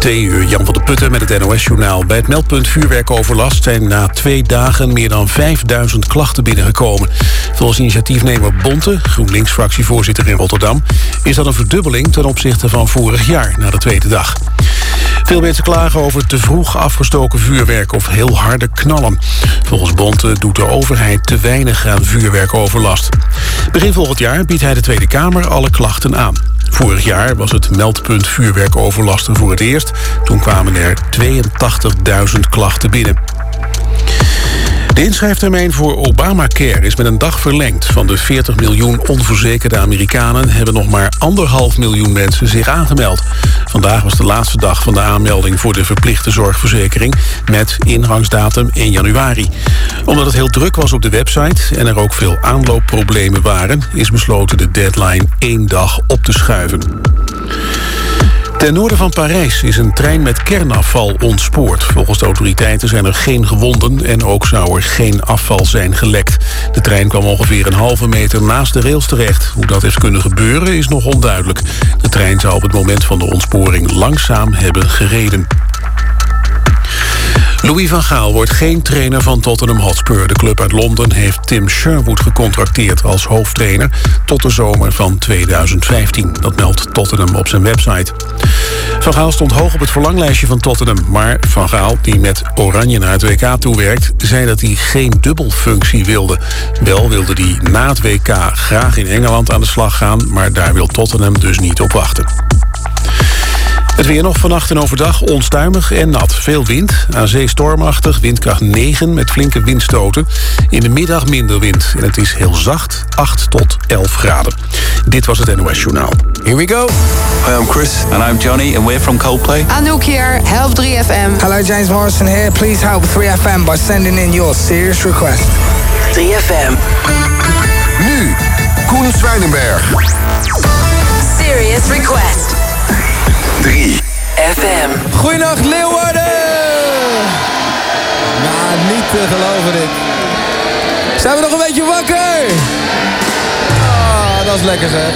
Twee uur, Jan van der Putten met het NOS-journaal. Bij het meldpunt vuurwerkoverlast zijn na twee dagen meer dan 5000 klachten binnengekomen. Volgens initiatiefnemer Bonte, GroenLinks-fractievoorzitter in Rotterdam... is dat een verdubbeling ten opzichte van vorig jaar, na de tweede dag. Veel mensen klagen over te vroeg afgestoken vuurwerk of heel harde knallen. Volgens Bonte doet de overheid te weinig aan vuurwerkoverlast. Begin volgend jaar biedt hij de Tweede Kamer alle klachten aan. Vorig jaar was het meldpunt vuurwerkoverlasten voor het eerst. Toen kwamen er 82.000 klachten binnen. De inschrijftermijn voor Obamacare is met een dag verlengd. Van de 40 miljoen onverzekerde Amerikanen... hebben nog maar anderhalf miljoen mensen zich aangemeld. Vandaag was de laatste dag van de aanmelding voor de verplichte zorgverzekering... met ingangsdatum 1 januari. Omdat het heel druk was op de website... en er ook veel aanloopproblemen waren... is besloten de deadline één dag op te schuiven. Ten noorden van Parijs is een trein met kernafval ontspoord. Volgens de autoriteiten zijn er geen gewonden en ook zou er geen afval zijn gelekt. De trein kwam ongeveer een halve meter naast de rails terecht. Hoe dat heeft kunnen gebeuren is nog onduidelijk. De trein zou op het moment van de ontsporing langzaam hebben gereden. Louis van Gaal wordt geen trainer van Tottenham Hotspur. De club uit Londen heeft Tim Sherwood gecontracteerd als hoofdtrainer... tot de zomer van 2015. Dat meldt Tottenham op zijn website. Van Gaal stond hoog op het verlanglijstje van Tottenham... maar Van Gaal, die met Oranje naar het WK toewerkt... zei dat hij geen dubbelfunctie wilde. Wel wilde hij na het WK graag in Engeland aan de slag gaan... maar daar wil Tottenham dus niet op wachten. Het weer nog vannacht en overdag onstuimig en nat. Veel wind, aan zee stormachtig, windkracht 9 met flinke windstoten. In de middag minder wind en het is heel zacht, 8 tot 11 graden. Dit was het NOS Journaal. Here we go. Hi, I'm Chris. And I'm Johnny, and we're from Coldplay. Anouk here, Help 3FM. Hello, James Morrison here. Please help 3FM by sending in your serious request. 3FM. Nu, Koen Zwijnenberg. Serious request. 3 FM. Goeienacht Leeuwarden! Nou, niet te geloven dit. Zijn we nog een beetje wakker? Ah, dat is lekker zeg.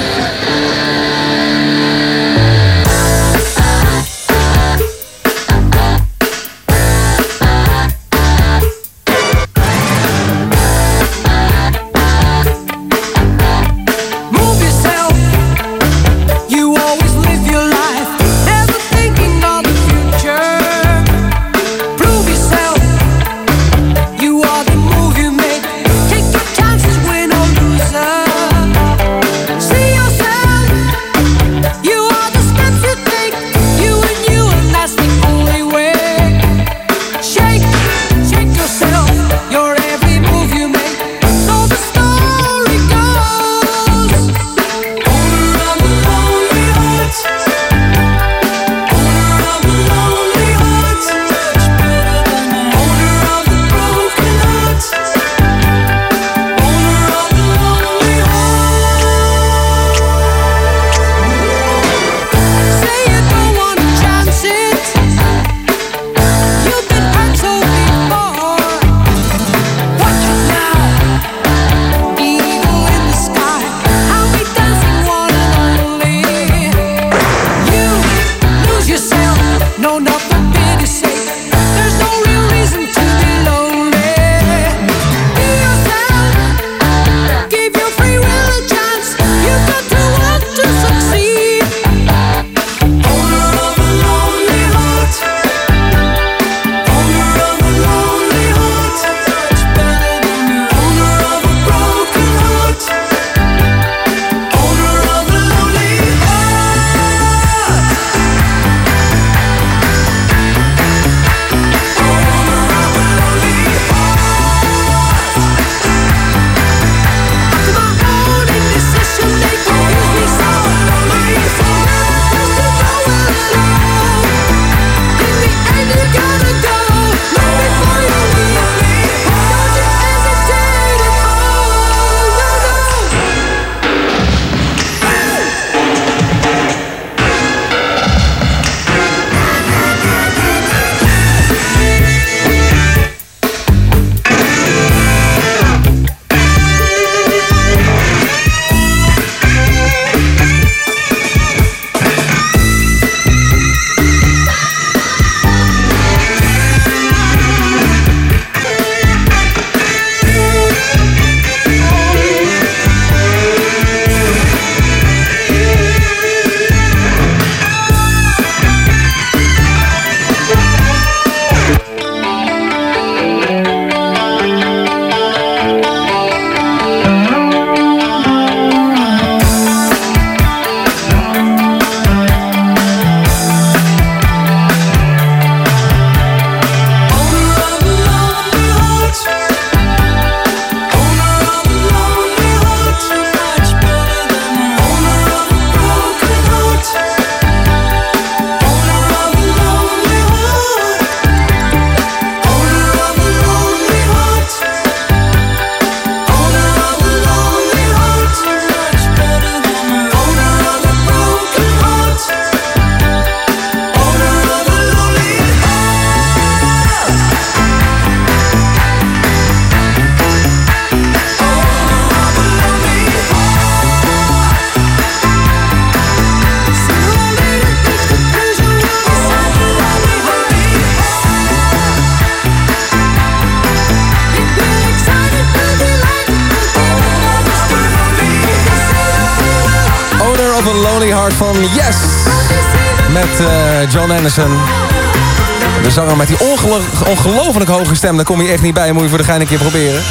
Ongelooflijk hoge stem. Daar kom je echt niet bij. Moet je voor de gein een keer proberen.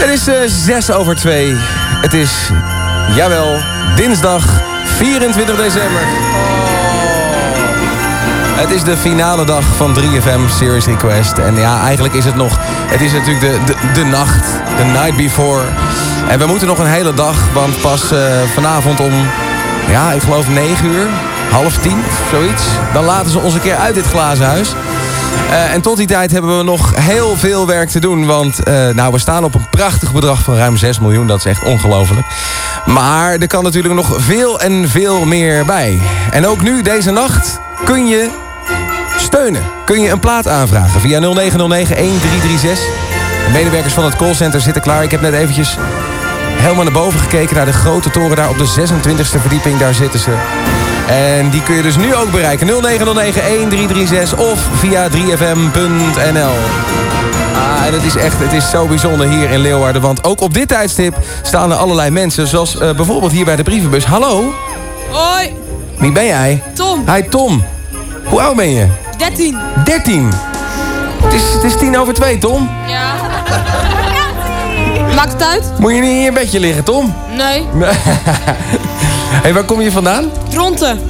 Het is eh 6 over 2. Het is, jawel, dinsdag 24 december. Het is de finale dag van 3FM Series Request. En ja, eigenlijk is het nog... Het is natuurlijk de, de, de nacht. The night before. En we moeten nog een hele dag. Want pas eh, vanavond om... Ja, ik geloof 9 uur. Half tien, zoiets. Dan laten ze ons een keer uit dit glazen huis. Eh, en tot die tijd hebben we nog heel veel werk te doen. Want eh, nou, we staan op een prachtig bedrag van ruim 6 miljoen. Dat is echt ongelooflijk. Maar er kan natuurlijk nog veel en veel meer bij. En ook nu, deze nacht, kun je steunen. Kun je een plaat aanvragen via 0909-1336. De medewerkers van het callcenter zitten klaar. Ik heb net eventjes helemaal naar boven gekeken... naar de grote toren daar op de 26e verdieping. Daar zitten ze. En die kun je dus nu ook bereiken. 0909-1336 of via 3fm.nl. Ah, en het is echt, het is zo bijzonder hier in Leeuwarden. Want ook op dit tijdstip staan er allerlei mensen. Zoals eh, bijvoorbeeld hier bij de brievenbus. Hallo, Hoi, wie ben jij? Tom. Hi Tom. Hoe oud ben je? 13. 13. Het is, het is tien over twee, Tom. Ja. Maakt het uit? Moet je niet in je bedje liggen, Tom? Nee. Hey, waar kom je vandaan? Dronten.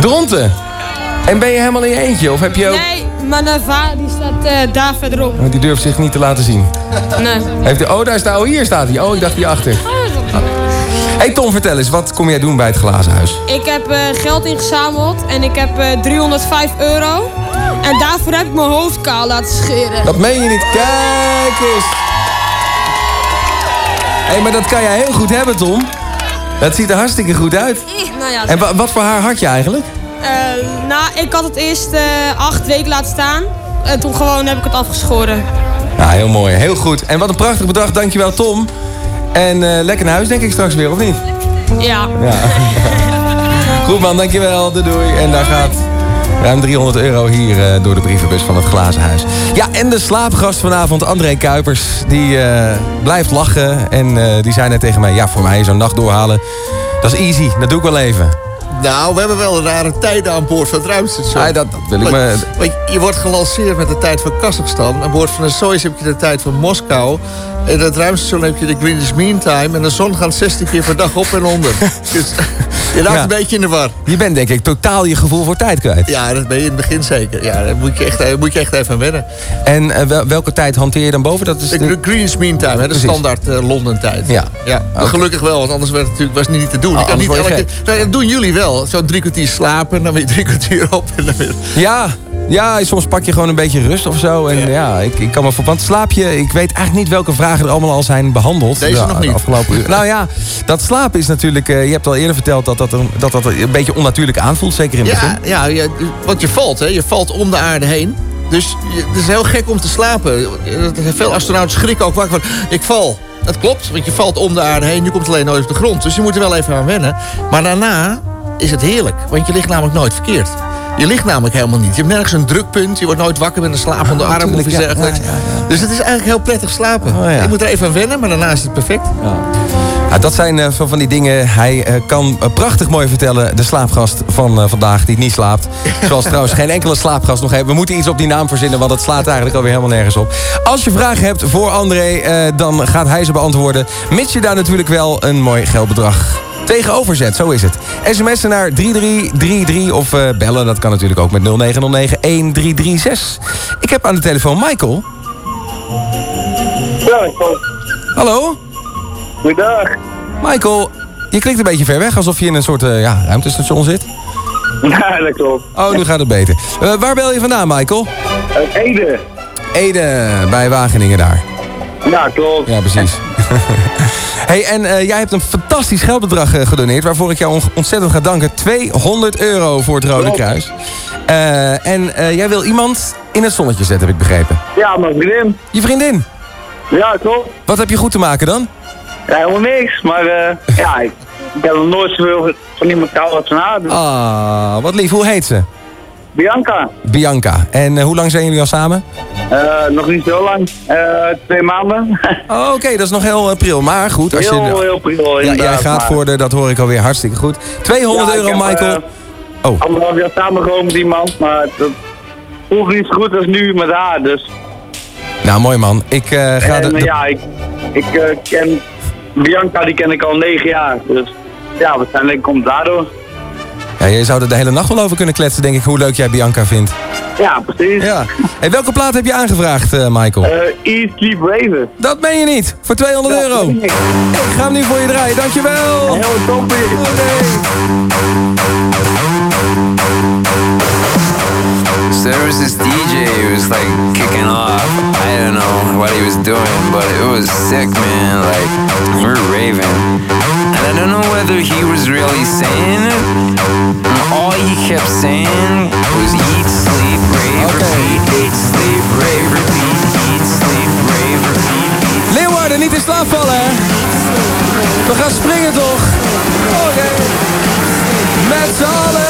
Dronten. En ben je helemaal in je eentje? Of heb je ook... Nee, mijn vader die staat eh, daar verderop. Want die durft zich niet te laten zien. Nee. Heeft. Oh, daar staat... Oh, hier staat hij. Oh, ik dacht hierachter. hey Tom, vertel eens. Wat kom jij doen bij het glazen huis? Ik heb eh, geld ingezameld en ik heb eh, 305 euro. En daarvoor heb ik mijn hoofd kaal laten scheren. Dat meen je niet. Kijk eens. Hé, hey, maar dat kan jij heel goed hebben, Tom. Dat ziet er hartstikke goed uit. Nou ja, En wa- wat voor haar had je eigenlijk? eh, nou, ik had het eerst eh, acht weken laten staan. En toen gewoon heb ik het afgeschoren. Ja, heel mooi. Heel goed. En wat een prachtig bedrag. Dankjewel, Tom. En eh, lekker naar huis, denk ik straks weer, of niet? Ja. Ja. Goed man, dankjewel. Doei doei. En daar gaat ruim 300 euro hier eh, door de brievenbus van het Glazen Huis. Ja, en de slaapgast vanavond, André Kuipers, die eh, blijft lachen. En eh, die zei net tegen mij, ja, voor mij zo'n nacht doorhalen, dat is easy. Dat doe ik wel even. Nou, we hebben wel rare tijden aan boord van het ruimtestation. Ah, dat, dat wil ik want je wordt gelanceerd met de tijd van Kazachstan. Aan boord van de Soyuz heb je de tijd van Moskou. En dat ruimtestation heb je de Greenwich Mean Time. En de zon gaat 16 keer per dag op en onder. dus je raakt Ja. een beetje in de war. Je bent denk ik totaal je gevoel voor tijd kwijt. Ja, dat ben je in het begin zeker. Ja, daar moet je echt, moet je echt even aan wennen. En eh, wel- welke tijd hanteer je dan boven? Dat is De de... Greenwich Mean Time, hè, de Precies. standaard eh, Londen tijd. Ja. ja. Maar. Gelukkig wel, want anders werd het natuurlijk was het niet te doen. Oh, je kan anders niet elke... Nou, dat doen jullie wel. Zo'n drie kwartier slapen en dan weer drie kwartier op. En dan weer... Ja, ja, soms pak je gewoon een beetje rust of zo. En ja, ik, ik kan me voor... Want slaap je... Ik weet eigenlijk niet welke vragen er allemaal al zijn behandeld. Deze de, nog de niet. afgelopen uur. Nou ja, dat slapen is natuurlijk... eh, je hebt al eerder verteld dat dat, een, dat dat een beetje onnatuurlijk aanvoelt. Zeker in het Ja, begin. ja, ja, want je valt, hè. Je valt om de aarde heen. Dus je, het is heel gek om te slapen. Veel astronauten schrikken ook wakker van... Ik val. Dat klopt, want je valt om de aarde heen. Je komt alleen nooit op de grond. Dus je moet er wel even aan wennen. Maar daarna is het heerlijk. Want je ligt namelijk nooit verkeerd. Je ligt namelijk helemaal niet. Je hebt nergens een drukpunt. Je wordt nooit wakker met een slapende arm of iets dergelijks. ja, ja, Dus het is eigenlijk heel prettig slapen. Oh. Je moet er even aan wennen, maar daarna is het perfect. Ja, dat zijn eh, van, van die dingen. Hij eh, kan eh, prachtig mooi vertellen. De slaapgast van vandaag die niet slaapt. Zoals trouwens geen enkele slaapgast nog heeft. We moeten iets op die naam verzinnen, want het slaat eigenlijk alweer helemaal nergens op. Als je vragen hebt voor André, dan gaat hij ze beantwoorden. Mits je daar natuurlijk wel een mooi geldbedrag tegenover zet. Zo is het. SMS'en naar 3333 of eh, bellen. Dat kan natuurlijk ook met 0909-1336. Ik heb aan de telefoon Michael. Ja, kom. Hallo? Goedendag. Michael, je klinkt een beetje ver weg, alsof je in een soort eh, ja, ruimtestation zit. Ja, dat klopt. Oh, nu gaat het beter. Eh, waar bel je vandaan, Michael? Uit Ede. Ede, bij Wageningen daar. Ja, klopt. Ja, precies. hey, en eh, jij hebt een fantastisch geldbedrag eh, gedoneerd... waarvoor ik jou on- ontzettend ga danken. 200 euro voor het Rode Klopt. Kruis. Eh, en jij wil iemand in het zonnetje zetten, heb ik begrepen. Ja, mijn vriendin. Je vriendin. Ja, klopt. Wat heb je goed te maken dan? Ja, helemaal niks. Maar ja, ik, ik heb nog nooit zoveel van iemand koud als van haar. Dus Ah, wat lief. Hoe heet ze? Bianca. Bianca. En eh, hoe lang zijn jullie al samen? Eh, nog niet zo lang. Eh, twee maanden. Oh, Oké, dat is nog heel april. Maar goed, als je... heel, heel pril, ja, jij gaat maar- voor de, dat hoor ik alweer hartstikke goed. 200 Ja, ik euro, heb, Michael. Oh. Anderhalf jaar samengekomen met iemand, maar dat voelt niet zo goed als nu met haar. Dus Nou, mooi man. Ik ga en, de, de- ja, ik, ik ken Bianca, die ken ik al negen jaar. Dus ja, waarschijnlijk komt daardoor. Ja, je zou er de hele nacht wel over kunnen kletsen, denk ik, hoe leuk jij Bianca vindt. Ja, precies. Ja. Hey, welke plaat heb je aangevraagd, eh, Michael? Eh, Eat, Sleep, Raven. Dat ben je niet. Voor 200 euro. dat ben ik. Ik ga hem nu voor je draaien. Dankjewel. Heel toppie. So there was this DJ who was like kicking off. I don't know what he was doing, but it was sick, man. Like, we were raving. And I don't know whether he was really saying it. All he kept saying was eat, sleep, rave, repeat. Eat, sleep, rave, repeat. Eat, sleep, rave, repeat. Eat, Leeuwarden, niet in slaap vallen, hè? We gaan springen, toch? Oké. Met z'n allen.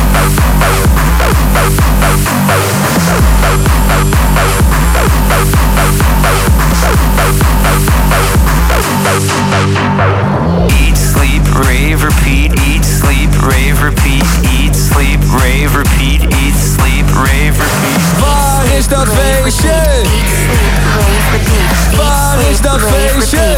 rave, repeat. Eat, sleep, rave, repeat. Eat, sleep, rave, repeat. Eat, sleep, rave, repeat. Waar is dat feestje? Waar is dat feestje?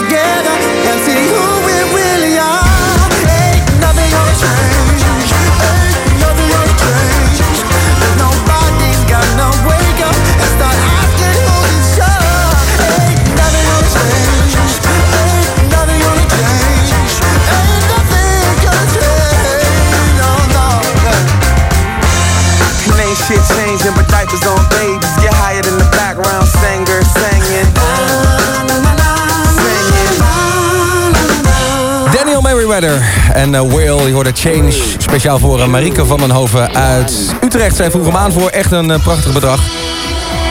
Merriweather en uh, Will, je hoorde Change. Speciaal voor uh, Marieke van den Hoven uit Utrecht. Zij vroeg hem aan voor echt een uh, prachtig bedrag.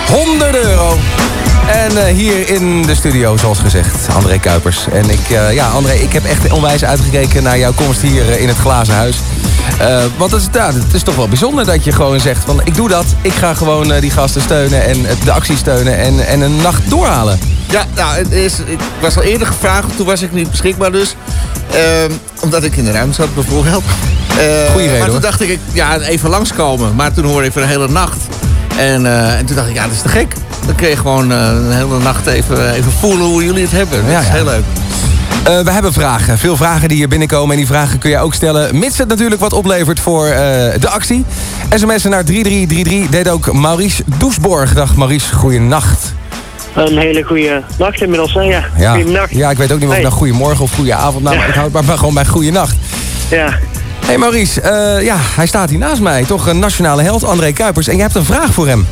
100 euro. En hier in de studio, zoals gezegd, André Kuipers. En ik, ja, André, ik heb echt onwijs uitgekeken naar jouw komst hier in het glazen huis. Want het is, het is toch wel bijzonder dat je gewoon zegt van... ik doe dat, ik ga gewoon die gasten steunen en de actie steunen en, en een nacht doorhalen. Ja, nou, het is, ik was al eerder gevraagd, toen was ik niet beschikbaar dus. Uh, omdat ik in de ruimte zat bijvoorbeeld. Uh, Goeie reden, Maar toen hoor. dacht ik, ja, even langskomen. Maar toen hoorde ik voor een hele nacht. En, uh, en toen dacht ik, ja, dat is te gek. Dan kun je gewoon een hele nacht even, even voelen hoe jullie het hebben. Dat Ja, is ja. heel leuk. Uh, we hebben vragen. Veel vragen die hier binnenkomen. En die vragen kun je ook stellen. Mits het natuurlijk wat oplevert voor uh, de actie. SMS'en naar 3333 deed ook Maurice Doesborg. Dag Maurice, goeienacht. Een hele goede nacht inmiddels, hè? Ja. Ja. Ja, ik weet ook niet of ik Hey. nou goedemorgen of goeie avond nou, Ja. ik houd maar, maar gewoon bij goeienacht. Ja. Hey Maurice, uh, ja, hij staat hier naast mij. Toch een nationale held, André Kuipers. En je hebt een vraag voor hem.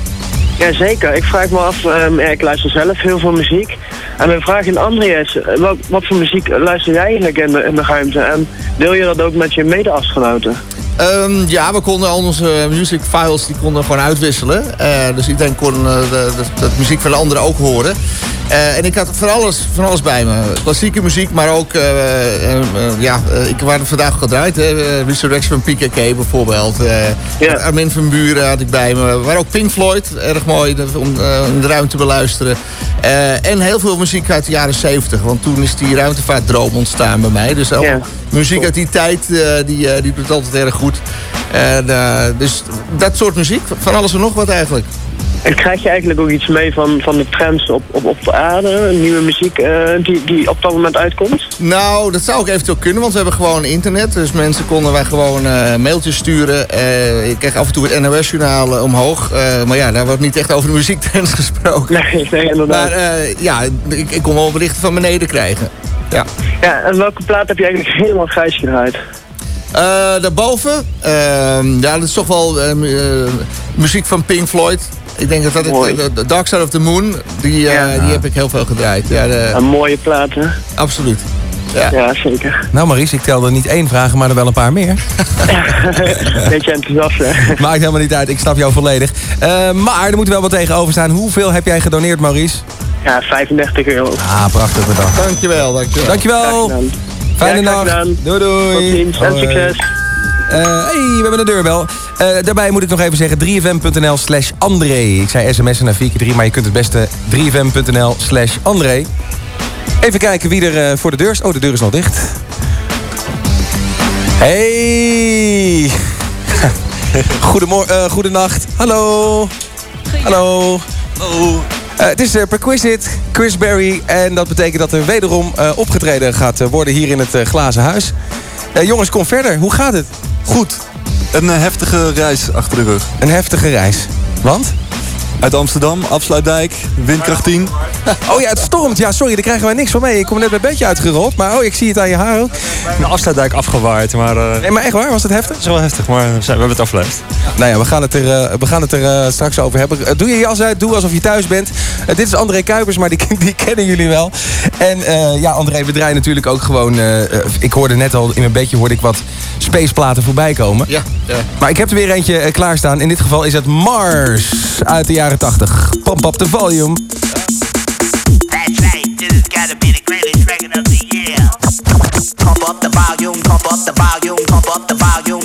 Jazeker. Ik vraag me af, um, ik luister zelf heel veel muziek. En mijn vraag aan André is, eh, wat, wat voor muziek luister jij eigenlijk in de, in de ruimte? En deel je dat ook met je mede-astronauten? Um, ja, we konden al onze music files die konden gewoon uitwisselen. Uh, dus iedereen kon uh, de, de, de, muziek van de anderen ook horen. Uh, en ik had van alles, van alles bij me. Klassieke muziek, maar ook... ja, ik waren vandaag gedraaid. Hè? Resurrection van PKK bijvoorbeeld. Armin van Buren had ik bij me. Maar ook Pink Floyd, erg mooi om in de ruimte te beluisteren. En heel veel muziek uit de jaren 70. Want toen is die ruimtevaartdroom ontstaan bij mij. Dus ook ja. muziek uit die tijd, die, die doet altijd erg goed. En, uh, dus dat soort muziek, van alles en nog wat eigenlijk. En krijg je eigenlijk ook iets mee van, van de trends op, op, op de aarde? Nieuwe muziek uh, die, die op dat moment uitkomt? Nou, dat zou ook eventueel kunnen, want we hebben gewoon internet. Dus mensen konden wij gewoon uh, mailtjes sturen. Uh, ik kreeg af en toe het NOS-journaal omhoog. maar ja, daar wordt niet echt over de muziektrends gesproken. Nee, nee inderdaad. Maar ja, ik, ik kon wel berichten van beneden krijgen. Ja. ja, en welke plaat heb je eigenlijk helemaal grijs gedraaid? Uh, daarboven, uh, ja, dat is toch wel uh, muziek van Pink Floyd. Ik denk dat dat het, de Dark Side of the Moon, die, ja. die heb ik heel veel gedraaid. Ja, de... Een mooie plaat, hè? Absoluut. Ja. ja, zeker. Nou Maurice, ik telde niet één vraag, maar er wel een paar meer. Beetje enthousiast, hè? Maakt helemaal niet uit, ik snap jou volledig. Uh, maar er moet wel wat tegenover staan. Hoeveel heb jij gedoneerd, Maurice? Ja, 35 euro. Ah, prachtig bedankt. Dankjewel, dankjewel. Dankjewel. Fijne ja, nacht. Doei doei. Tot ziens en succes. Uh, hey, we hebben een deurbel. Uh, daarbij moet ik nog even zeggen 3fm.nl slash André. Ik zei sms'en naar 4 3 maar je kunt het beste 3fm.nl slash André. Even kijken wie er uh, voor de deur is. Oh, de deur is nog dicht. Hey! Goedemorgen, goedenacht. Hallo. Hallo. Hallo. Uh, het is uh, Perquisite, Chris Berry. En dat betekent dat er wederom uh, opgetreden gaat worden hier in het glazen huis. jongens, kom verder. Hoe gaat het? Goed. Een heftige reis achter de rug. Een heftige reis. Want? Uit Amsterdam, Afsluitdijk, windkracht 10. Oh ja, het stormt. Ja, sorry, daar krijgen wij niks van mee. Ik kom net een beetje uitgerold, maar oh, ik zie het aan je haar ook. De Afsluitdijk afgewaaid, maar... Uh... Nee, maar echt waar? Was het heftig? Het is wel heftig, maar we hebben het afgeleefd. Nou ja, we gaan het er, uh, we gaan het er uh, straks over hebben. Uh, doe je jas uit, doe alsof je thuis bent. dit is André Kuipers, maar die, die kennen jullie wel. En ja, André, we draaien natuurlijk ook gewoon... ik hoorde net al, in een beetje hoorde ik wat spaceplaten voorbij komen. Ja, ja. Maar ik heb er weer eentje klaarstaan. In dit geval is het Mars uit de jaren 80. Pump up the volume. That's right, this has gotta be the greatest record of the year. pump up the volume, pump up the volume, pump up the volume,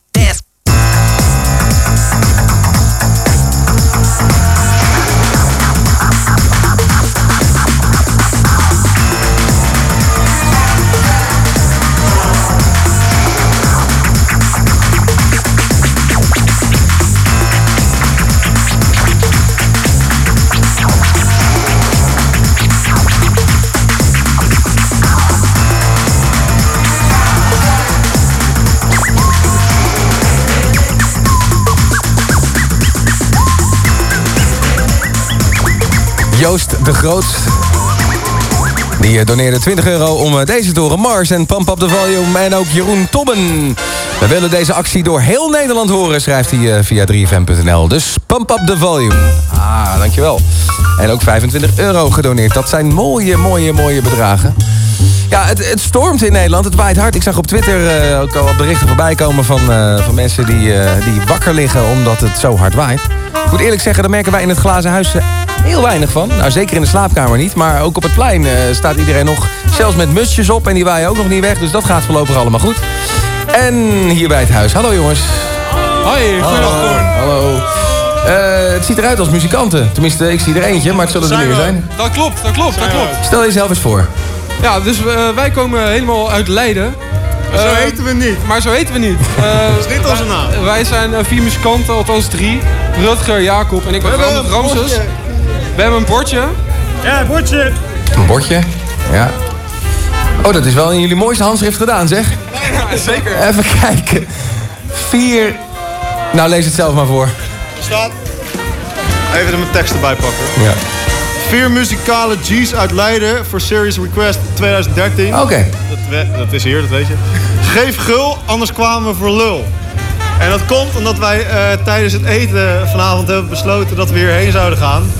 de Groot. Die eh, doneerde 20 euro om eh, deze te horen. Mars en Pump Up the Volume. En ook Jeroen Tobben. We willen deze actie door heel Nederland horen, schrijft hij eh, via 3fm.nl. Dus Pump Up the Volume. Ah, dankjewel. En ook 25 euro gedoneerd. Dat zijn mooie, mooie, mooie bedragen. Ja, het, het stormt in Nederland. Het waait hard. Ik zag op Twitter ook al berichten voorbij komen van, van mensen die, die wakker liggen omdat het zo hard waait. Ik moet eerlijk zeggen, daar merken wij in het glazen huis heel weinig van. Nou, zeker in de slaapkamer niet. Maar ook op het plein eh, staat iedereen nog zelfs met musjes op. En die waaien ook nog niet weg. Dus dat gaat voorlopig allemaal goed. En hier bij het huis. Hallo jongens. Hoi, goedendag Hallo. Koen. Hallo. Eh, het ziet eruit als muzikanten. Tenminste, ik zie er eentje, maar het zullen er Zijn meer we. zijn. Dat klopt, dat klopt, dat klopt. Stel jezelf eens voor. Ja, dus eh, wij komen helemaal uit Leiden. Maar zo heten we niet. Maar zo heten we niet. Eh, Dat is niet onze wij- naam. Wij zijn vier muzikanten, althans drie. Rutger, Jacob en ik ben Ramses. We hebben een bordje. Ja, bordje. Een bordje. Ja. Oh, dat is wel in jullie mooiste handschrift gedaan, zeg. Ja, zeker. Even kijken. Vier... Nou, lees het zelf maar voor. Staat. Even er mijn tekst erbij pakken. Ja. Vier muzikale G's uit Leiden voor Series Request 2013. Oké. Dat, dat is hier, dat weet je. Geef gul, anders kwamen we voor lul. En dat komt omdat wij eh, tijdens het eten vanavond hebben besloten dat we hierheen zouden gaan.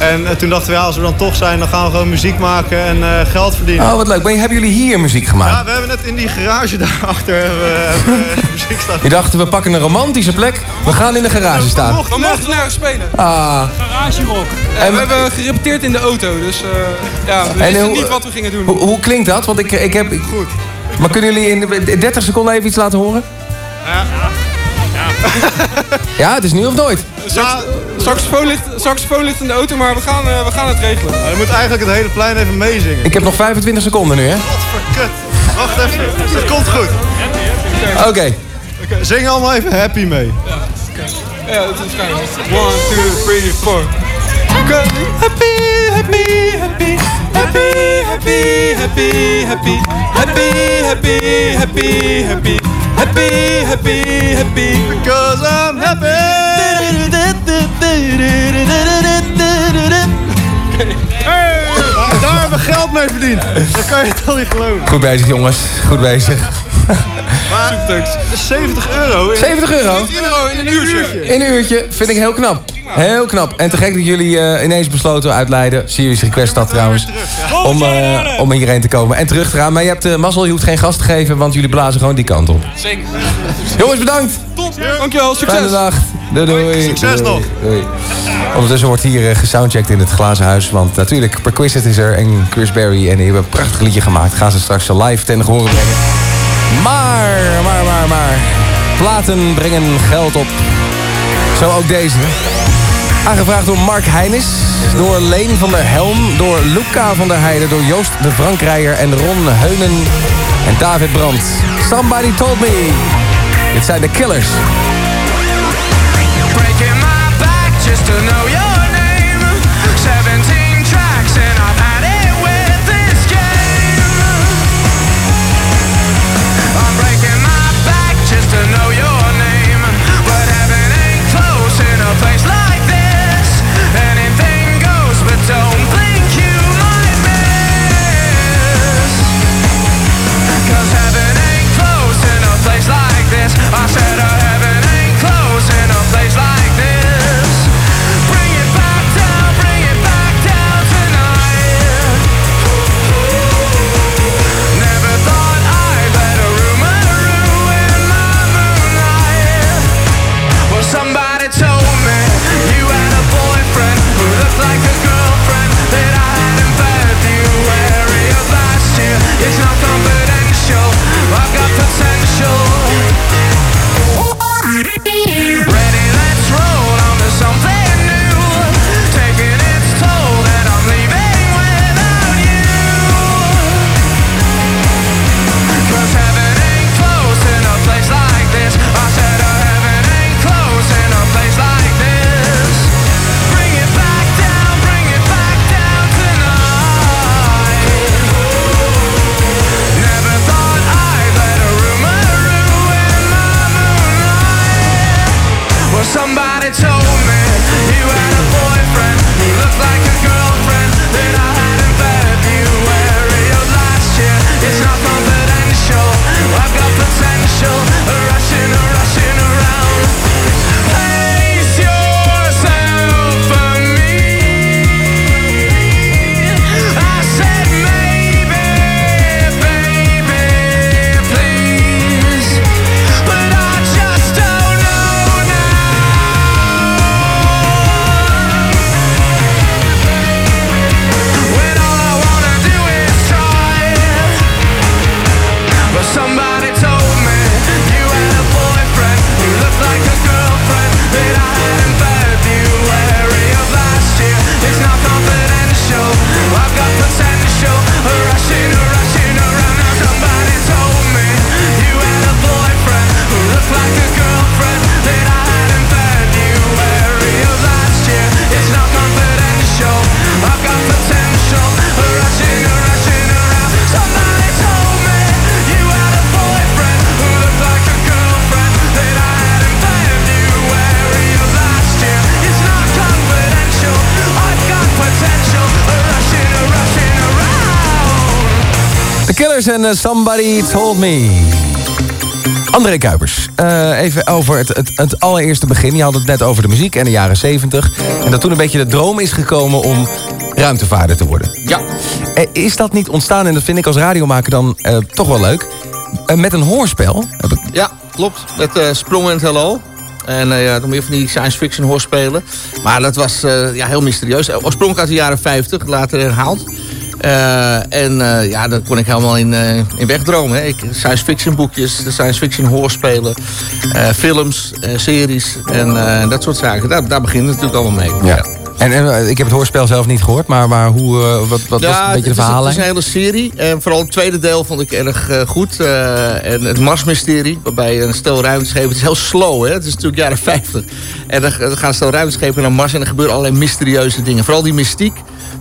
En eh, toen dachten we, ja, als we dan toch zijn, dan gaan we gewoon muziek maken en eh, geld verdienen. Oh, wat leuk. Maar hebben jullie hier muziek gemaakt? Ja, we hebben net in die garage daarachter we- hebben we muziek staan. Je dacht, we pakken een romantische plek. We gaan in de garage staan. We mochten nergens spelen. Ah. Garage rock. En we hebben gerepeteerd in de auto, dus eh, ja, we En wisten hoe- niet wat we gingen doen. Hoe, hoe klinkt dat? Want ik, ik heb... Goed. Maar kunnen jullie in de- 30 seconden even iets laten horen? Ja, het is nu of nooit. Sax- saxofoon, ligt, saxofoon ligt in de auto, maar we gaan, eh, we gaan het regelen. je moet eigenlijk het hele plein even meezingen. Ik heb nog 25 seconden nu, hè? Kut. Wacht even, het komt goed. Oké. Oké, Zing allemaal even happy mee. Ja, dat is fijn. One, two, three, four. Happy, happy, happy, happy, happy, happy, happy, happy, happy, happy, happy, happy, happy, happy. Because I'm Hey, daar, hebben we geld mee verdiend. Dat kan je toch niet geloven. Goed bezig, jongens. Goed bezig. Maar 70 euro. in- 70 euro? in een uurtje. In een uurtje vind ik heel knap. Heel knap. En te gek dat jullie eh, ineens besloten uit Leiden. Serious request dat trouwens. Om, eh, om hierheen te komen en terug te gaan. Maar je hebt uh, mazzel, je hoeft geen gas te geven, want jullie blazen gewoon die kant op. Zeker. Jongens, bedankt. Top, dankjewel, succes. Fijne dag. Doei, doei. Succes Doei, nog. Doei. Ondertussen wordt hier eh, gesoundcheckt in het glazen huis. Want natuurlijk, Perquisite is er en Chris Berry. En die hebben een prachtig liedje gemaakt. Gaan ze straks live ten gehore brengen. Maar, maar, maar, maar. Platen brengen geld op. Zo ook deze. Aangevraagd door Mark Heijnis. Door Leen van der Helm. Door Luca van der Heijden. Door Joost de Frankrijer. En Ron Heunen. En David Brandt. Somebody told me. Dit zijn de Killers. Breaking my back just to know your name. En eh, Somebody Told Me. André Kuipers, eh, even over het, het, het allereerste begin. Je had het net over de muziek en de jaren 70. En dat toen een beetje de droom is gekomen om ruimtevaarder te worden. Ja. Eh, is dat niet ontstaan, en dat vind ik als radiomaker dan toch wel leuk... eh, met een hoorspel? Heb ik- Ja, klopt. Met Sprong het Heelal. En ja, dan meer van die science fiction hoorspelen. Maar dat was ja, heel mysterieus. Oorspronkelijk uit de jaren 50, later herhaald. Eh, en eh, ja, daar kon ik helemaal in, eh, in wegdromen. Hè. Ik, science fiction boekjes, science fiction hoorspelen, films, series en dat soort zaken. Daar, daar begint het natuurlijk allemaal mee. Ja. En, ik heb het hoorspel zelf niet gehoord, maar, maar hoe, wat, wat was een beetje de is, het is een hele serie. En vooral het tweede deel vond ik erg goed. Eh, en het Marsmysterie, waarbij een stel ruimteschepen... Het is heel slow, hè? Het is natuurlijk jaren 50. En dan, dan gaan stel ruimteschepen naar Mars... en er gebeuren allerlei mysterieuze dingen. Vooral die mystiek,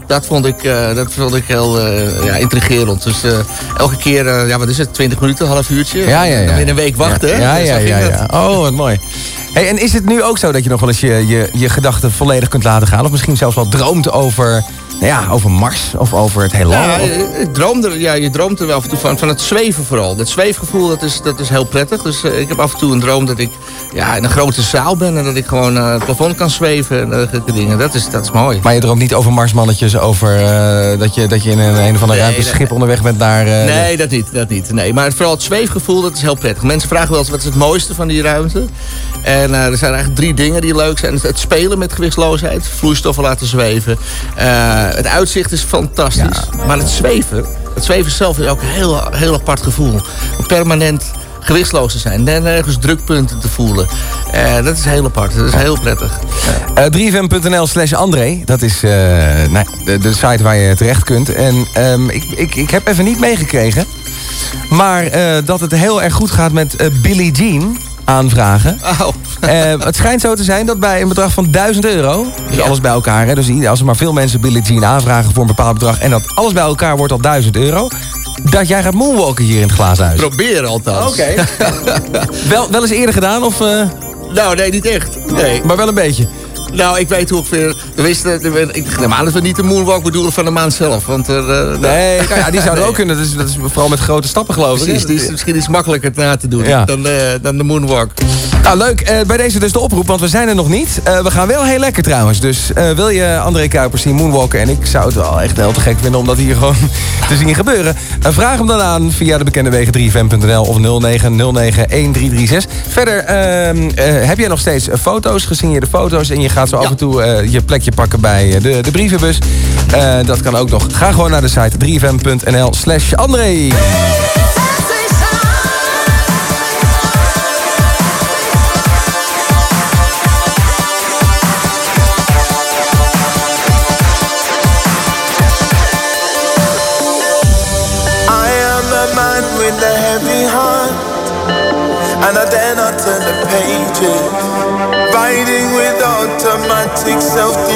dat vond ik, eh, dat vond ik heel eh, ja, intrigerend. Dus eh, elke keer, ja, wat is het, 20 minuten, een half uurtje? Ja, ja, ja. Dan weer een week wachten, ja. Ja, Zo ja, ja, ja. Oh, wat mooi. Hey, en is het nu ook zo dat je nog wel eens je, je, je gedachten volledig kunt laten gaan? Of misschien zelfs wel droomt over, nou ja, over Mars of over het heelal? Ja, ik droom er, ja, je droomt er wel af en toe van. Van het zweven vooral. Dat zweefgevoel dat is, dat is heel prettig. Dus eh, ik heb af en toe een droom dat ik ja, in een grote zaal ben... en dat ik gewoon eh, het plafond kan zweven en dergelijke dingen. Dat is, dat is mooi. Maar je droomt niet over Marsmannetjes, over eh, dat, je, dat je in een, een of ander Nee, ruimteschip onderweg bent naar... Nee, dat niet, dat niet. Nee, maar vooral het zweefgevoel, dat is heel prettig. Mensen vragen wel eens, wat is het mooiste van die ruimte? En er zijn eigenlijk drie dingen die leuk zijn. Het, het spelen met gewichtsloosheid, vloeistoffen laten zweven. Eh, het uitzicht is fantastisch. Maar het zweven, het zweven zelf is ook een heel, heel apart gevoel. Permanent gewichtsloos te zijn. En nergens drukpunten te voelen. Eh, dat is heel apart, dat is heel prettig. Eh, 3fm.nl slash André. Dat is nou, de, de site waar je terecht kunt. En ehm, ik, ik, ik heb even niet meegekregen. Maar dat het heel erg goed gaat met Billie Jean aanvragen. Oh. Eh, het schijnt zo te zijn dat bij een bedrag van 1000 euro... dus alles bij elkaar, hè, dus als er maar veel mensen Billie Jean aanvragen voor een bepaald bedrag... en dat alles bij elkaar wordt al 1000 euro... dat jij gaat moonwalken hier in het glazen huis. Proberen althans. Oké. wel, wel eens eerder gedaan of... eh, Nou, nee, niet echt. Nee. Maar wel een beetje. Nou, ik weet ongeveer... We wisten, ik neem aan dat we niet de moonwalk bedoelen van de maan zelf. Want er, eh, Nee, nou ja, die zouden Nee. ook kunnen. Dat is, dat is vooral met grote stappen geloof ik. Precies, die is misschien iets makkelijker na te doen Ja. dan, eh, dan de moonwalk. Nou, leuk. Eh, bij deze dus de oproep, want we zijn er nog niet. Eh, we gaan wel heel lekker trouwens. Dus eh, wil je André Kuipers zien moonwalken... en ik zou het wel echt heel te gek vinden om dat hier gewoon te zien gebeuren... Vraag hem dan aan via de bekende wegen 3fm.nl of 09091336. Verder ehm, eh, heb jij nog steeds foto's, gesigneerde foto's... en je gaat zo af en toe je plekje pakken bij de, de brievenbus. Dat kan ook nog. Ga gewoon naar de site 3fm.nl slash André. So.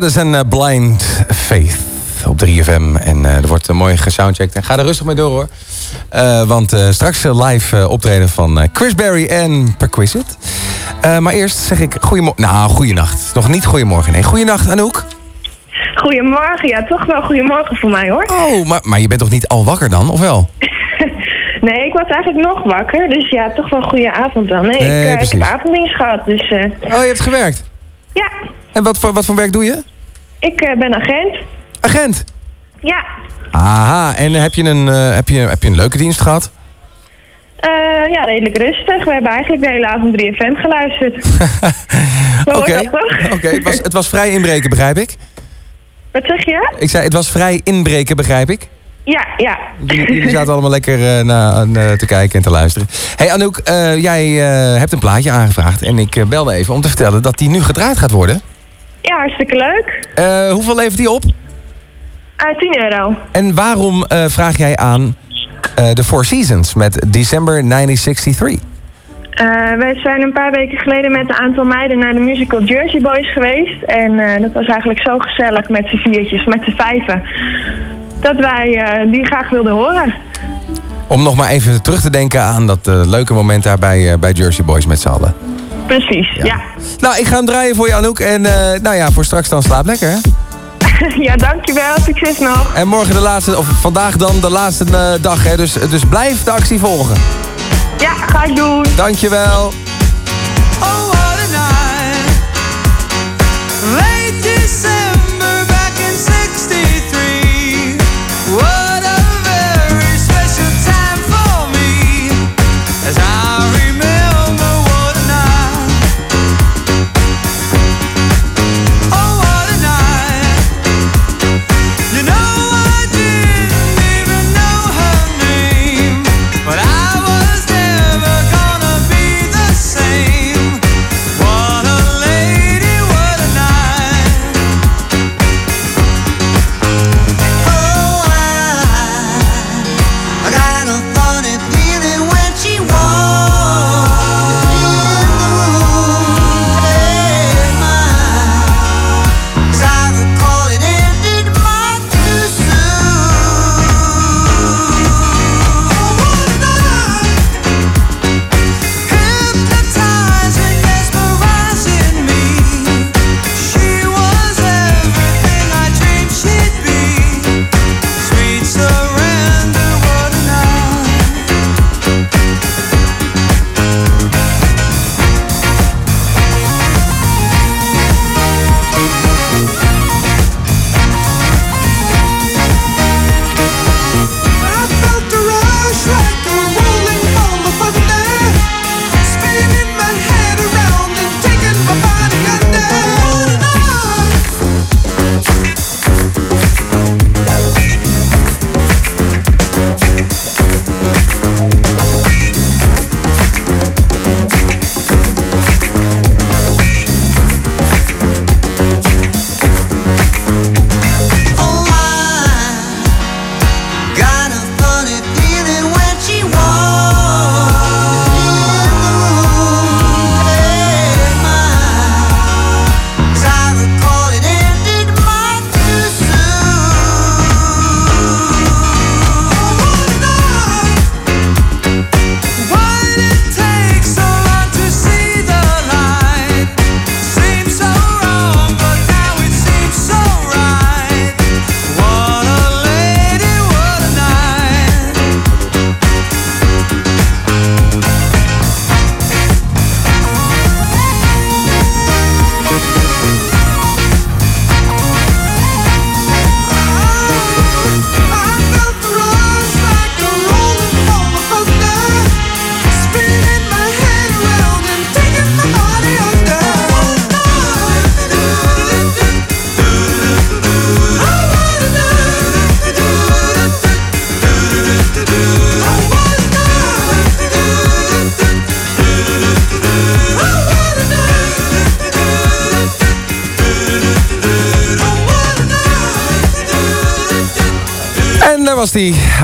Jason Status en eh, Blind Faith op 3FM. En eh, er wordt uh, mooi gesoundcheckt. En ga er rustig mee door hoor. Eh, want eh, straks eh, live eh, optreden van eh, Chris Berry en Perquisite. Eh, maar eerst zeg ik goeiemorgen. Nou, goeienacht. Nog niet goeiemorgen. Nee, goeienacht Anouk. Goedemorgen, ja, toch wel goedemorgen voor mij hoor. Oh, maar, maar je bent toch niet al wakker dan, of wel? Nee, ik was eigenlijk nog wakker, dus ja, toch wel goede avond dan. Nee, Nee, ik, eh, ik heb avonddienst gehad, dus eh, Oh, je hebt gewerkt? ja, En wat voor, wat voor werk doe je? ik eh, ben agent. Agent? Ja, Aha, en heb je een, eh, heb je, heb je een leuke dienst gehad? eh, ja, redelijk rustig. We hebben eigenlijk de hele avond 3FM geluisterd. Oké, oké, het, was, het was vrij inbreken, begrijp ik? Wat zeg je? Ik zei, het was vrij inbreken, begrijp ik? Ja, ja. Jullie, jullie zaten allemaal lekker eh, naar, te kijken en te luisteren. hey Anouk, jij hebt een plaatje aangevraagd. En ik belde even om te vertellen dat die nu gedraaid gaat worden. Ja, hartstikke leuk. Eh, hoeveel levert die op? Eh 10 euro. En waarom eh, vraag jij aan eh The Four Seasons met December 1963? Eh, wij zijn een paar weken geleden met een aantal meiden naar de musical Jersey Boys geweest. En eh, dat was eigenlijk zo gezellig met z'n viertjes, met z'n vijven. Dat wij eh, die graag wilden horen. Om nog maar even terug te denken aan dat eh, leuke moment daar bij, eh, bij Jersey Boys met z'n allen. Precies, ja. Nou, ik ga hem draaien voor je Anouk. En eh, nou ja, voor straks dan slaap lekker. hè? Ja, dankjewel. Succes nog. En morgen de laatste, of vandaag dan de laatste eh, dag. Hè? Dus, dus blijf de actie volgen. Ja, ga ik doen. Dankjewel. Oh,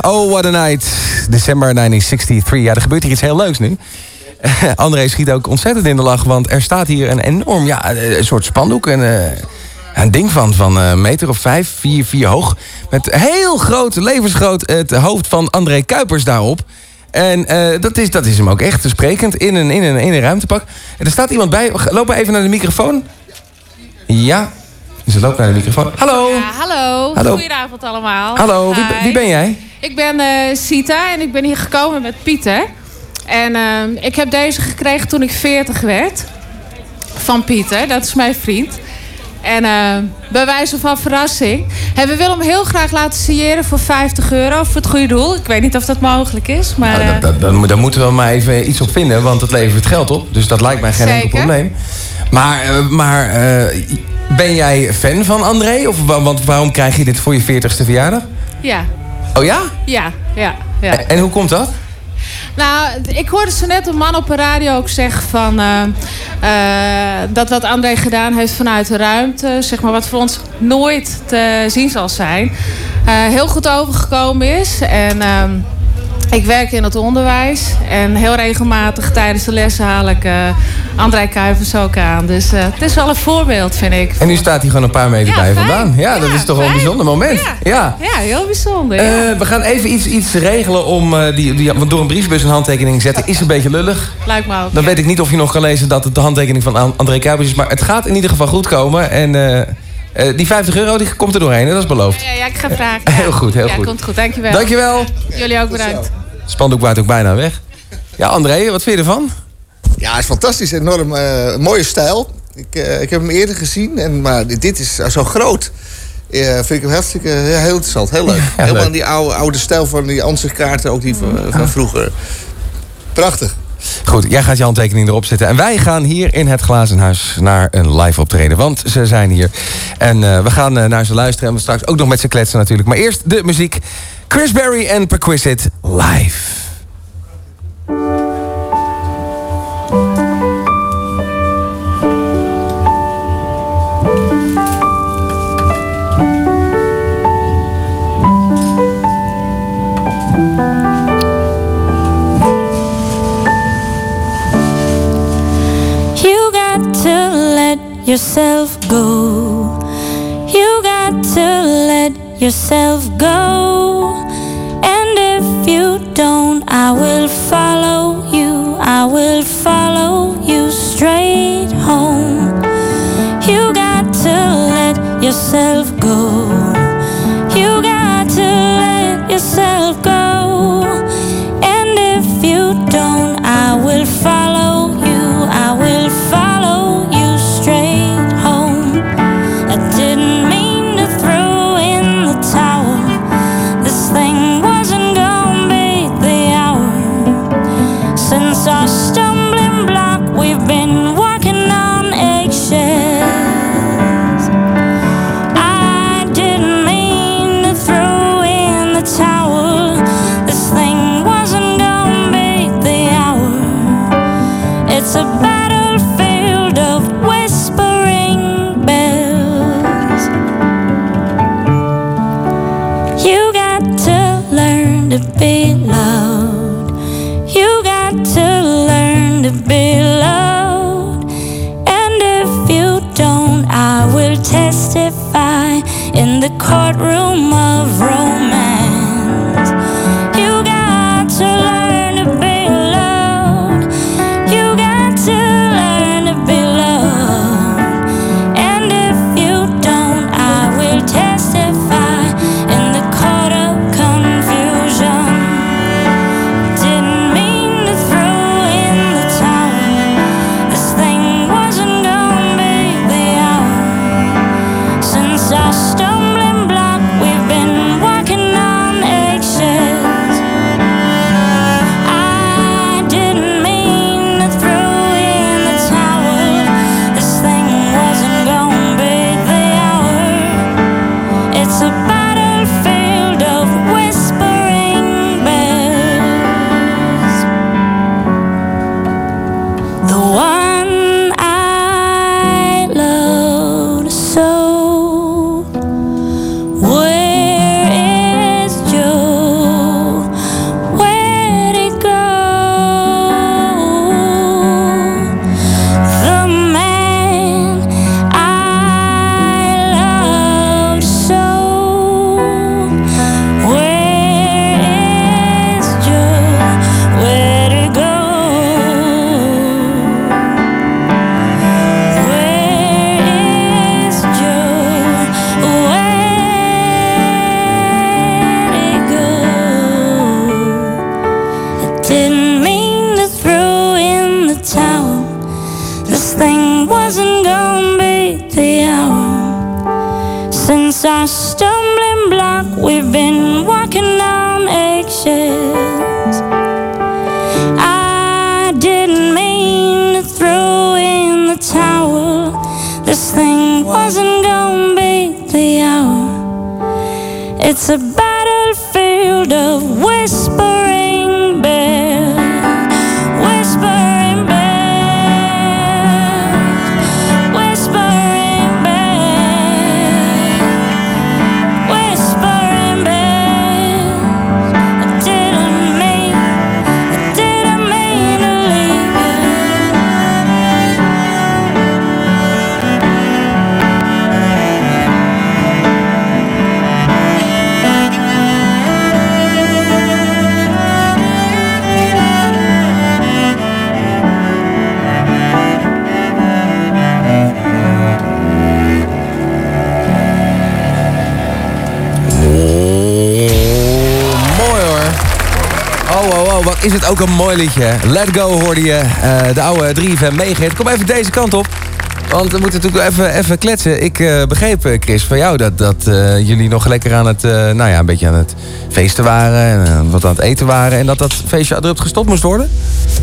Oh, what a night. December 1963. Ja, er gebeurt hier iets heel leuks nu. André schiet ook ontzettend in de lach, want er staat hier een enorm, ja, een soort spandoek. En, eh, een ding van, van een meter of vijf, vier, vier hoog. Met heel groot, levensgroot, het hoofd van André Kuipers daarop. En eh, dat, is, dat is hem ook echt sprekend in een, in, een, in een ruimtepak. En er staat iemand bij. Loop maar even naar de microfoon. Ja, ze loopt naar de microfoon. Hallo. Ja, hallo. Hallo. Goedenavond allemaal. Hallo, wie, wie ben jij? Ik ben eh, Sita en ik ben hier gekomen met Pieter. En eh, ik heb deze gekregen toen ik 40 werd. Van Pieter, dat is mijn vriend. En eh, bij wijze van verrassing. En we willen hem heel graag laten signeren voor 50 euro voor het goede doel. Ik weet niet of dat mogelijk is, maar... Nou, dat, dat, dan, dan moeten we maar even iets op vinden, want het levert geld op. Dus dat lijkt mij geen enkel probleem. Maar, maar ben jij fan van André? Of, wa- want waarom krijg je dit voor je 40ste verjaardag? ja, Oh ja? ja, ja, ja. En hoe komt dat? Nou, ik hoorde zo net een man op de radio ook zeggen van... eh, eh, dat wat André gedaan heeft vanuit de ruimte... zeg maar wat voor ons nooit te zien zal zijn... eh, heel goed overgekomen is. En ehm, ik werk in het onderwijs. En heel regelmatig tijdens de lessen haal ik eh, André Kuipers ook aan. Dus eh, het is wel een voorbeeld, vind ik. En nu staat hij gewoon een paar meter Ja, bij fijn. vandaan. Ja, dat Ja, is toch wel een bijzonder moment. Ja. Ja, heel bijzonder. ja. Eh, we gaan even iets, iets regelen om die, die, want door een briefbus een handtekening zetten is een beetje lullig. Lijkt me ook. Dan ja. weet ik niet of je nog kan lezen dat het de handtekening van An- André Kuipers is. Maar het gaat in ieder geval goed komen. En die 50 euro die komt er doorheen, hè? dat is beloofd. Ja, ja, ik ga vragen. Ja. Heel goed, heel ja, goed. komt goed. Dankjewel. Dankjewel. Jullie ook bedankt. Spandoek waait ook bijna weg. Ja, André, wat vind je ervan? Ja, het is fantastisch. Enorm eh, mooie stijl. Ik, eh, ik heb hem eerder gezien, en, maar dit- is zo groot. Eh, vind ik hem hartstikke heel interessant. Heel leuk. Helemaal leuk. in die oude, oude stijl van die ansichtkaarten, ook die van, van vroeger. Prachtig. Goed, jij gaat je handtekening erop zetten. En wij gaan hier in het Glazen Huis naar een live optreden. Want ze zijn hier. En eh, we gaan eh, naar ze luisteren. En we straks ook nog met ze kletsen natuurlijk. Maar eerst de muziek. Chris Berry en Perquisite live. You got to let yourself go. You got to let yourself go. Let yourself is het ook een mooi liedje. Let Go hoorde je. eh, de oude 3FM meegeeft. Kom even deze kant op. Want we moeten natuurlijk even, even kletsen. Ik eh, begreep, eh, Chris, van jou dat, dat jullie nog lekker aan het, nou ja, een beetje aan het feesten waren. En wat aan het eten waren. En dat dat feestje abrupt gestopt moest worden.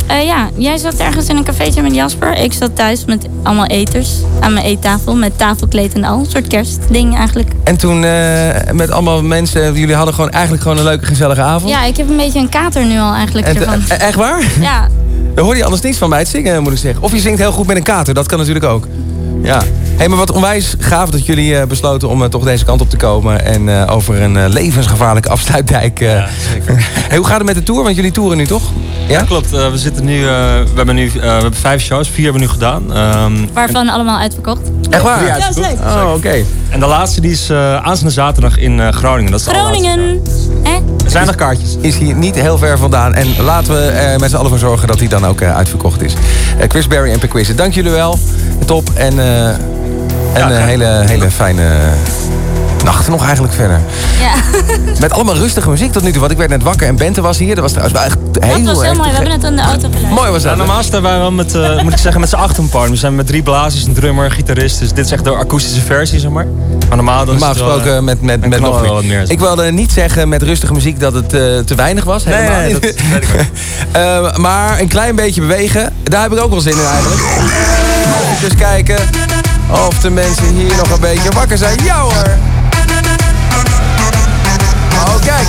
Eh, ja, jij zat ergens in een cafeetje met Jasper. Ik zat thuis met allemaal eters aan mijn eettafel. Met tafelkleed en al. Een soort kerstding eigenlijk. En toen eh, met allemaal mensen, jullie hadden gewoon eigenlijk gewoon een leuke gezellige avond. Ja, ik heb een beetje een kater nu al eigenlijk En eh, echt waar? Ja, Dan hoor je anders niets van mij het zingen, moet ik zeggen. Of je zingt heel goed met een kater, dat kan natuurlijk ook. Ja. Hé, maar wat onwijs gaaf dat jullie eh, besloten om toch deze kant op te komen. En eh, over een eh, levensgevaarlijke afsluitdijk. eh. Hey, hoe gaat het met de tour? Want jullie toeren nu toch? Ja, klopt. Eh, we, zitten nu, eh, we, hebben nu eh, we hebben vijf shows, vier hebben we nu gedaan. Ehm, waarvan allemaal uitverkocht. Echt waar? Drie uitverkocht. Oh, oké. En de laatste die is eh aanstaande zaterdag in eh, Groningen. Dat is. Groningen. Hè? Er zijn nog kaartjes. Is hier niet heel ver vandaan. En laten we er met z'n allen voor zorgen dat hij dan ook eh, uitverkocht is. Eh, Chris Berry en Pequizzen, dank jullie wel. Top. En, eh, en een hele, hele fijne nacht nog eigenlijk verder. Ja. Met allemaal rustige muziek tot nu toe. Want ik werd net wakker en Bente was hier. Dat was trouwens wel echt heel Dat was heel mooi. We hebben het aan de auto geluisterd. Mooi was dat. Ja, normaal staan wij wel met, eh, moet ik zeggen, met z'n acht een. We zijn met drie blazers, een drummer, een gitarist. Dus dit is echt de akoestische versie, zeg maar. Maar normaal, dan is Normaal het wel, gesproken eh, met, met, met nog meer. wat meer. Ik wilde niet zeggen met rustige muziek dat het eh, te weinig was. Nee, Helemaal nee, niet. dat weet ik Eh, maar een klein beetje bewegen, daar heb ik ook wel zin in eigenlijk. Even kijken of de mensen hier nog een beetje wakker zijn. Ja hoor! Oh, kijk!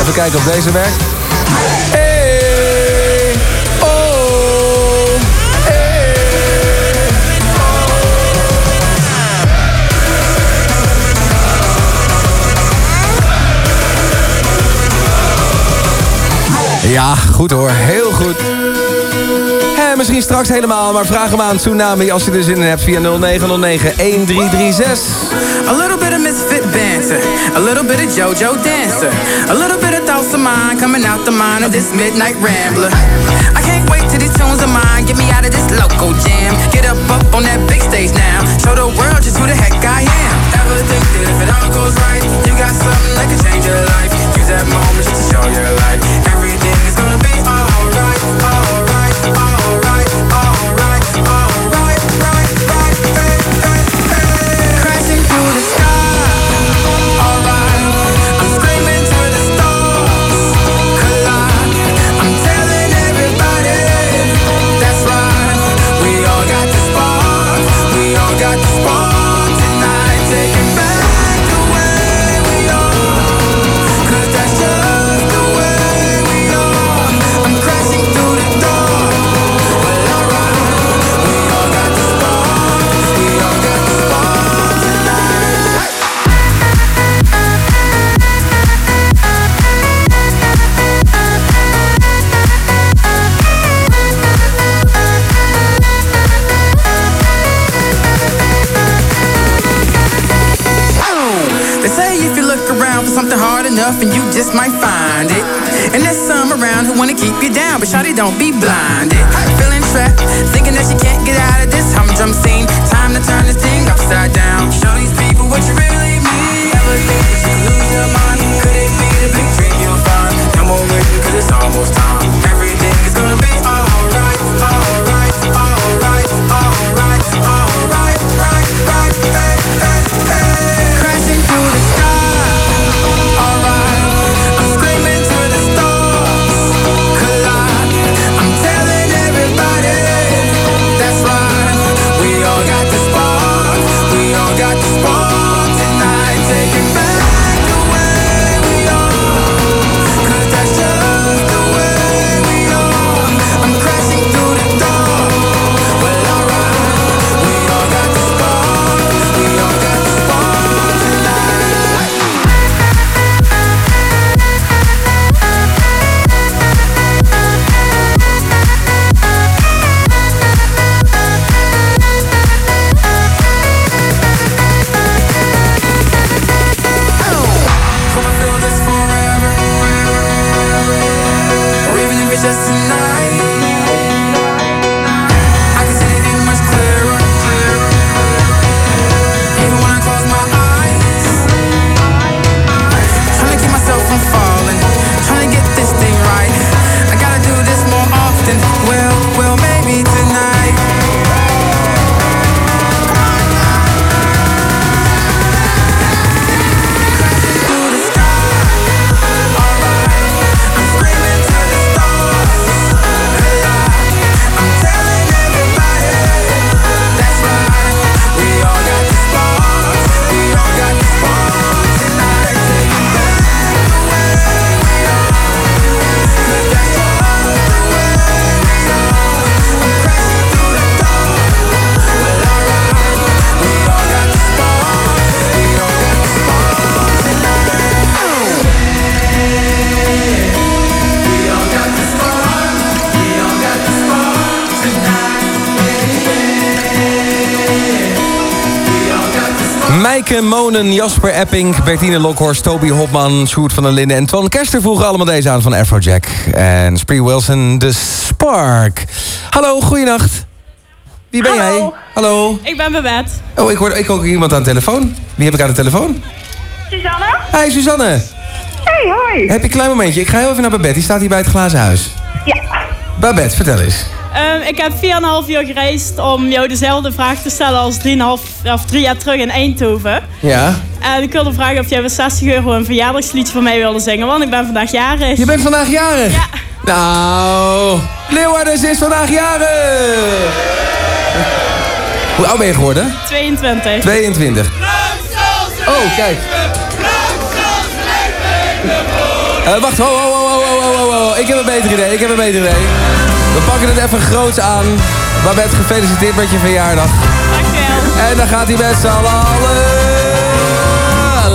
Even kijken of deze werkt. Hey! Oh! Ja, goed hoor. Heel goed. En misschien straks helemaal, maar vraag hem aan Tsunami als je er zin in hebt via 0909-1336. A little bit of misfit banter, a little bit of JoJo dancer, a little bit of thoughts of mine coming out the mind of this midnight rambler. I can't wait till these tunes of mine get me out of this local jam. Get up up on that big stage now, show the world just who the heck I am. Ever think that if it all goes right, you got something that can change your life? Use that moment just to show your light. Everything is gonna Jasper Epping, Bertine Lokhorst, Toby Hopman, Sjoerd van der Linden en Twan Kester vroegen allemaal deze aan van Afrojack. En Spree Wilson, The Spark. Hallo, goeienacht. Wie ben jij? Hallo. Ik ben Babette. Oh, ik hoor ik hoor ook iemand aan de telefoon. Wie heb ik aan de telefoon? Susanne? Hi, Suzanne. Hey, hoi. Heb je een klein momentje? Ik ga heel even naar Babette. Die staat hier bij het glazen huis. Ja. Babette, vertel eens. Ehm, ik heb 4,5 uur gereisd om jou dezelfde vraag te stellen als 3,5 of 3 jaar terug in Eindhoven. Ja. En ik wilde vragen of jij voor 60 euro een verjaardagsliedje voor mij wilde zingen, want ik ben vandaag jarig. Je bent vandaag jarig? Ja. Nou, Leeuwarden is vandaag jarig. Hoe oud ben je geworden? 22. 22. Oh, kijk. Eh, wacht, ho, ho, ho, ho, ho, ho, ho. Ik heb een beter idee, ik heb een beter idee. We pakken het even groots aan. Babette, gefeliciteerd met je verjaardag. En dan gaat hij met z'n allen.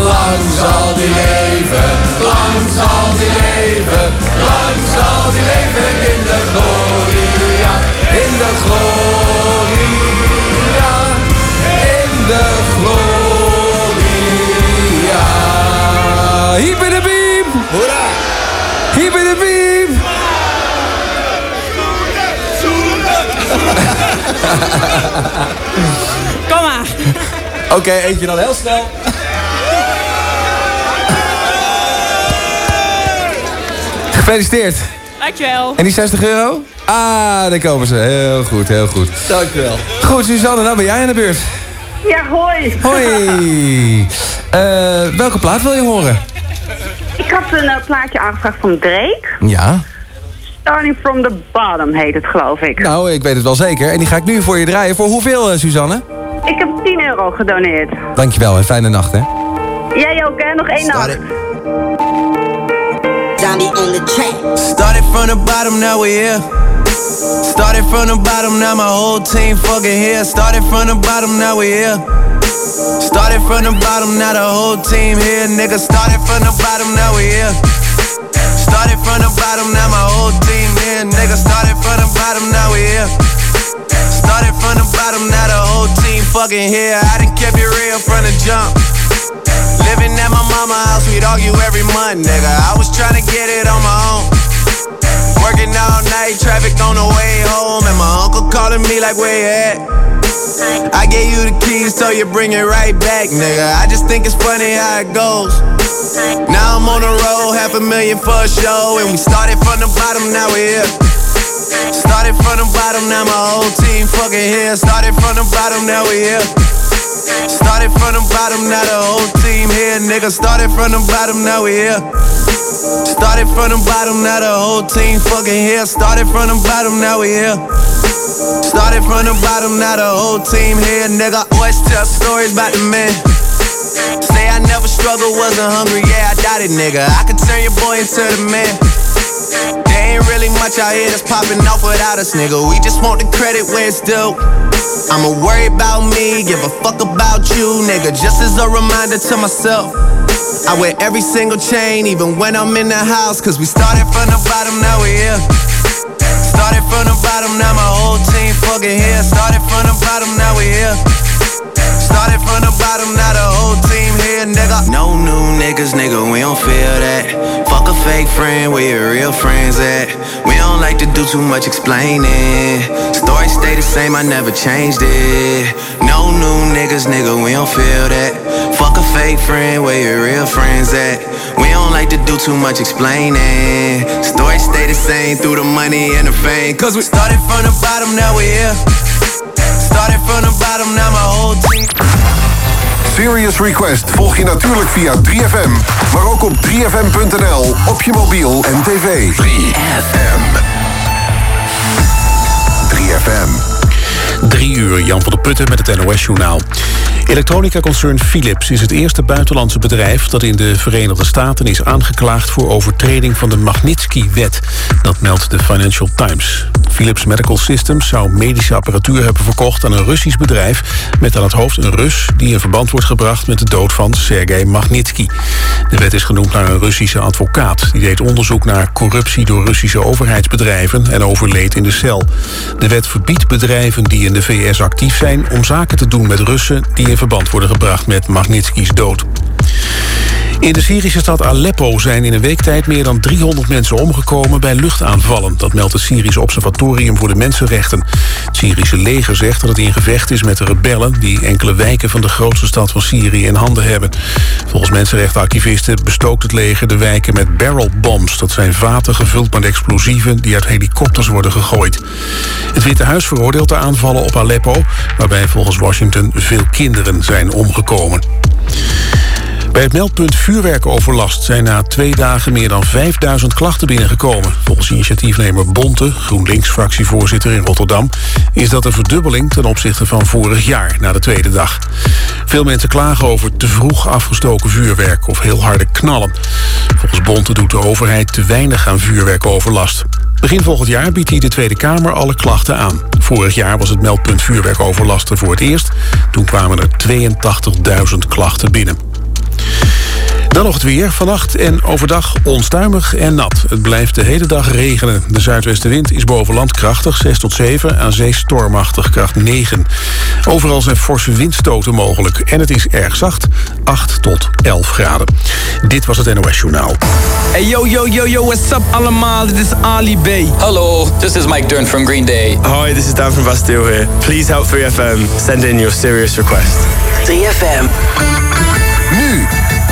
Lang zal die leven, lang zal die leven, lang zal die leven in de gloria, in de gloria, in de gloria. Hiep in de biep! Hoera! Hiep in de maar. Oké, eentje dan heel snel. Gefeliciteerd. Dankjewel. En die 60 euro? Ah, daar komen ze. Heel goed, heel goed. Dankjewel. Goed, Suzanne, nou ben jij aan de beurt. Ja, hoi. Hoi. Eh, welke plaat wil je horen? Ik had een eh, plaatje aangevraagd van Drake. Ja. Starting from the bottom heet het, geloof ik. Nou, ik weet het wel zeker. En die ga ik nu voor je draaien. Voor hoeveel, eh, Suzanne? Ik heb 10 euro gedoneerd. Dankjewel en fijne nacht, hè. Jij ook, hè? Nog één nacht. Started from the bottom, now we're here. Started from the bottom, now my whole team fucking here. Started from the bottom, now we're here. Started from the bottom, now the whole team here. Nigga, started from the bottom, now we're here. Started from the bottom, now my whole team here. Nigga, started from the bottom, now we're here. Started from the bottom, now the whole team fucking here. I done kept it real from the jump. Living at my mama house, we'd argue every month, nigga. I was trying to get it on my own. Working all night, traffic on the way home, and my uncle calling me like, where you at? I gave you the keys, so you bring it right back, nigga. I just think it's funny how it goes. Now I'm on the road, half a million for a show, and we started from the bottom, now we're here. Started from the bottom, now my whole team fucking here. Started from the bottom, now we here. Started from the bottom, now the whole team here, nigga. Started from the bottom, now we here. Started from the bottom, now the whole team fucking here. Started from the bottom, now we here. Started from the bottom, now the whole team here, nigga. Always tell stories about the man. Say I never struggled, wasn't hungry, yeah, I doubt it, nigga. I could turn your boy into the man. Ain't really much out here that's popping off without us, nigga. We just want the credit where it's due. I'ma worry about me, give a fuck about you, nigga. Just as a reminder to myself. I wear every single chain, even when I'm in the house. Cause we started from the bottom, now we here. Started from the bottom, now my whole team fucking here. Started from the bottom, now we here. Started from the bottom, now the whole team nigga. No new niggas, nigga, we don't feel that. Fuck a fake friend, where your real friends at? We don't like to do too much explaining. Story stay the same, I never changed it. No new niggas, nigga, we don't feel that. Fuck a fake friend, where your real friends at? We don't like to do too much explaining. Story stay the same through the money and the fame. Cause we started from the bottom, now we here. Started from the bottom, now my whole team. Serious Request volg je natuurlijk via 3FM, maar ook op 3FM.nl, op je mobiel en tv. 3FM. 3FM. Drie uur, Jan van der Putten met het NOS-journaal. Elektronica-concern Philips is het eerste buitenlandse bedrijf... dat in de Verenigde Staten is aangeklaagd voor overtreding van de Magnitsky-wet. Dat meldt de Financial Times. Philips Medical Systems zou medische apparatuur hebben verkocht aan een Russisch bedrijf... met aan het hoofd een Rus die in verband wordt gebracht met de dood van Sergei Magnitsky. De wet is genoemd naar een Russische advocaat. Die deed onderzoek naar corruptie door Russische overheidsbedrijven en overleed in de cel. De wet verbiedt bedrijven die in de VS actief zijn om zaken te doen met Russen die in verband worden gebracht met Magnitsky's dood. In de Syrische stad Aleppo zijn in een week tijd meer dan 300 mensen omgekomen bij luchtaanvallen. Dat meldt het Syrisch Observatorium voor de Mensenrechten. Het Syrische leger zegt dat het in gevecht is met de rebellen die enkele wijken van de grootste stad van Syrië in handen hebben. Volgens mensenrechtenactivisten bestookt het leger de wijken met barrel bombs. Dat zijn vaten gevuld met explosieven die uit helikopters worden gegooid. Het Witte Huis veroordeelt de aanvallen op Aleppo, waarbij volgens Washington veel kinderen zijn omgekomen. Bij het meldpunt vuurwerkoverlast zijn na twee dagen meer dan 5000 klachten binnengekomen. Volgens initiatiefnemer Bonte, GroenLinks-fractievoorzitter in Rotterdam... is dat een verdubbeling ten opzichte van vorig jaar, na de tweede dag. Veel mensen klagen over te vroeg afgestoken vuurwerk of heel harde knallen. Volgens Bonte doet de overheid te weinig aan vuurwerkoverlast. Begin volgend jaar biedt hij de Tweede Kamer alle klachten aan. Vorig jaar was het meldpunt vuurwerkoverlast er voor het eerst. Toen kwamen er 82.000 klachten binnen. Dan nog het weer. Vannacht en overdag onstuimig en nat. Het blijft de hele dag regenen. De zuidwestenwind is boven land krachtig, 6 tot 7. Aan zee stormachtig, kracht 9. Overal zijn forse windstoten mogelijk. En het is erg zacht, 8 tot 11 graden. Dit was het NOS Journaal. Hey yo yo yo yo, what's up allemaal? Dit is Ali B. Hallo, this is Mike Dern from Green Day. Hi, this is Dan from Bastille here. Please help 3FM. Send in your serious request. 3FM.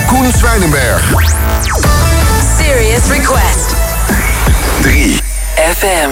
Koen Zwijnenberg. Serious request. 3 FM.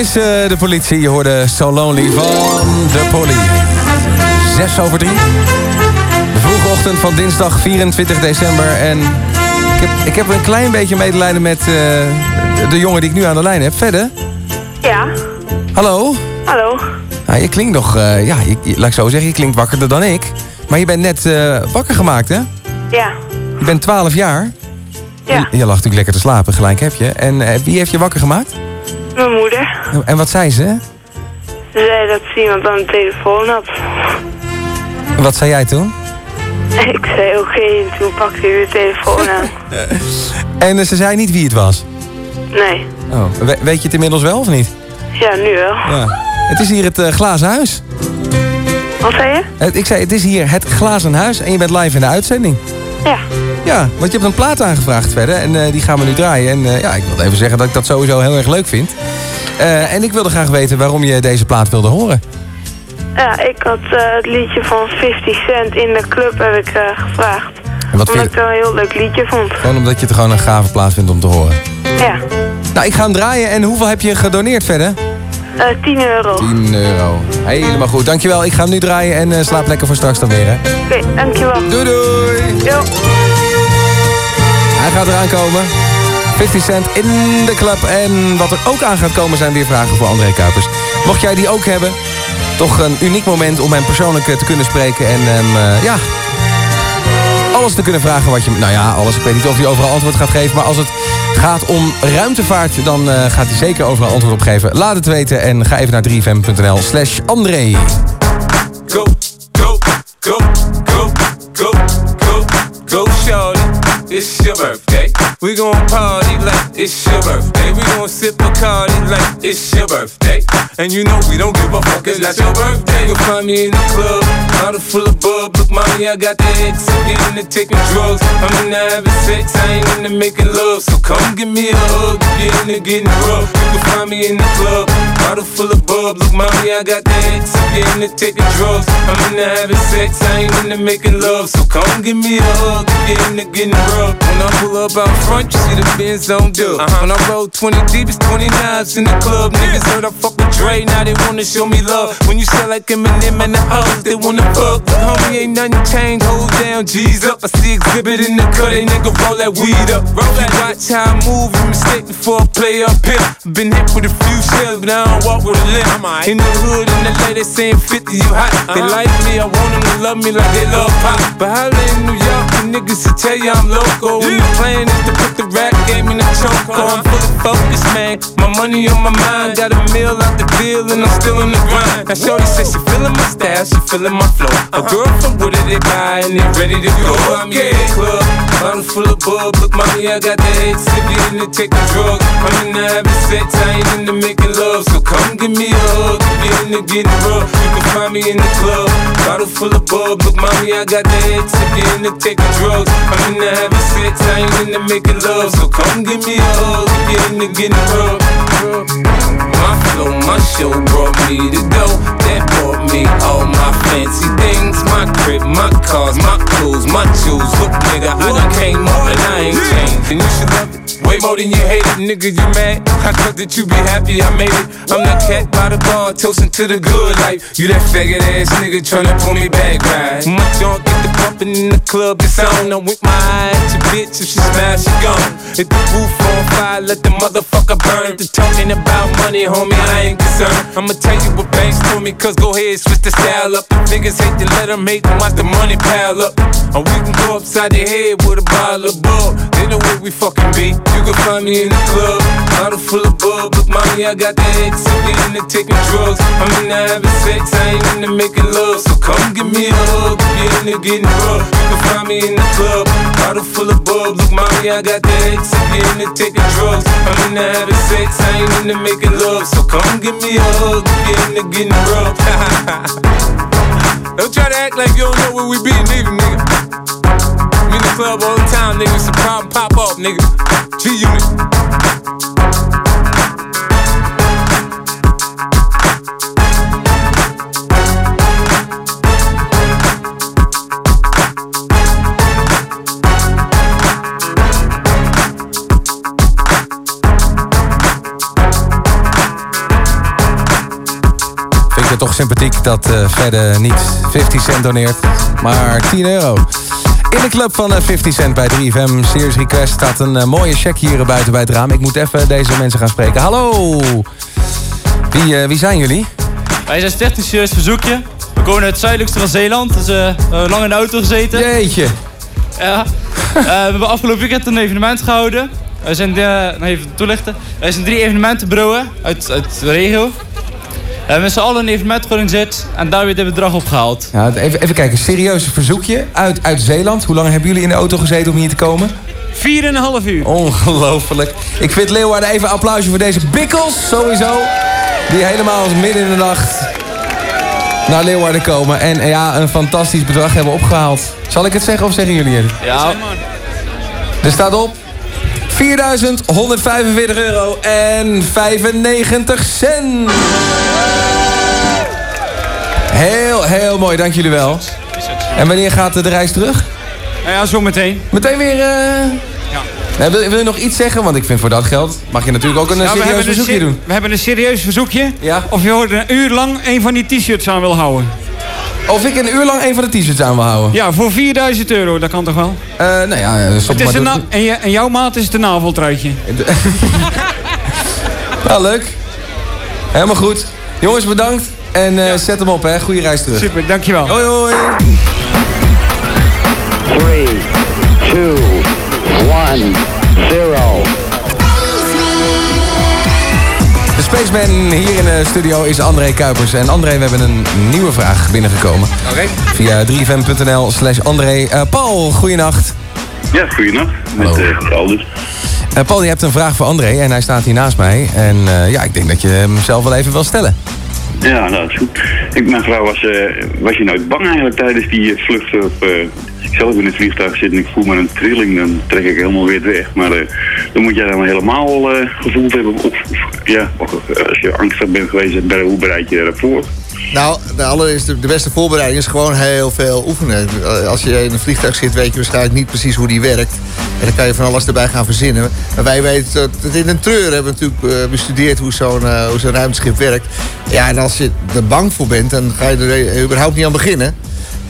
Is eh, de politie. Je hoorde So Lonely van de police. Zes over drie. De vroege ochtend van dinsdag 24 december. En ik heb, ik heb een klein beetje medelijden met eh, de, jongen die ik nu aan de lijn heb. Verder. Ja, Hallo? hallo. Nou, je klinkt nog, eh, ja, je, laat ik zo zeggen, je klinkt wakkerder dan ik. Maar je bent net wakker gemaakt, hè? Ja, Je bent 12 jaar. Ja. Je, je lag natuurlijk lekker te slapen, gelijk heb je. En wie heeft je wakker gemaakt? Mijn moeder. En wat zei ze? Ze zei dat ze iemand aan de telefoon had. En Wat zei jij toen? Ik zei oké, en toen pakte hij de telefoon aan. En eh, ze zei niet wie het was. Nee. Oh. We- weet je het inmiddels wel of niet? Ja, nu wel. Ja. Het is hier het eh, glazen huis. Wat zei je? Ik zei, het is hier het glazen huis en je bent live in de uitzending. Ja. Ja, want je hebt een plaat aangevraagd verder en eh, die gaan we nu draaien. En eh, ja, ik wilde even zeggen dat ik dat sowieso heel erg leuk vind. Eh, en ik wilde graag weten waarom je deze plaat wilde horen. Ja, ik had het liedje van 50 Cent in de club heb ik gevraagd. En wat omdat ik het een heel leuk liedje vond. Gewoon omdat je het gewoon een gave plaat vindt om te horen. Ja, Nou, ik ga hem draaien. En hoeveel heb je gedoneerd verder? eh 10 euro. 10 euro. Helemaal goed. Dankjewel. Ik ga hem nu draaien en slaap lekker voor straks dan weer. Oké, dankjewel. Doei doei. Gaat eraan komen. 50 Cent in de club. En wat er ook aan gaat komen zijn weer vragen voor André Kuipers. Mocht jij die ook hebben, toch een uniek moment om hem persoonlijk eh, te kunnen spreken. En hem, eh, ja, alles te kunnen vragen wat je... Nou ja, alles. Ik weet niet of hij overal antwoord gaat geven. Maar als het gaat om ruimtevaart, dan eh, gaat hij zeker overal antwoord op geven. Laat het weten en ga even naar 3fm.nl slash André. Go, go, go, go, go, go, go, shorty. It's your birthday. We gon' party like it's your birthday. We gon' sip a cardi like it's your birthday. And you know we don't give a fuck, it's not your birthday. You'll find me in the club, bottle full of bub. Look, mommy, I got the X. I'm into taking drugs. I'm into having sex, I ain't into making love. So come give me a hug, get into getting rough. You can find me in the club, bottle full of bub. Look, mommy, I got the X. I'm into taking drugs. I'm into having sex, I ain't into making love. So come give me a hug, get into getting rough. When I pull up out front, you see the Benz on dub. Uh-huh. When I roll 20 deep, it's 29s in the club. Niggas heard I fuck with Dre, now they wanna show me love. When you sell like Eminem and the hoes, they wanna fuck. Homie, ain't nothing changed, hold down, G's up. I see exhibit in the cut, they nigga roll that weed up. Roll that. Watch how I move, you mistake before I play up here. Been hit with a few shells, but I don't walk with a limp. In the hood, in the lady saying 50, you hot. They uh-huh. like me, I want them to love me like they love pop. But holla in New York, the niggas to tell you I'm local. When the plan is to put the rap game in the choke. I'm fully focused, man. My money on my mind, got a meal out the deal, and I'm still in the grind. Now, Shorty says she feeling my style, she feeling my flow. A girl from Wooded, they buy, and they ready to go. I'm in the club, bottle full of bub. Look, mommy, I got the X, if you into taking drugs. I'm into having sex, I ain't into making love. So come give me a hug, if you into getting rough. You can find me in the club, bottle full of bub. Look, mommy, I got the X, if you into taking drugs. I'm into having sex, I ain't into making love. So come give me a hug, if you into getting rough. My flow, my show brought me to go. That brought me all my fancy things. My crib, my cars, my clothes, my jewels. Look, nigga, I done came up and I ain't changed. And you should love it. Way more than you hate it, nigga, you mad? I thought that you be happy I made it. I'm that cat by the bar, toasting to the good life. You that faggot ass nigga tryna pull me back, right? My junk get the bumping in the club, it's on. I'm with my eye at your bitch, if she smash, she gone. Hit the roof on fire, let the motherfucker burn. The talking about money, homie, I ain't concerned. I'ma tell you what banks told me, cause go ahead, switch the style up. The niggas hate to let them hate them, watch the money pile up. Or we can go upside the head with a bottle of bug. They know where we fucking be. You can find me in the club, bottle full of bub. Look, mommy, I got the X, if you into taking drugs. I'm into having sex, I ain't into making love. So come give me a hug, if you into getting rough. You can find me in the club, bottle full of bub. Look, mommy, I got the X, if you into taking drugs. I'm into having sex, I ain't into making love. So come give me a hug, if into getting rough. don't try to act like you don't know where we be, nigga, nigga. I'm in the club all the time, nigga. It's a problem, pop off, nigga. G Unit. Toch sympathiek dat eh verder niet 50 cent doneert, maar 10 euro. In de club van eh, 50 Cent bij 3FM Series Request staat een eh, mooie check hier buiten bij het raam. Ik moet even deze mensen gaan spreken. Hallo! Wie, eh, wie zijn jullie? Wij zijn Stichting Serieus Verzoekje. We komen uit het zuidelijkste van Zeeland, dus eh, we hebben lang in de auto gezeten. Jeetje. Ja. Eh, we hebben afgelopen weekend een evenement gehouden. Wij zijn, eh, even toelichten. Wij zijn drie evenementenbureaus uit, uit de regio. We hebben met z'n allen een evenement georganiseerd en daar weer dit bedrag opgehaald. Ja, even, even kijken, serieus verzoekje uit, uit Zeeland. Hoe lang hebben jullie in de auto gezeten om hier te komen? Vier en een half uur. Ongelooflijk. Ik vind Leeuwarden even een applausje voor deze bikkels, sowieso. Die helemaal midden in de nacht naar Leeuwarden komen. En eh, ja, een fantastisch bedrag hebben opgehaald. Zal ik het zeggen of zeggen jullie het? Ja. Er staat op 4.145 euro en 95 cent. Heel, heel mooi. Dank jullie wel. En wanneer gaat de reis terug? Nou ja, zo meteen. Meteen weer... eh, Nee, wil, wil je nog iets zeggen? Want ik vind voor dat geld mag je natuurlijk ook een Ja, serieus een verzoekje se- doen. We hebben een serieus verzoekje. Ja. Of je hoort een uur lang een van die t-shirts aan wil houden. Of ik een uur lang een van de t-shirts aan wil houden. Ja, voor 4000 euro, dat kan toch wel? Eh, nou ja, eh, stop Het is maar een en, je, en jouw maat is het een naveltruitje. Nou, leuk. Helemaal goed. Jongens, bedankt. En eh, zet hem op, hè. Goeie reis terug. Super, dankjewel. Hoi, hoi. 3, 2, 1, 0. Spaceman hier in de studio is André Kuipers. En André, we hebben een nieuwe vraag binnengekomen. Oké. Via 3fm.nl slash André. Eh, Paul, goeienacht. Ja, goeienacht. Met eh Paul dus. Eh, Paul, je hebt een vraag voor André en hij staat hier naast mij. En eh, ja, ik denk dat je hem zelf wel even wil stellen. Ja, nou, dat is goed. Ik, mijn vrouw was, eh, was je nooit bang eigenlijk tijdens die eh, vlucht? Eh, als ik zelf in het vliegtuig zit en ik voel maar een trilling, dan trek ik helemaal weer weg. Maar eh, dan moet jij dan helemaal eh, gevoeld hebben. Of, of, ja, eh, als je angstig bent geweest, hoe bereid je erop voor? Nou, de, de beste voorbereiding is gewoon heel veel oefenen. Als je in een vliegtuig zit, weet je waarschijnlijk niet precies hoe die werkt. En dan kan je van alles erbij gaan verzinnen. Maar wij weten dat in een treur hebben we natuurlijk eh, bestudeerd hoe zo'n eh, hoe zo'n ruimteschip werkt. Ja, en als je er bang voor bent, dan ga je er eh, überhaupt niet aan beginnen.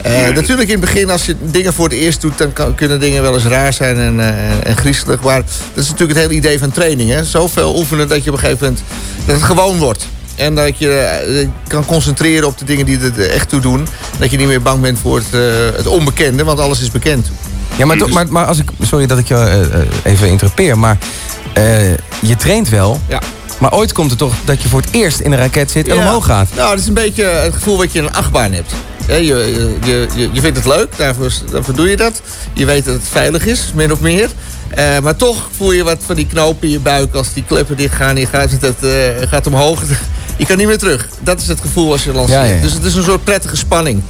Eh, natuurlijk in het begin, als je dingen voor het eerst doet, dan kan, kunnen dingen wel eens raar zijn en, eh, en griezelig. Maar dat is natuurlijk het hele idee van training. Hè? Zoveel oefenen dat je op een gegeven moment dat het gewoon wordt. En dat je eh, kan concentreren op de dingen die er echt toe doen. Dat je niet meer bang bent voor het, eh, het onbekende, want alles is bekend. Ja, maar, toch- maar, maar als ik... Sorry dat ik je eh, eh, even interrupeer, maar... eh, je traint wel. Ja. Maar ooit komt het toch dat je voor het eerst in een raket zit en Ja. omhoog gaat. Nou, dat is een beetje het gevoel wat je een achtbaan hebt. Je, je, je, je- vindt het leuk, daarvoor, daarvoor doe je dat. Je weet dat het veilig is, min of meer. Eh, maar toch voel je wat van die knopen in je buik als die kleppen dichtgaan. Je gaat, het, eh, gaat omhoog. Je kan niet meer terug. Dat is het gevoel als je lanceert. Ja. Dus het is een soort prettige spanning.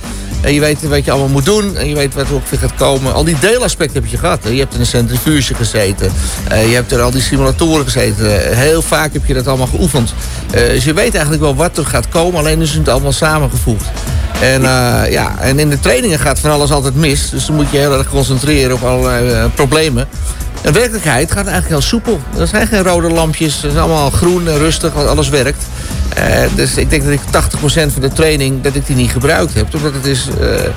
En je weet wat je allemaal moet doen. En je weet wat er op je gaat komen. Al die deelaspecten heb je gehad. hè. Je hebt in een centrifuge gezeten. Eh, je hebt er al die simulatoren gezeten. Heel vaak heb je dat allemaal geoefend. Eh, dus je weet eigenlijk wel wat er gaat komen. Alleen is het allemaal samengevoegd. En, eh, ja, en in de trainingen gaat van alles altijd mis. Dus dan moet je heel erg concentreren op allerlei problemen. In werkelijkheid gaat het eigenlijk heel soepel. Er zijn geen rode lampjes. Het is allemaal groen en rustig. Alles werkt. Eh, dus ik denk dat ik 80% van de training dat ik die niet gebruikt heb. Omdat het is, eh, eh,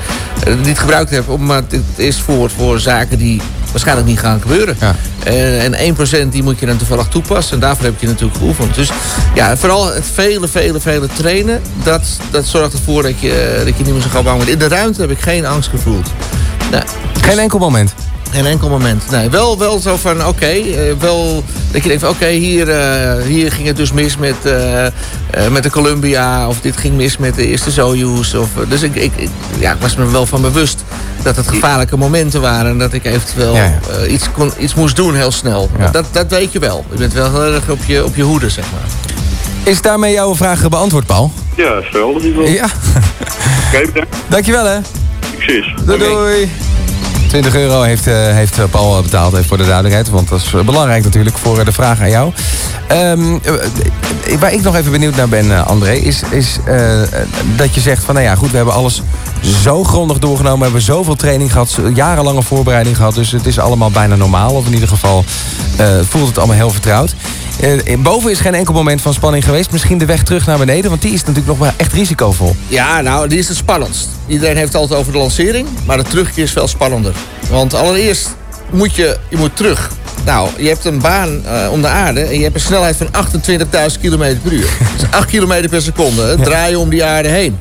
niet gebruikt heb. Omdat het is voor, voor zaken die waarschijnlijk niet gaan gebeuren. Eh, en 1% die moet je dan toevallig toepassen. En daarvoor heb je natuurlijk geoefend. Dus ja, vooral het vele, vele, vele trainen. Dat, dat zorgt ervoor dat je, dat je niet meer zo gauw bang bent. In de ruimte heb ik geen angst gevoeld. Nee. Geen enkel moment. Geen enkel moment. Nee, wel, wel zo van, oké, eh, wel dat je denkt van, oké, hier, eh, hier ging het dus mis met, eh, eh, met de Columbia, of dit ging mis met de eerste Soyuz. Of, dus ik, ik, ik- ja, ik was me wel van bewust dat het gevaarlijke momenten waren en dat ik eventueel Ja, eh, iets, kon, iets moest doen heel snel. Ja. Dat, dat weet je wel. Je bent wel heel erg op je, op je hoede, zeg maar. Is daarmee jouw vraag beantwoord, Paul? Ja, ieder geval. Ja. Oké, bedankt. Dankjewel, hè. Succes. Doei, doei. 20 euro heeft, eh, heeft eh, Paul betaald, even voor de duidelijkheid. Want dat is eh, belangrijk natuurlijk voor eh, de vraag aan jou. Ehm, eh, eh, waar ik nog even benieuwd naar ben, eh, André, is, is eh, eh, dat je zegt van... nou ja, goed, we hebben alles zo grondig doorgenomen. We hebben zoveel training gehad, jarenlange voorbereiding gehad. Dus het is allemaal bijna normaal. Of in ieder geval eh, voelt het allemaal heel vertrouwd. Eh, boven is geen enkel moment van spanning geweest. Misschien de weg terug naar beneden, want die is natuurlijk nog wel echt risicovol. Ja, nou, die is het spannendst. Iedereen heeft het altijd over de lancering, maar de terugkeer is veel spannender. Want allereerst moet je, je moet terug. Nou, je hebt een baan eh, om de aarde en je hebt een snelheid van 28.000 km per uur. Dat is 8 km per seconde, draaien om die aarde heen.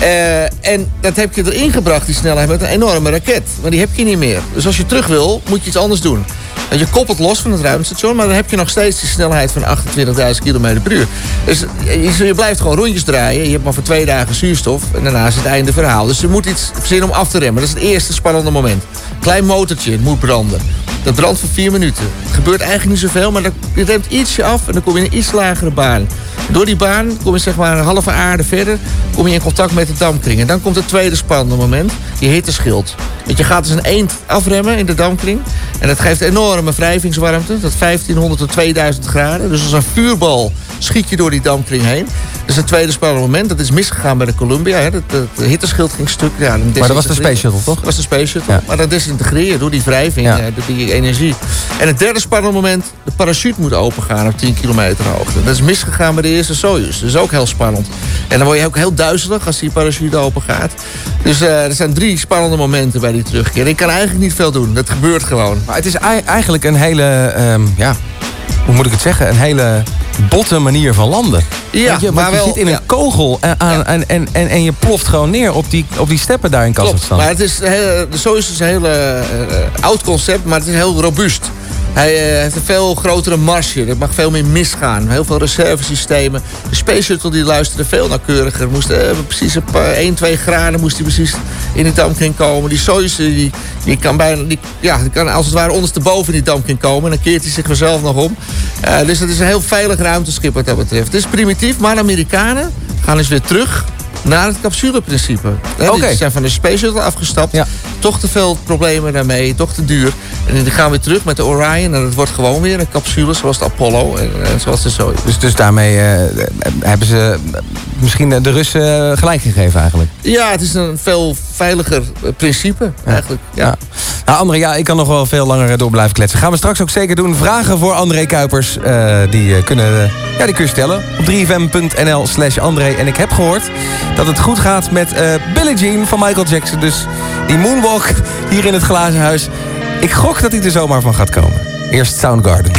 Eh, en dat heb je erin gebracht, die snelheid, met een enorme raket. Maar die heb je niet meer. Dus als je terug wil, moet je iets anders doen. Want je koppelt los van het ruimtestation, maar dan heb je nog steeds die snelheid van 28.000 km per uur. Dus je, je blijft gewoon rondjes draaien. Je hebt maar voor twee dagen zuurstof en daarna is het einde verhaal. Dus je moet iets verzinnen om af te remmen. Dat is het eerste spannende moment. Klein motortje, het moet branden. Dat brandt voor vier minuten. Het gebeurt eigenlijk niet zoveel, maar je remt ietsje af en dan kom je in een iets lagere baan. Door die baan kom je zeg maar een halve aarde verder, kom je in contact met de dampkring. En dan komt het tweede spannende moment, je hitteschild. Want je gaat dus een eend afremmen in de dampkring. En dat geeft enorme wrijvingswarmte, tot 1500 tot 2000 graden. Dus als een vuurbal schiet je door die dampkring heen. Dat is het tweede spannende moment. Dat is misgegaan bij de Columbia. Hè. Het, het hitteschild ging stuk. Ja, Maar dat was de Space Shuttle, toch? Dat was de Space Shuttle. Maar dat desintegreer door die wrijving, Ja. eh, door die energie. En het derde spannende moment, de parachute moet opengaan op 10 kilometer hoogte. Dat is misgegaan bij de eerste Soyuz. Is ook heel spannend. En dan word je ook heel duizelig als die parachute open gaat. Dus eh, er zijn drie spannende momenten bij die terugkeer. Ik kan eigenlijk niet veel doen. Dat gebeurt gewoon. Maar het is ei- eigenlijk een hele, ehm, ja, hoe moet ik het zeggen? Een hele botte manier van landen. Ja, je, maar je wel- zit in een ja. kogel en, aan, en, en, en, en je ploft gewoon neer op die, op die steppen daar in Kazachstan. maar het is, hele- de Soyuz is een heel eh, eh, oud concept, maar het is heel robuust. Hij eh, heeft een veel grotere marge. Er mag veel meer misgaan. Heel veel reservesystemen. De Space Shuttle die luisterde veel nauwkeuriger. Moest eh, precies op eh, 1, 2 graden moest hij precies in die dampkring komen. Die Soyuz die, die kan bijna, die, ja, die kan als het ware ondersteboven in die dampkring komen. En dan keert hij zich vanzelf nog om. Eh, dus het is een heel veilig ruimteschip wat dat betreft. Het is primitief, maar Amerikanen gaan dus weer terug naar het capsuleprincipe. Oké. Die zijn van de Space Shuttle afgestapt. Toch te veel problemen daarmee, toch te duur. En die gaan weer terug met de Orion. En het wordt gewoon weer een capsule zoals de Apollo en, en zoals de Soyuz. Dus, dus daarmee eh, hebben ze misschien de Russen eh, gelijk gegeven eigenlijk. Ja, het is een veel veiliger eh, principe eigenlijk. Ja. Nou, André, ja, ik kan nog wel veel langer door blijven kletsen. Gaan we straks ook zeker doen. Vragen voor André Kuipers, eh, die, eh, kunnen, eh, ja, die kun je stellen. Op 3fm.nl slash André. En ik heb gehoord dat het goed gaat met eh Billie Jean van Michael Jackson. Dus die moonwalk hier in het glazen huis. Ik gok dat hij er zomaar van gaat komen. Eerst Soundgarden.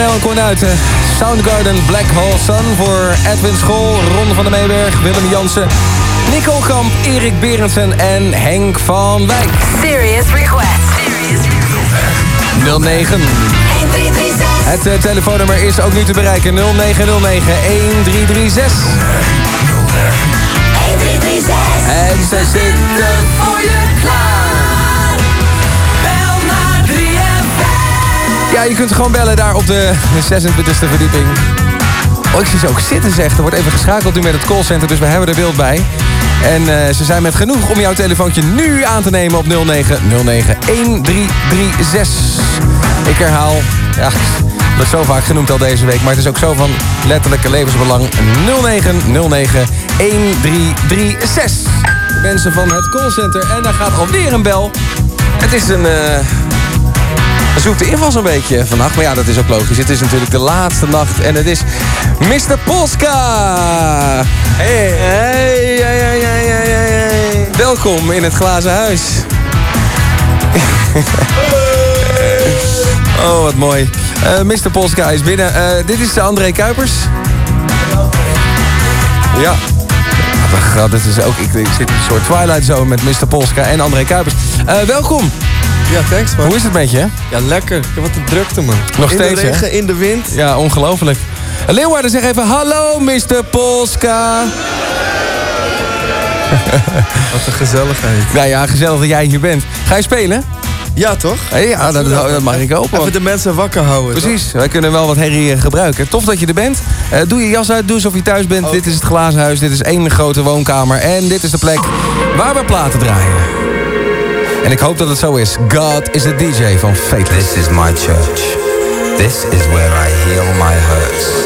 Chris Cornell en Cornuiten. Soundgarden, Black Hole Sun voor Edwin School, Ronde van der Meeberg, Willem Jansen, Nico Kamp, Erik Berendsen en Henk van Wijk. Serious request. 09. Het eh, telefoonnummer is ook nu te bereiken. 0909 1336. En ze zitten Ja, je kunt gewoon bellen daar op de 26e verdieping. Oh, ik zie ze ook zitten, zeg. Er wordt even geschakeld nu met het callcenter, dus we hebben er beeld bij. En eh, ze zijn met genoeg om jouw telefoontje nu aan te nemen op 0909 1336. Ik herhaal, ja, dat is zo vaak genoemd al deze week, maar het is ook zo van letterlijke levensbelang 0909 1336. De mensen van het callcenter en daar gaat alweer een bel. Het is een... eh, een zoete inval zo'n beetje vannacht. Maar ja, dat is ook logisch. Het is natuurlijk de laatste nacht. En het is Mr. Polska. Hey. Hey, hey, hey, hey, hey, hey. Welkom in het glazen huis. oh, wat mooi. Eh, Mr. Polska is binnen. Eh, dit is André Kuipers. Ja. God, dit is ook, ik, ik zit in een soort Twilight Zone met Mr. Polska en André Kuipers. Eh, welkom. Ja, thanks man. Hoe is het met je? Ja, lekker. Ik heb wat een drukte man. Nog in steeds, de hè? regen, in de wind. Ja, ongelooflijk. Leeuwarden, zeg even hallo, Mr. Polska. Wat een gezelligheid. Nou ja, gezellig dat jij hier bent. Ga je spelen? Ja, toch? Hey, ja, dat, dat mag ik hopen. Even de mensen wakker houden. Precies, wij kunnen wel wat herrie eh, gebruiken. Tof dat je er bent. Eh, doe je jas uit, doe alsof je thuis bent. Dit is het glazen huis, dit is één grote woonkamer. En dit is de plek waar we platen draaien. En ik hoop dat het zo is. God is de DJ van Fateless. This is my church. This is where I heal my hurts.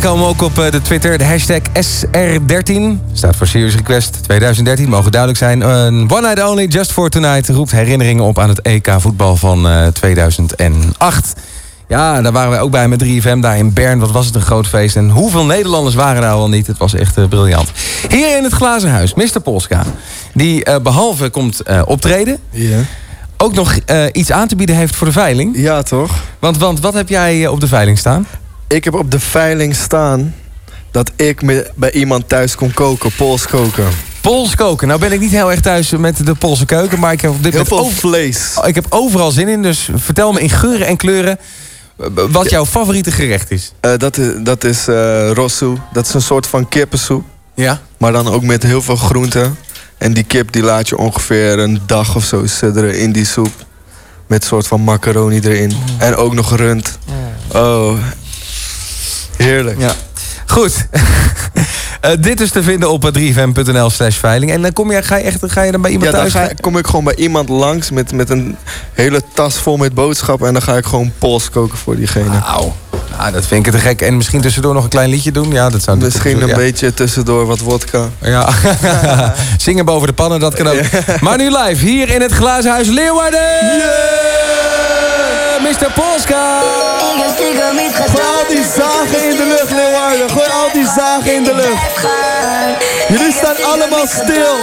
Voorbij komen ook op eh, de Twitter de hashtag SR13. Staat voor Serious Request 2013, mogen duidelijk zijn. Een one night only, just for tonight, roept herinneringen op aan het EK voetbal van eh, 2008. Ja, daar waren wij ook bij met 3FM, daar in Bern. Wat was het een groot feest. En hoeveel Nederlanders waren daar al niet? Het was echt eh, briljant. Hier in het Glazen Huis, Mr. Polska. Die eh, behalve komt eh, optreden... Ook nog eh, iets aan te bieden heeft voor de veiling. Ja, toch? Want, want wat heb jij eh, op de veiling staan? Ik heb op de veiling staan dat ik bij iemand thuis kon koken, Pools koken. Pools koken. Nou ben ik niet heel erg thuis met de Poolse keuken, maar ik heb op dit Heel moment veel vlees. Ik heb overal zin in, dus vertel me in geuren en kleuren eh, wat jouw favoriete gerecht is. Eh, dat is, dat is eh rossoe. Dat is een soort van kippensoep. Ja. Maar dan ook met heel veel groenten. En die kip die laat je ongeveer een dag of zo sudderen in die soep. Met soort van macaroni erin. En ook nog rund. Oh, heerlijk. Ja. Goed. Eh, dit is te vinden op 3fm.nl slash veiling. En dan kom je, ga, je echt, ga je dan bij iemand Ja, dan thuis? ga, kom ik gewoon bij iemand langs met, met een hele tas vol met boodschappen. En dan ga ik gewoon pols koken voor diegene. Auw. Nou, dat vind ik te gek. En misschien tussendoor nog een klein liedje doen? Ja, dat zou Misschien een ja. beetje tussendoor wat wodka. Ja, zingen boven de pannen, dat kan ook. Maar nu live, hier in het Glazen Huis Leeuwarden! Mr. Polska! Gooi al die zagen in de lucht, Gooi al die zagen in de lucht. Jullie staan allemaal stil.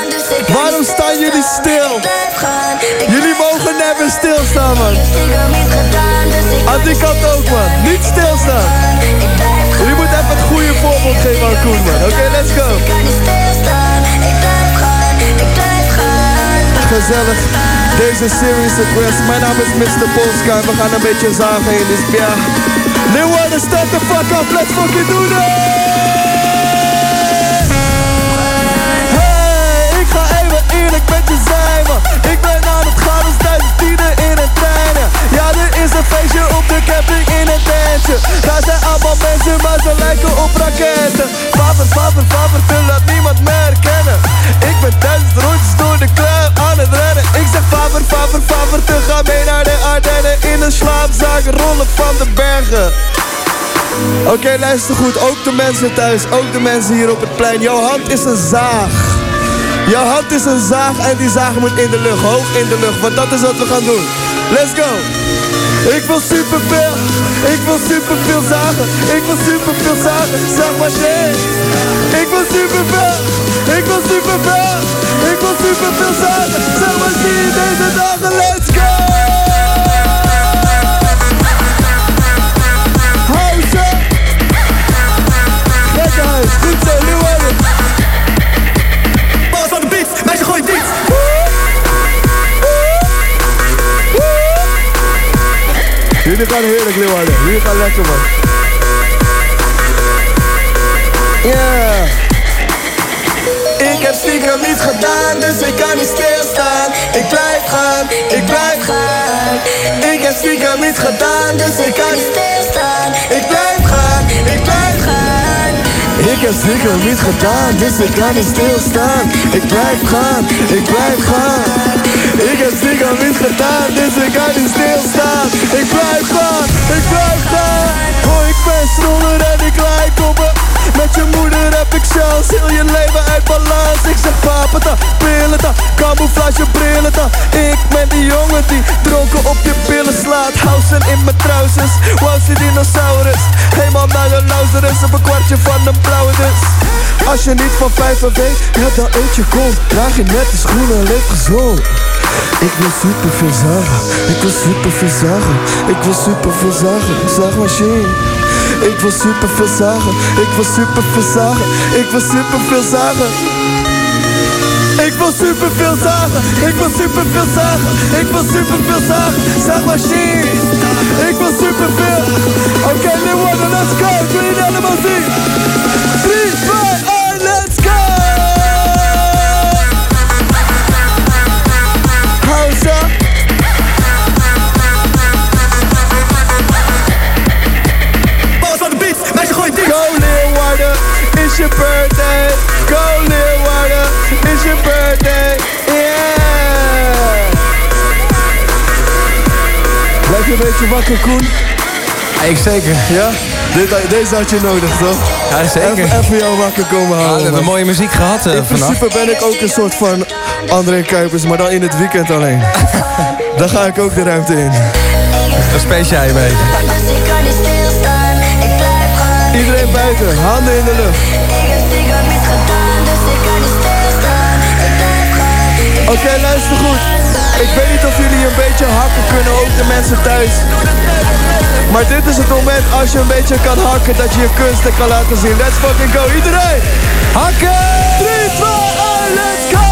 Waarom staan jullie stil? Jullie mogen never stilstaan, man. Aan die kant ook, man. Niet stilstaan. Jullie moeten even het goede voorbeeld geven aan Koen, man. Oké, let's go. Gezellig. Deze series request. Mijn naam is Mr. Polska en we gaan een beetje zagen in. Dus ja. Leeuwarden, start the fuck up. Let's fucking do this. Ja, er is een feestje op de camping in een tentje. Daar zijn allemaal mensen, maar ze lijken op raketten. Faber, faber, faber, te laat niemand me herkennen. Ik ben duizend rondjes door de club aan het rennen. Ik zeg faber, faber, faber, te gaan mee naar de Ardennen. In een slaapzaak rollen van de bergen. Oké, luister goed. Ook de mensen thuis, ook de mensen hier op het plein. Jouw hand is een zaag. Jouw hand is een zaag en die zaag moet in de lucht, hoog in de lucht. Want dat is wat we gaan doen. Let's go. Ik wil superveel, ik wil superveel zagen. Ik wil superveel zagen, zeg maar shit. Ik wil superveel, ik wil superveel. Ik wil superveel zagen, zeg maar shit. Deze dagen, let's go. Jullie gaan heerlijk, Leeuwarden. Jullie gaan lekker, man. Yeah. Ik heb stiekem niets gedaan, dus ik kan niet stilstaan. Ik blijf gaan, ik blijf gaan. Ik heb stiekem niets gedaan, dus ik kan niet stilstaan. Ik blijf gaan, ik blijf gaan. Ik heb stiekem niets gedaan, dus ik kan niet stilstaan. Ik blijf gaan, ik blijf gaan. Ik heb stiekem niets gedaan, dus ik kan niet stilstaan. Ik blijf gaan, ik blijf gaan. Oh, ik ben stroller en ik lijk op me. Met je moeder heb ik zelfs heel je leven uit balans. Ik zeg papata, pillen dan, camouflage brillen dan. Ik ben die jongen die dronken op je pillen slaat. Housen in mijn trousers, wauw ze dinosaurus. Helemaal naar de Lazarus, op een kwartje van een blauwe dus. Als je niet van vijven weet, ja dan eet je kont. Draag je net de schoenen en leef gezond. Ik wil super veel zagen, ik wil super veel zagen, ik wil super veel zagen, zaagmachine. Ik wil super veel zagen, ik wil super veel zagen, ik wil super veel zagen. Ik wil super veel zagen, ik wil super veel zagen, ik wil super veel zagen, zaagmachine. Ik wil super veel. Oké, okay, Leeuwarden, let's go. Ik wil jullie allemaal zien. 3, 2, 1, your birthday. Go Leeuwarden, it's your birthday. Yeah. Blijf je een beetje wakker, Koen? Ik zeker. Ja? Dit, deze had je nodig, toch? Ja, zeker. Even, even jou wakker komen Ja, houden. we hebben mooie muziek gehad eh, In vannacht. principe ben ik ook een soort van André Kuipers, maar dan in het weekend alleen. Dan ga ik ook de ruimte in. Dan space jij mee. Iedereen buiten, handen in de lucht. Oké, luister goed. Ik weet niet of jullie een beetje hakken kunnen, ook de mensen thuis. Maar dit is het moment als je een beetje kan hakken, dat je je kunsten kan laten zien. Let's fucking go, iedereen! Hakken! 3, 2, 1, let's go!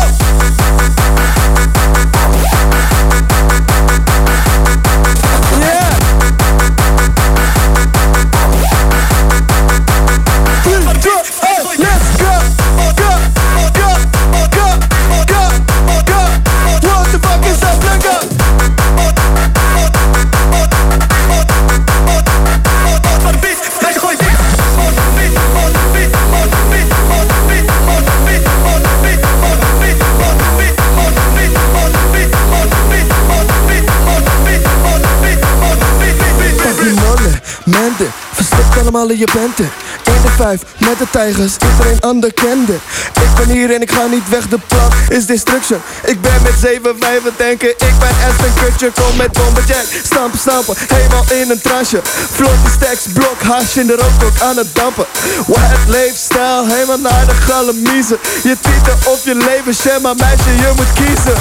Allemaal in je bente 1 de 5 met de tijgers, iedereen ander kende. Ik ben hier en ik ga niet weg, de plan is destruction. Ik ben met 7 5 denken, ik ben Aston Kutcher Kom met bomberjack, stampen stampen, helemaal in een trasje. Vlotte stacks, blok, hash in de rooktok aan het dampen. Wild leefstijl, helemaal naar de galamiezen. Je titel of je leven, maar meisje, je moet kiezen.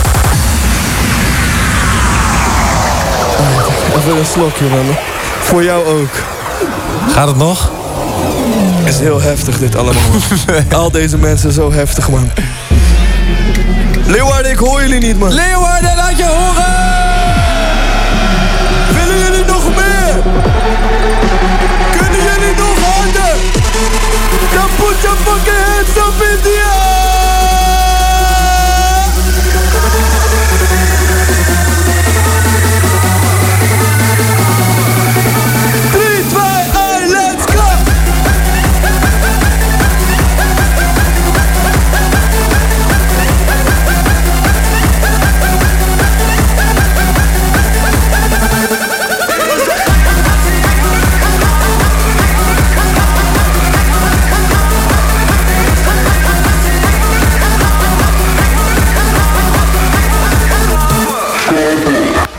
Even een slokje man, voor jou ook Gaat het nog? Het is heel heftig dit allemaal. Al deze mensen zo heftig, man. Leeuwarden, ik hoor jullie niet, man. Leeuwarden, laat je horen! Willen jullie nog meer? Kunnen jullie nog harder? Dan put your fucking hands up in the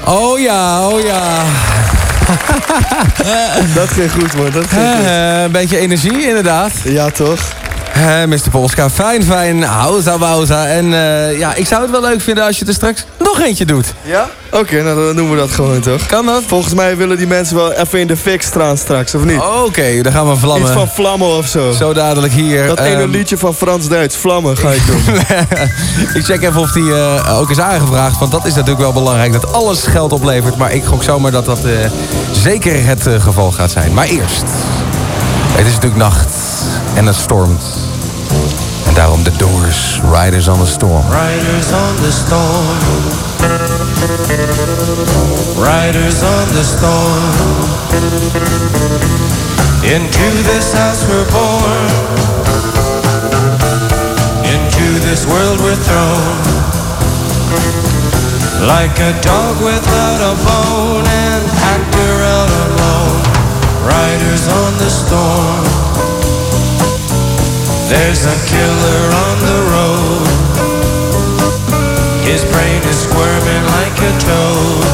Oh ja, oh ja. Dat ging goed, man. Dat ging goed. Eh, Een beetje energie, inderdaad. Ja, toch? Eh, Mr. Polska, fijn, fijn. Houza, wauza. En eh, ja, ik zou het wel leuk vinden als je er straks nog eentje doet. Ja? Oké, nou dan doen we dat gewoon, toch? Kan dat? Volgens mij willen die mensen wel even in de fik staan straks, of niet? Oké, dan gaan we vlammen. Iets van vlammen of zo. Zo dadelijk hier. Dat ene ehm, liedje van Frans-Duits, vlammen, ga ik doen. ik check even of die eh, ook is aangevraagd. Want dat is natuurlijk wel belangrijk. Dat alles geld oplevert. Maar ik gok zomaar dat dat eh, zeker het geval gaat zijn. Maar eerst. Het is natuurlijk nacht. En het stormt. En daarom de Doors. Riders on the Storm. Riders on the storm. Riders on the storm. Into this house we're born. Into this world we're thrown. Like a dog without a bone and packed around alone. Riders on the storm. There's a killer on the road. His brain is squirming like a toad.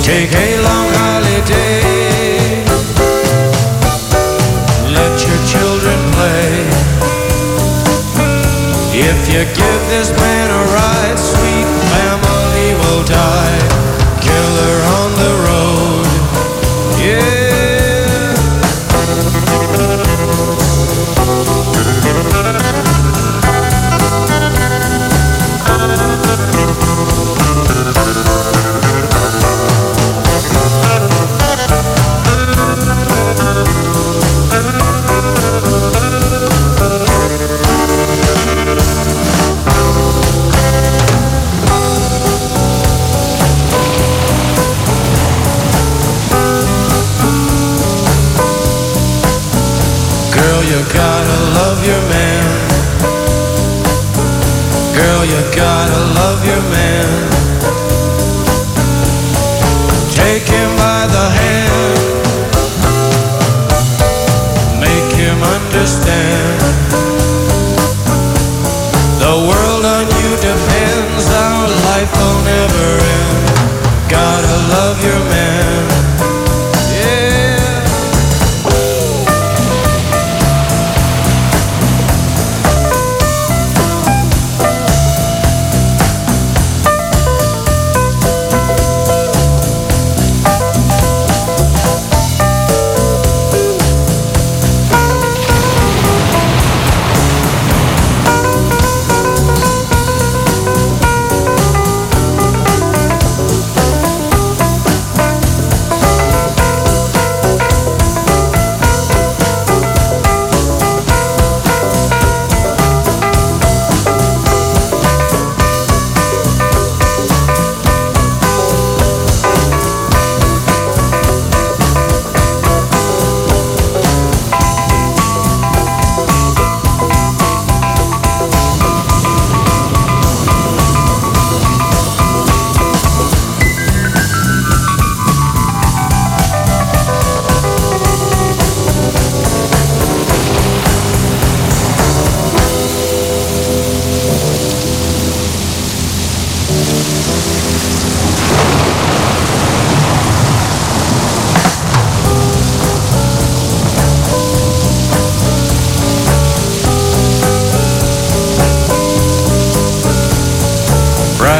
Take a long holiday. Let your children play. If you give this man a ride, sweet family will die.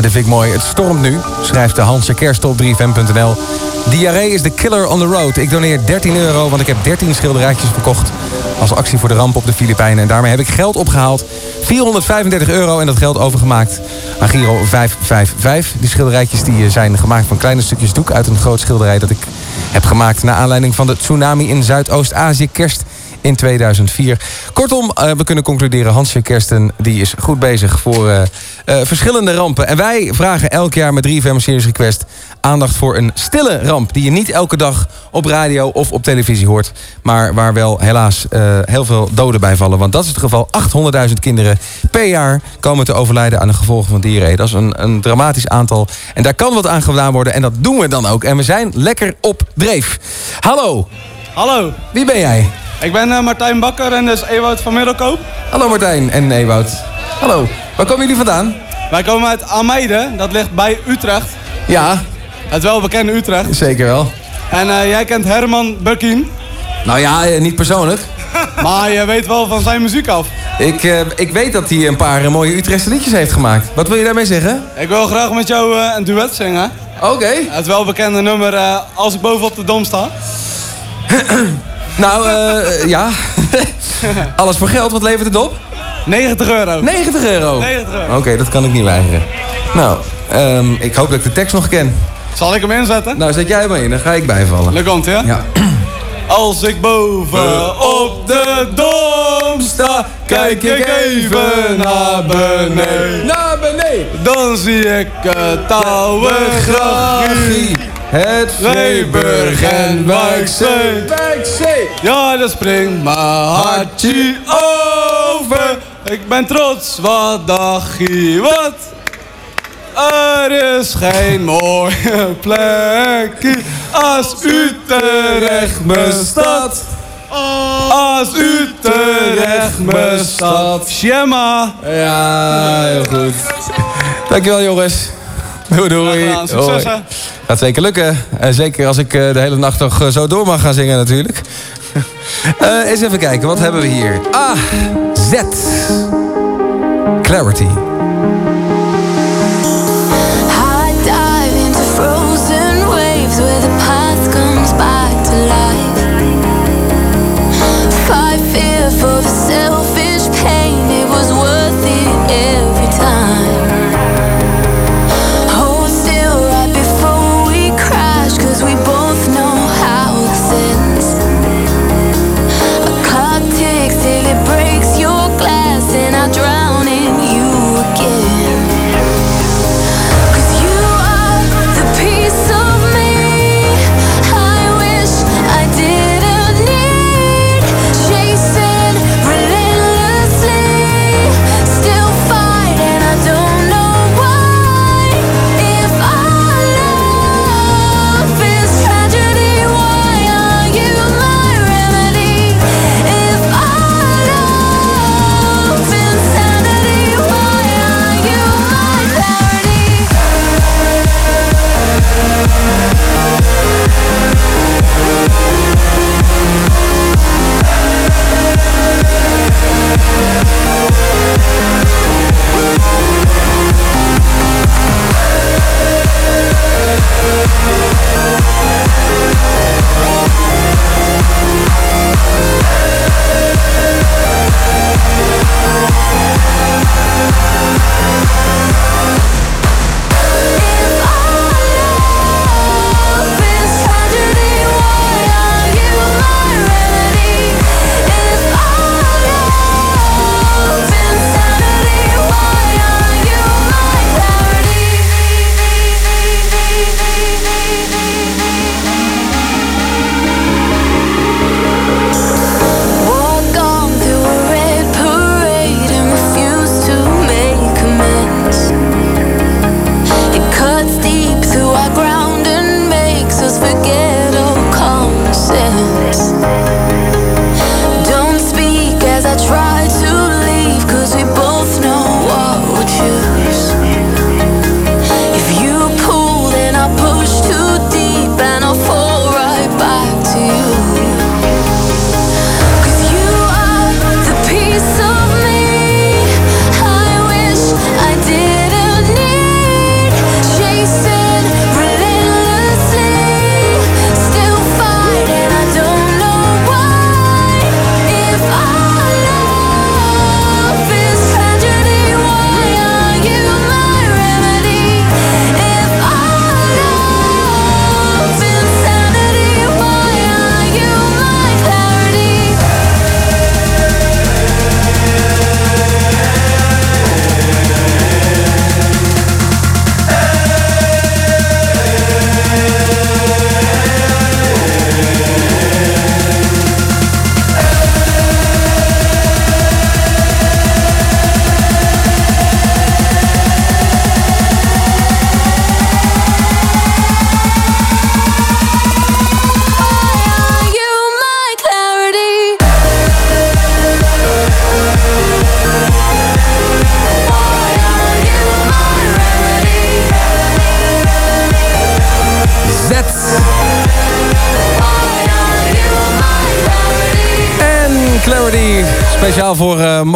Dit vind ik mooi. Het stormt nu, schrijft de Hansje Kerst op 3fm.nl. Diarree is de killer on the road. Ik doneer 13 euro, want ik heb 13 schilderijtjes verkocht... als actie voor de ramp op de Filipijnen. En daarmee heb ik geld opgehaald. 435 euro en dat geld overgemaakt aan Giro 555. Die schilderijtjes die eh, zijn gemaakt van kleine stukjes doek... uit een groot schilderij dat ik heb gemaakt... naar aanleiding van de tsunami in Zuidoost-Azië. Kerst in 2004. Kortom, eh, we kunnen concluderen, Hansje Kersten die is goed bezig voor eh, eh, verschillende rampen. En wij vragen elk jaar met 3FM Series Request aandacht voor een stille ramp... die je niet elke dag op radio of op televisie hoort... maar waar wel helaas heel veel doden bij vallen. Want dat is het geval. 800.000 kinderen per jaar komen te overlijden aan de gevolgen van diarree. Dat is een, een dramatisch aantal. En daar kan wat aan gedaan worden en dat doen we dan ook. En we zijn lekker op dreef. Hallo. Hallo. Wie ben jij? Ik ben eh, Martijn Bakker en dus Ewout van Middelkoop. Hallo Martijn en Ewout. Hallo. Waar komen jullie vandaan? Wij komen uit Ameide, dat ligt bij Utrecht. Ja. Het welbekende Utrecht. Zeker wel. En eh, jij kent Herman Bukkien. Nou ja, eh, niet persoonlijk. Maar je weet wel van zijn muziek af. Ik, ik weet dat hij een paar mooie Utrechtse liedjes heeft gemaakt. Wat wil je daarmee zeggen? Ik wil graag met jou een duet zingen. Oké. Het welbekende nummer Als ik boven op de dom sta. Nou, eh, ja. Alles voor geld, wat levert het op? 90 euro. 90 euro? 90 euro. Oké, dat kan ik niet weigeren. Nou, ehm, ik hoop dat ik de tekst nog ken. Zal ik hem inzetten? Nou, zet jij hem in, dan ga ik bijvallen. Daar komt ja? Ja. Als ik boven op de dom sta, kijk ik even naar beneden. Naar beneden! Dan zie ik het oude gragie. Het Zeeburg en Wijkzee. Wijkzee. Ja, dan springt mijn hartje over. Ik ben trots, wat dagje, wat. Er is geen mooie plekje als Utrecht mijn stad. Als Utrecht mijn stad. Shema. Ja, heel goed. Dankjewel jongens. Doei doei. Gedaan. Succes, Hoi. hè. Gaat zeker lukken. En zeker als ik eh, de hele nacht nog eh, zo door mag gaan zingen natuurlijk. Eh, eens even kijken, wat hebben we hier? Ah, Z. Clarity.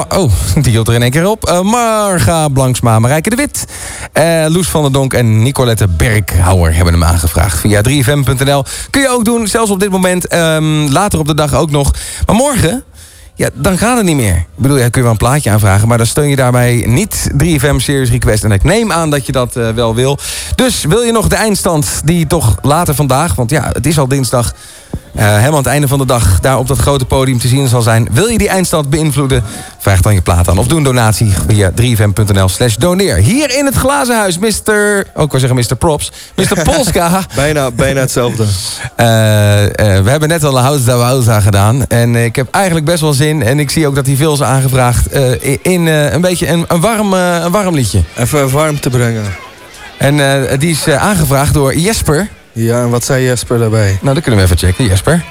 Oh, die hield er in één keer op. Eh, Marga Blanksma, Marijke de Wit. eh, Loes van der Donk en Nicolette Berghouwer hebben hem aangevraagd. Via 3fm.nl kun je ook doen. Zelfs op dit moment. ehm, later op de dag ook nog. Maar morgen... Ja, dan gaat het niet meer. Ik bedoel, ja, kun je wel een plaatje aanvragen... maar dan steun je daarbij niet 3FM Series Request. En ik neem aan dat je dat eh, wel wil. Dus wil je nog de eindstand die toch later vandaag... want ja, het is al dinsdag... eh, helemaal aan het einde van de dag daar op dat grote podium te zien zal zijn. Wil je die eindstand beïnvloeden? Vraag dan je plaat aan. Of doe een donatie via 3fm.nl slash doneer. Hier in het glazen huis, Mr... Ook wel zeggen Mr. Props. Mr. Polska. bijna, bijna hetzelfde. Eh, eh, we hebben net al een House Dawauza gedaan. En ik heb eigenlijk best wel zin. En ik zie ook dat hij veel is aangevraagd. in een beetje een, een, warm, een warm liedje. Even warm te brengen. En die is aangevraagd door Jesper. Ja, en wat zei Jesper daarbij? Nou, dat kunnen we even checken. Jesper.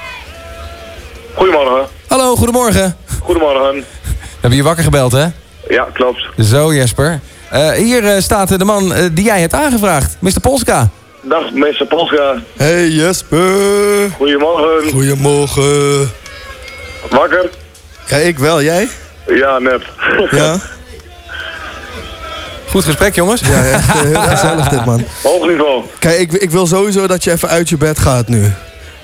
Goedemorgen. Hallo, goedemorgen. Goedemorgen. We hebben je wakker gebeld, hè? Ja, klopt. Zo, Jesper. Eh, hier eh, staat de man eh, die jij hebt aangevraagd. Mr. Polska. Dag, meester Polska. Hey Jesper. Goedemorgen. Goedemorgen. Wakker? Ja, ik wel. Jij? Ja, net. Ja? Goed gesprek, jongens. Ja, echt heel gezellig dit, man. Hoog niveau. Kijk, ik, ik wil sowieso dat je even uit je bed gaat nu.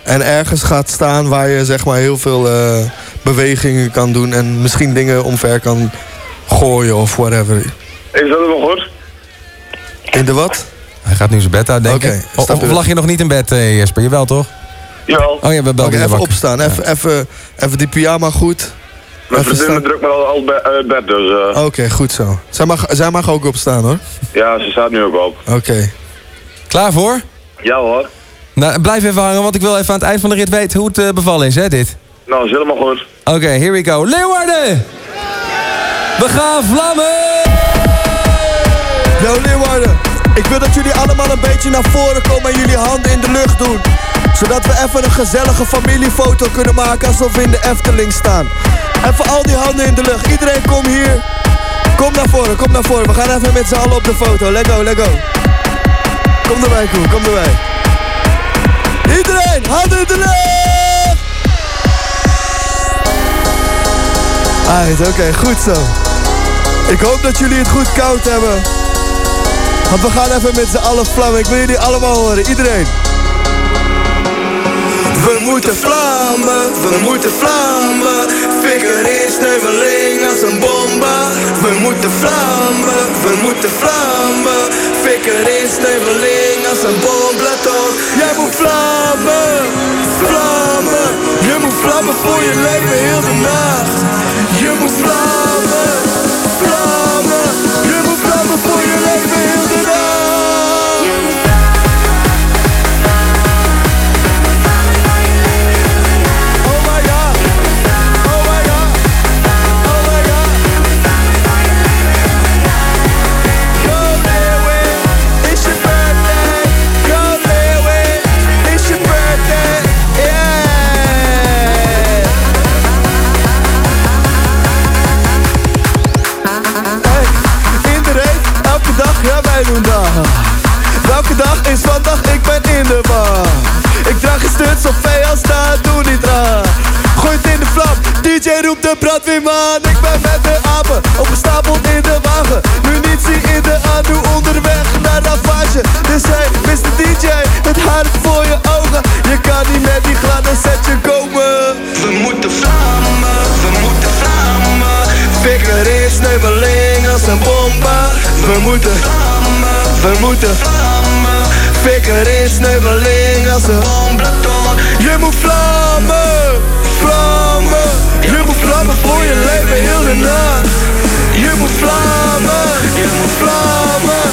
En ergens gaat staan waar je zeg maar heel veel eh, bewegingen kan doen. En misschien dingen omver kan gooien of whatever. Is dat wel goed? In de wat? Hij gaat nu zijn bed. Oké, of, snap of je. lag je nog niet in bed, eh, Jesper? Jawel, toch? Jawel. Oh ja, we belden even wakker. opstaan. Even, even, even die pyjama goed. Mijn Even vriendin drukt me al, al be- uit bed, dus... eh, Oké, goed zo. Zij mag, zij mag ook opstaan hoor. Ja, ze staat nu ook op. Oké. Klaar voor? Ja hoor. Nou, blijf even hangen, want ik wil even aan het eind van de rit weten hoe het eh, bevallen is, hè, dit. Nou, is helemaal goed. Oké, here we go. Leeuwarden! We gaan vlammen! Yo Leeuwarden, ik wil dat jullie allemaal een beetje naar voren komen en jullie handen in de lucht doen. Zodat we even een gezellige familiefoto kunnen maken alsof we in de Efteling staan. Even al die handen in de lucht. Iedereen kom hier. Kom naar voren, kom naar voren. We gaan even met z'n allen op de foto. Let go, let go. Kom erbij, Koen, kom erbij. Iedereen, handen in de lucht! Alright, oké, goed zo. Ik hoop dat jullie het goed koud hebben. Want we gaan even met z'n allen vlammen. Ik wil jullie allemaal horen, iedereen. We moeten vlammen, we moeten vlammen. Fikker in sneuveling als een bomba. We moeten vlammen, we moeten vlammen. Fikker in sneuveling als een bomblaton. Jij moet vlammen, vlammen. Je moet vlammen voor je leven heel de nacht. Je moet vlammen, vlammen. Je moet vlammen voor je leven heel de nacht. Dat, doe niet raar. Gooi het in de vlam, DJ roept de brandweerman. Ik ben met de apen, opgestapeld in de wagen. Munitie in de anu, onderweg naar Ravage. Dus hey, Mr. DJ, het hart voor je ogen. Je kan niet met die gladde setje komen. We moeten vlammen, we moeten vlammen. Fikker in sneuveling als een bomba. We moeten vlammen, we moeten vlammen. In sneuveling als een bomblaton. Je moet vlammen, vlammen. Je moet vlammen voor je leven heel de nacht. Je moet vlammen. Je moet vlammen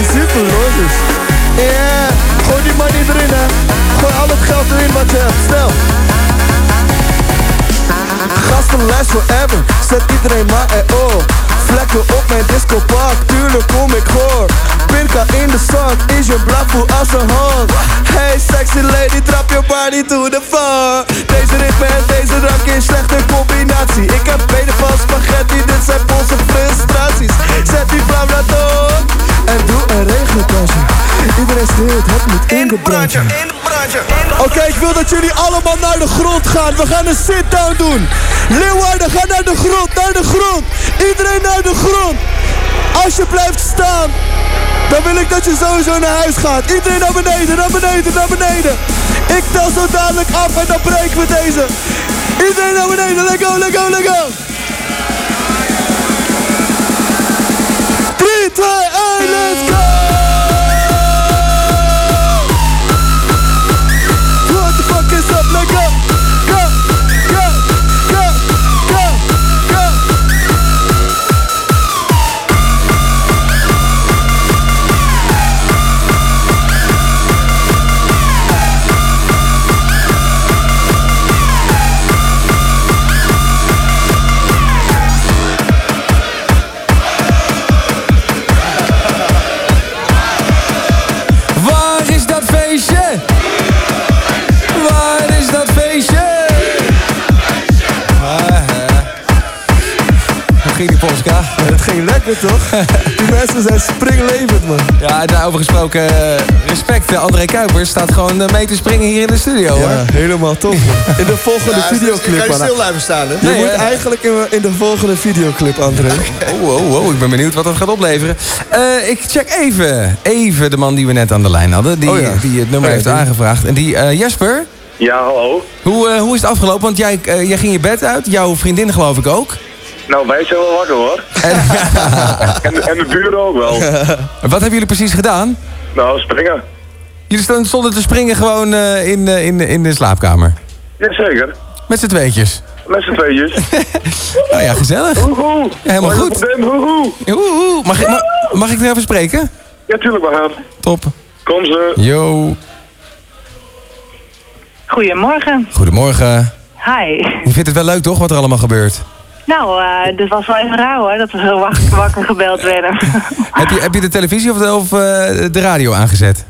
en super losjes. Yeah, gooi die money erin hè, gooi al het geld erin wat je hebt, snel. Gastenlijst forever, zet iedereen maar erop. Vlekken op mijn discopark, tuurlijk kom ik hoor. Pirka in de zak, is je blauw als een hand. Hey, Sexy lady, trap your body to the floor Deze ritme en deze drank in slechte combinatie Ik heb benen van spaghetti, dit zijn onze frustraties Zet die naar door En doe een regentasje Iedereen stil, het moet in de brandje Oké, ik wil dat jullie allemaal naar de grond gaan. We gaan een sit-down doen. Leeuwarden, ga naar de grond, naar de grond. Iedereen naar de grond. Als je blijft staan, dan wil ik dat je sowieso naar huis gaat. Iedereen naar beneden, naar beneden, naar beneden. Ik tel zo dadelijk af en dan breken we deze. Iedereen naar beneden, let go, let go, let go. 3, 2, 1, let's go! Het toch? Die mensen zijn springlevend man. Ja, daarover gesproken, eh, respect. eh, André Kuipers staat gewoon eh, mee te springen hier in de studio hoor. Ja, helemaal top man. In de volgende Ja, videoclip Kan je man. stil blijven staan, hè? Je Nee, moet hè? eigenlijk in, in de volgende videoclip, André. Oh, oh, oh, ik ben benieuwd wat dat gaat opleveren. Eh, ik check even, even de man die we net aan de lijn hadden. Die, Oh ja. die het nummer Oh ja, heeft die. aangevraagd. En die, eh, Jesper, Ja, hallo. hoe, eh, hoe is het afgelopen? Want jij, jij ging je bed uit, jouw vriendin geloof ik ook. Nou, wij zijn wel wakker hoor. En, En, en de buren ook wel. wat hebben jullie precies gedaan? Nou, springen. Jullie stonden- te springen gewoon eh, in, eh, in, in de slaapkamer. Jazeker. Met z'n tweetjes. Met z'n tweetjes. Nou ja, gezellig. Hoehoe. Ja, helemaal goed. Hoehoe. Oeh, oeh. Mag, ik- ma- mag ik er even spreken? Ja, tuurlijk we gaan. Top. Kom ze. Yo. Goedemorgen. Goedemorgen. Hi. Je vindt het wel leuk toch, wat er allemaal gebeurt? Nou, eh dit was wel even raar hoor, dat we zo wakker, wakker gebeld werden. Heb je, heb je de televisie of de, of, eh, de radio aangezet?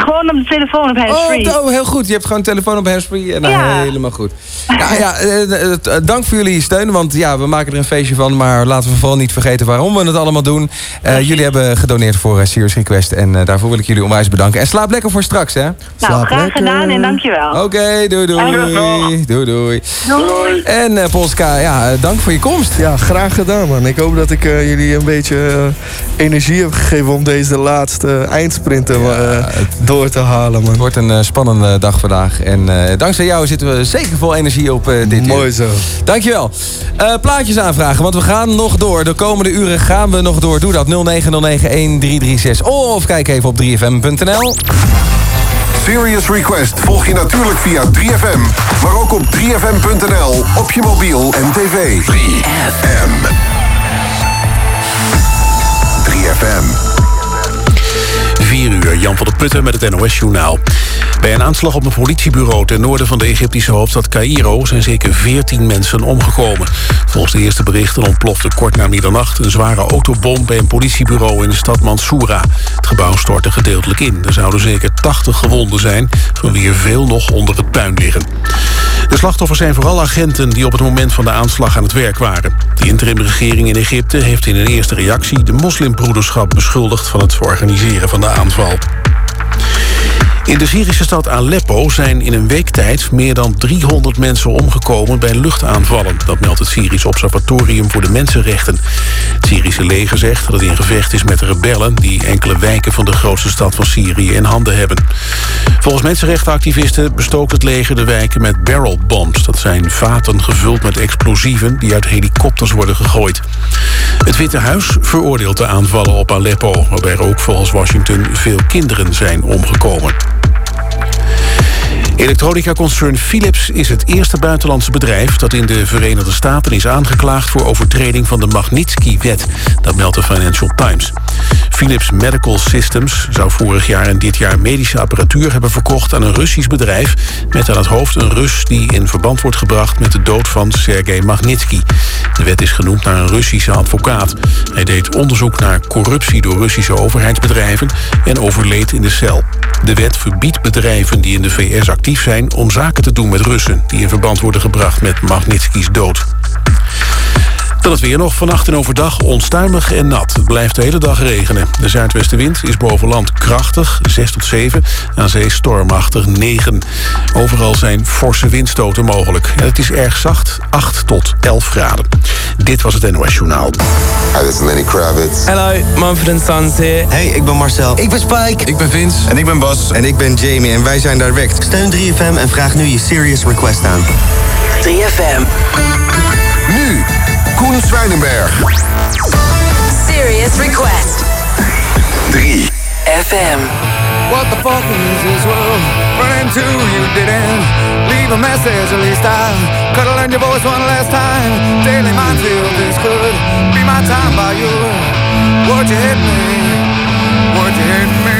Gewoon op de telefoon op handsfree. Oh, oh, heel goed. Je hebt gewoon een telefoon op handsfree. En, nou, Ja. Helemaal goed. Nou ja, eh, eh, eh, dank voor jullie steun. Want ja, we maken er een feestje van. Maar laten we vooral niet vergeten waarom we het allemaal doen. Eh, jullie hebben gedoneerd voor eh, Serious Request. En eh, daarvoor wil ik jullie onwijs bedanken. En slaap lekker voor straks, hè? nou, graag gedaan en dankjewel. Oké, doei doei. Doei doei. Doei. En Polska, ja, dank voor je komst. Ja, graag gedaan man. Ik hoop dat ik eh, jullie een beetje energie heb gegeven om deze laatste eindsprinten eh, door te halen man. Het wordt een eh, spannende dag vandaag. En eh, dankzij jou zitten we zeker vol energie op eh, dit uur. Mooi zo. Dankjewel. Eh plaatjes aanvragen, want we gaan nog door. De komende uren gaan we nog door. Doe dat 09091336. Of kijk even op 3fm.nl. Serious Request volg je natuurlijk via 3FM, maar ook op 3FM.nl, op je mobiel en tv. 3FM. 3FM. 4 uur, Jan van der Putten met het NOS-journaal. Bij een aanslag op een politiebureau ten noorden van de Egyptische hoofdstad Cairo... zijn zeker 14 mensen omgekomen. Volgens de eerste berichten ontplofte kort na middernacht... een zware autobom bij een politiebureau in de stad Mansoura. Het gebouw stortte gedeeltelijk in. Er zouden zeker 80 gewonden zijn, van wie veel nog onder het puin liggen. De slachtoffers zijn vooral agenten die op het moment van de aanslag aan het werk waren. De interimregering in Egypte heeft in een eerste reactie... de moslimbroederschap beschuldigd van het organiseren van de aanval. In de Syrische stad Aleppo zijn in een week tijd meer dan 300 mensen omgekomen bij luchtaanvallen. Dat meldt het Syrisch Observatorium voor de Mensenrechten. Het Syrische leger zegt dat het in gevecht is met de rebellen die enkele wijken van de grootste stad van Syrië in handen hebben. Volgens mensenrechtenactivisten bestookt het leger de wijken met barrel bombs. Dat zijn vaten gevuld met explosieven die uit helikopters worden gegooid. Het Witte Huis veroordeelt de aanvallen op Aleppo, waarbij er ook volgens Washington veel kinderen zijn omgekomen. Elektronica-concern Philips is het eerste buitenlandse bedrijf... dat in de Verenigde Staten is aangeklaagd... voor overtreding van de Magnitsky-wet. Dat meldt de Financial Times. Philips Medical Systems zou vorig jaar en dit jaar medische apparatuur hebben verkocht... aan een Russisch bedrijf met aan het hoofd een Rus... die in verband wordt gebracht met de dood van Sergei Magnitsky. De wet is genoemd naar een Russische advocaat. Hij deed onderzoek naar corruptie door Russische overheidsbedrijven en overleed in de cel. De wet verbiedt bedrijven die in de VS actief zijn om zaken te doen met Russen... die in verband worden gebracht met Magnitskis dood. Dan het weer nog. Vannacht en overdag onstuimig en nat. Het blijft de hele dag regenen. De zuidwestenwind is boven land krachtig, 6 tot 7. Aan zee stormachtig, 9. Overal zijn forse windstoten mogelijk. En het is erg zacht, 8 tot 11 graden. Dit was het NOS Journaal. Hi, this is Lenny Kravitz. Hello, Manfred Sons here. Hey, ik ben Marcel. Ik ben Spike. Ik ben Vince. En ik ben Bas. En ik ben Jamie en wij zijn Direct. Steun 3FM en vraag nu je Serious Request aan. 3FM. Nu, Koen Zwijnenberg. Serious Request. 3 FM. What the fuck is this world? Running to you didn't leave a message. At least I could have learned your voice one last time. Daily minefield this could be my time by you. Would you hit me? Would you hit me?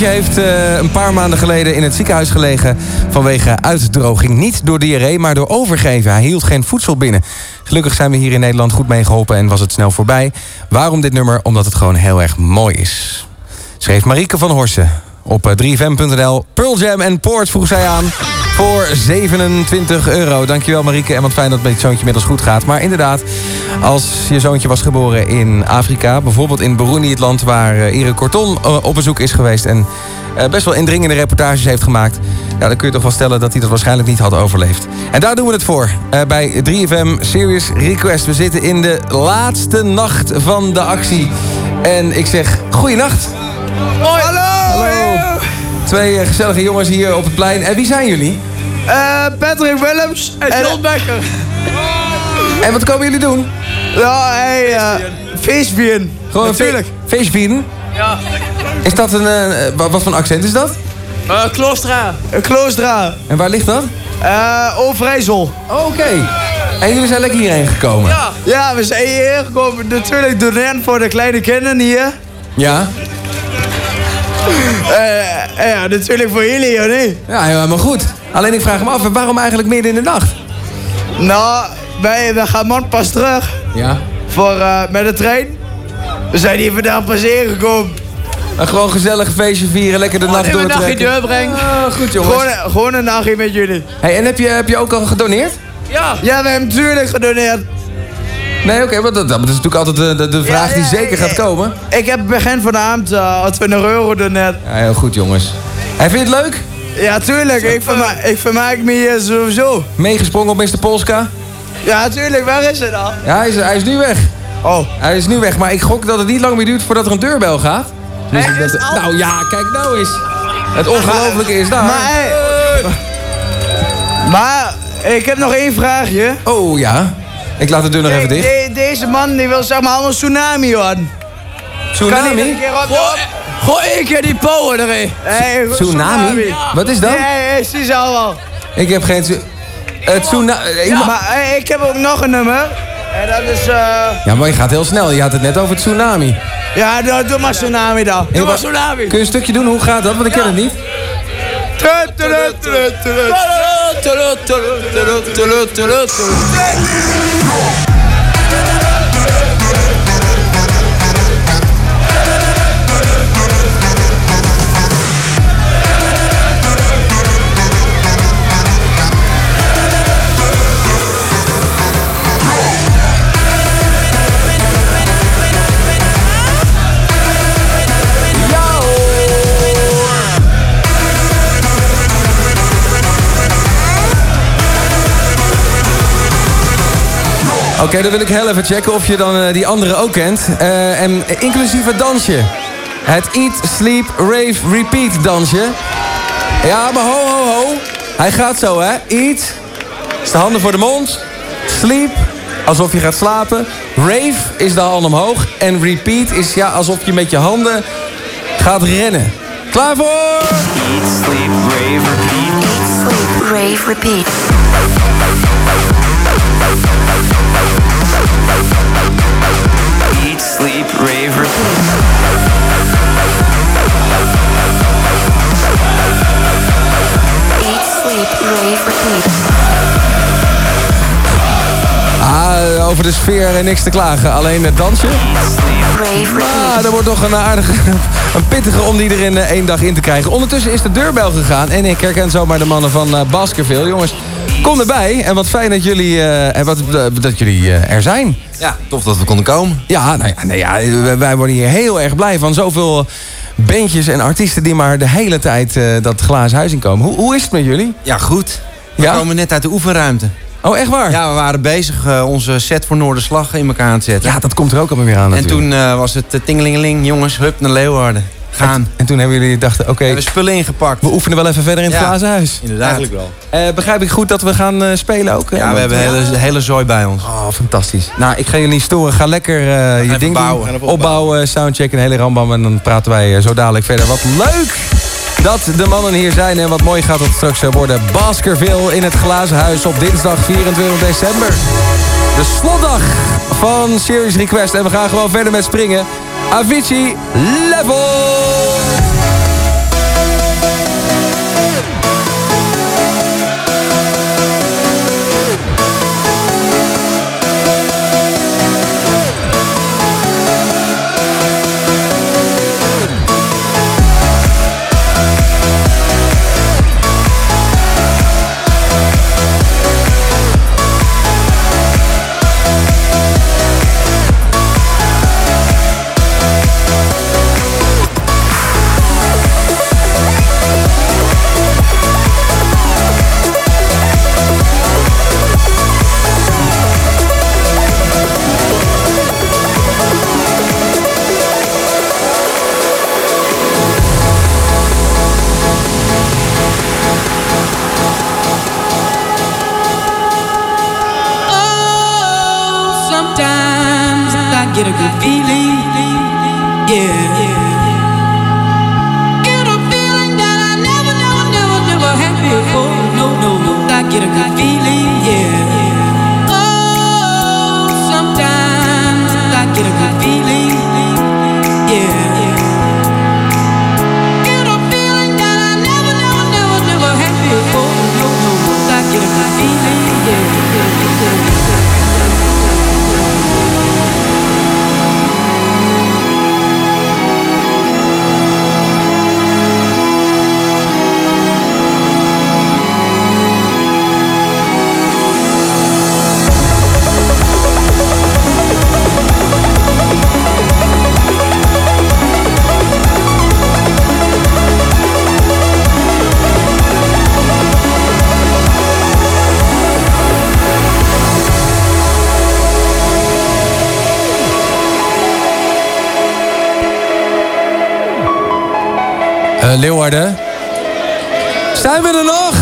Zoontje heeft eh, een paar maanden geleden in het ziekenhuis gelegen... vanwege uitdroging. Niet door diarree, maar door overgeven. Hij hield geen voedsel binnen. Gelukkig zijn we hier in Nederland goed mee geholpen en was het snel voorbij. Waarom dit nummer? Omdat het gewoon heel erg mooi is. Schreef Marieke van Horsen op eh, 3fm.nl. Pearl Jam en Poort vroeg zij aan voor 27 euro. Dankjewel Marieke en wat fijn dat het met je zoontje inmiddels goed gaat. Maar inderdaad, als je zoontje was geboren in Afrika... bijvoorbeeld in Burundi, het land waar eh, Erik Korton eh, op bezoek is geweest... en eh, best wel indringende reportages heeft gemaakt... Ja, dan kun je toch wel stellen dat hij dat waarschijnlijk niet had overleefd. En daar doen we het voor. eh, bij 3FM Serious Request. We zitten in de laatste nacht van de actie. En ik zeg, goeienacht. Hallo! Twee eh, gezellige jongens hier op het plein. En wie zijn jullie? Eh, Patrick Willems en John Becker. En wat komen jullie doen? Ja, hey, uh. Gewoon Natuurlijk. fe- feestvieren? Ja. Is dat een... eh, wat, wat voor accent is dat? Uh, Kloostra. Kloostra. En waar ligt dat? Eh, Overijssel. Oh, Oké. En jullie zijn lekker hierheen gekomen? Ja. Ja, we zijn hierheen gekomen. Natuurlijk doneren voor de kleine kinderen hier. Ja? Eh, ja, natuurlijk voor jullie, niet? Ja, helemaal goed. Alleen ik vraag me af, waarom eigenlijk midden in de nacht? Nou, wij, we gaan man pas terug. Ja. Voor, eh, met de trein. We zijn hier vandaag pas gekomen. En gewoon gezellig feestje vieren, lekker de nacht Even een nachtje doortrekken. doorbrengen. Ah, goed jongens. Gewoon, een- gewoon een nachtje met jullie. Hey, en heb je, heb je ook al gedoneerd? Ja. Ja, we hebben natuurlijk gedoneerd. Nee, oké, want dat, dat is natuurlijk altijd de, de, vraag die zeker gaat komen. Ik heb begin van de avond uh, 20 euro gedoneerd. Ja, heel goed jongens. Hij vindt je het leuk? Ja, tuurlijk. Ik vermaak, ik vermaak me hier sowieso. Meegesprongen op Mr. Polska? Ja, tuurlijk. Waar is hij dan? Ja, hij is, hij is nu weg. Oh. Hij is nu weg, maar ik gok dat het niet lang meer duurt voordat er een deurbel gaat. Dus ik dat- nou ja, kijk nou eens. Het ongelofelijke is daar. Maar, hey, maar ik heb nog één vraagje. Oh ja. Ik laat de deur nog even dicht. De- deze man die wil zeg maar allemaal tsunami hij Tsunami? Gooi één keer die power erin. Hey, Tsunami? Wat is dat? Nee, hey, zie ze al wel. Ik heb geen... Het tsunami... Ja, maar hey, ik heb ook nog een nummer. En dat is... eh Ja, maar je gaat heel snel. Je had het net over tsunami. Ja, doe, doe maar tsunami dan. Doe maar tsunami. Kun je een stukje doen? Hoe gaat dat? Want ik ken het niet. Oké, dan wil ik heel even checken of je dan eh, die andere ook kent. Eh, en inclusief het dansje. Het Eat, Sleep, Rave, Repeat dansje. Ja, maar ho, ho, ho. Hij gaat zo, hè. Eat, is de handen voor de mond. Sleep, alsof je gaat slapen. Rave is de hand omhoog. En repeat is ja, alsof je met je handen gaat rennen. Klaar voor? Eat, sleep, rave, repeat. Sleep, rave, repeat. Eat, sleep, rave, repeat. Over de sfeer eh, niks te klagen. Alleen het dansje. Rave, Ah, er wordt toch een aardige, een pittige om die er in eh, één dag in te krijgen. Ondertussen is de deurbel gegaan en ik herken zomaar de mannen van eh Baskerville. Jongens, kom erbij en wat fijn dat jullie, eh, en wat, eh, dat jullie eh, er zijn. Ja, tof dat we konden komen. Ja, nou ja, nou ja, wij- worden hier heel erg blij van. Zoveel bandjes en artiesten die maar de hele tijd dat glazen huis inkomen. Hoe, hoe is het met jullie? Ja, goed. We Ja? komen net uit de oefenruimte. Oh, echt waar? Ja, we waren bezig onze set voor Noorderslag in elkaar aan het zetten. Ja, dat komt er ook allemaal weer aan En natuurlijk. toen was het uh, tingelingeling, jongens, hup naar Leeuwarden. Gaan. En toen hebben jullie dachten, oké, We hebben spullen ingepakt. we oefenen wel even verder in het Ja, glazen huis. Inderdaad. Eigenlijk wel. Eh, begrijp ik goed dat we gaan eh, spelen ook? eh? Ja, we hebben de hele, zooi bij ons. Oh, fantastisch. Nou, ik ga jullie niet storen. Ga lekker eh, je ding bouwen. doen. Even Opbouwen, soundcheck en hele rambam. En dan praten wij eh, zo dadelijk verder. Wat leuk dat de mannen hier zijn. En wat mooi gaat het straks eh, worden. Baskerville in het Glazen Huis op dinsdag 24 december. De slotdag van Series Request. En we gaan gewoon verder met springen. Avicii Level! Leeuwarden. Zijn we er nog?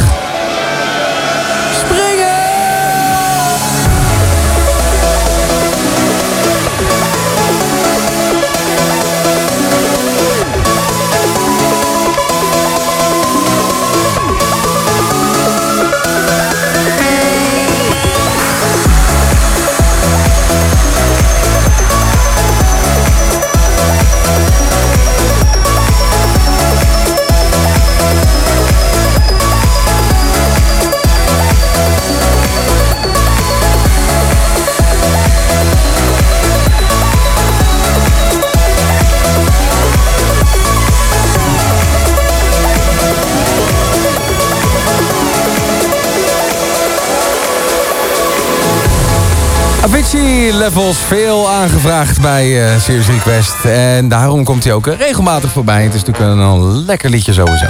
Avicii Levels veel aangevraagd bij eh Serious Request. En daarom komt hij ook eh, regelmatig voorbij. Het is natuurlijk een, lekker liedje sowieso.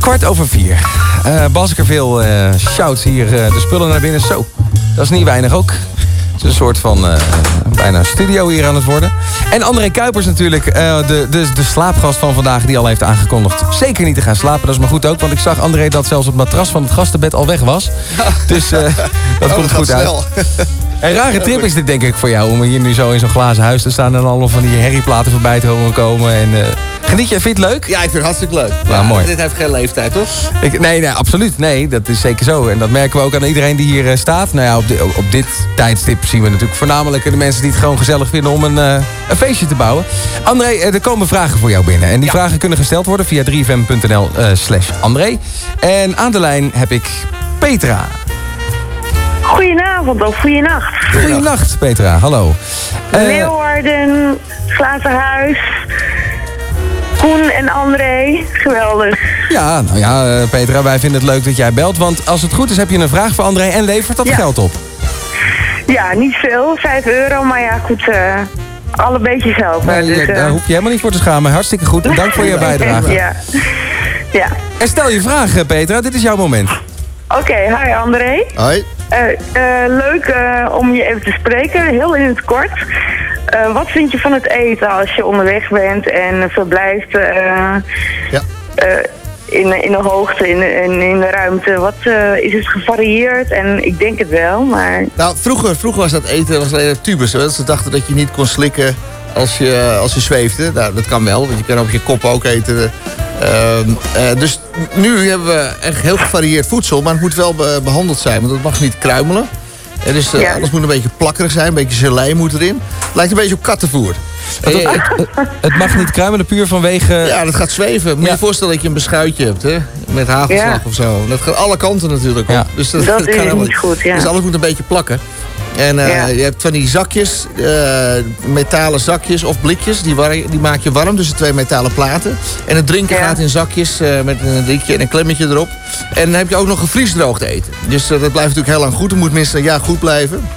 Kwart over vier. Er veel eh shouts hier de spullen naar binnen. Zo, dat is niet weinig ook. Het is een soort van bijna studio hier aan het worden. En André Kuipers natuurlijk, de, de, de slaapgast van vandaag... die al heeft aangekondigd zeker niet te gaan slapen. Dat is maar goed ook, want ik zag André dat zelfs het matras van het gastenbed al weg was. Dus dat Oh, komt goed uit. Een rare trip is dit denk ik voor jou, om hier nu zo in zo'n glazen huis te staan... en allemaal van die herrieplaten voorbij te horen komen. En, eh, geniet je, vind je het leuk? Ja, ik vind het hartstikke leuk. Ja, mooi. Dit heeft geen leeftijd, toch? Ik, nee, nee, absoluut. Nee, dat is zeker zo. En dat merken we ook aan iedereen die hier eh, staat. Nou ja, op, di- op dit tijdstip zien we natuurlijk voornamelijk de mensen die het gewoon gezellig vinden om een, eh, een feestje te bouwen. André, er komen vragen voor jou binnen. En die vragen kunnen gesteld worden via 3fm.nl eh, slash André. En aan de lijn heb ik Petra. Goedenavond of goedenacht. Goedenacht, Petra. Hallo. Eh, Leeuwarden, Glazen Huis, Koen en André. Geweldig. ja, nou ja, eh, Petra, wij vinden het leuk dat jij belt. Want als het goed is heb je een vraag voor André en levert dat Ja. geld op. Ja, niet veel, 5 euro, maar ja, goed, eh alle beetjes helpen. Nee, dus, daar hoef je helemaal niet voor te schamen. Hartstikke goed. En dank voor je bijdrage. ja. ja. En stel je vraag, Petra. Dit is jouw moment. Oké, hi André. Hoi. Eh, eh, leuk eh, om je even te spreken, heel in het kort. Wat vind je van het eten als je onderweg bent en verblijft Ja. in, in de hoogte, in, in, in de ruimte? Wat is het gevarieerd? En ik denk het wel, maar Nou, vroeger, vroeger was dat eten was alleen tubus. Hè? Ze dachten dat je niet kon slikken als je, als je zweefde. Nou, dat kan wel, want je kan op je kop ook eten. Ehm, eh, dus nu hebben we echt heel gevarieerd voedsel, maar het moet wel be- behandeld zijn, want het mag niet kruimelen. En dus, eh, Ja. Alles moet een beetje plakkerig zijn, een beetje gelei moet erin. Lijkt een beetje op kattenvoer. Het, Eh, het- het mag niet kruimelen puur vanwege... ja, dat gaat zweven. Moet je je voorstellen dat je een beschuitje hebt, hè? Met hagelslag Ja. of zo. Dat gaat alle kanten natuurlijk op. Ja. Dus Dat is kan helemaal niet goed, ja. Dus alles moet een beetje plakken. En eh, Ja. je hebt van die zakjes, eh, metalen zakjes of blikjes, die, die maak je warm tussen twee metalen platen. En het drinken gaat in zakjes eh, met een drinkje en een klemmetje erop. En dan heb je ook nog gevriesdroogd eten. Dus dat blijft natuurlijk heel lang goed. Het moet minstens een jaar goed blijven.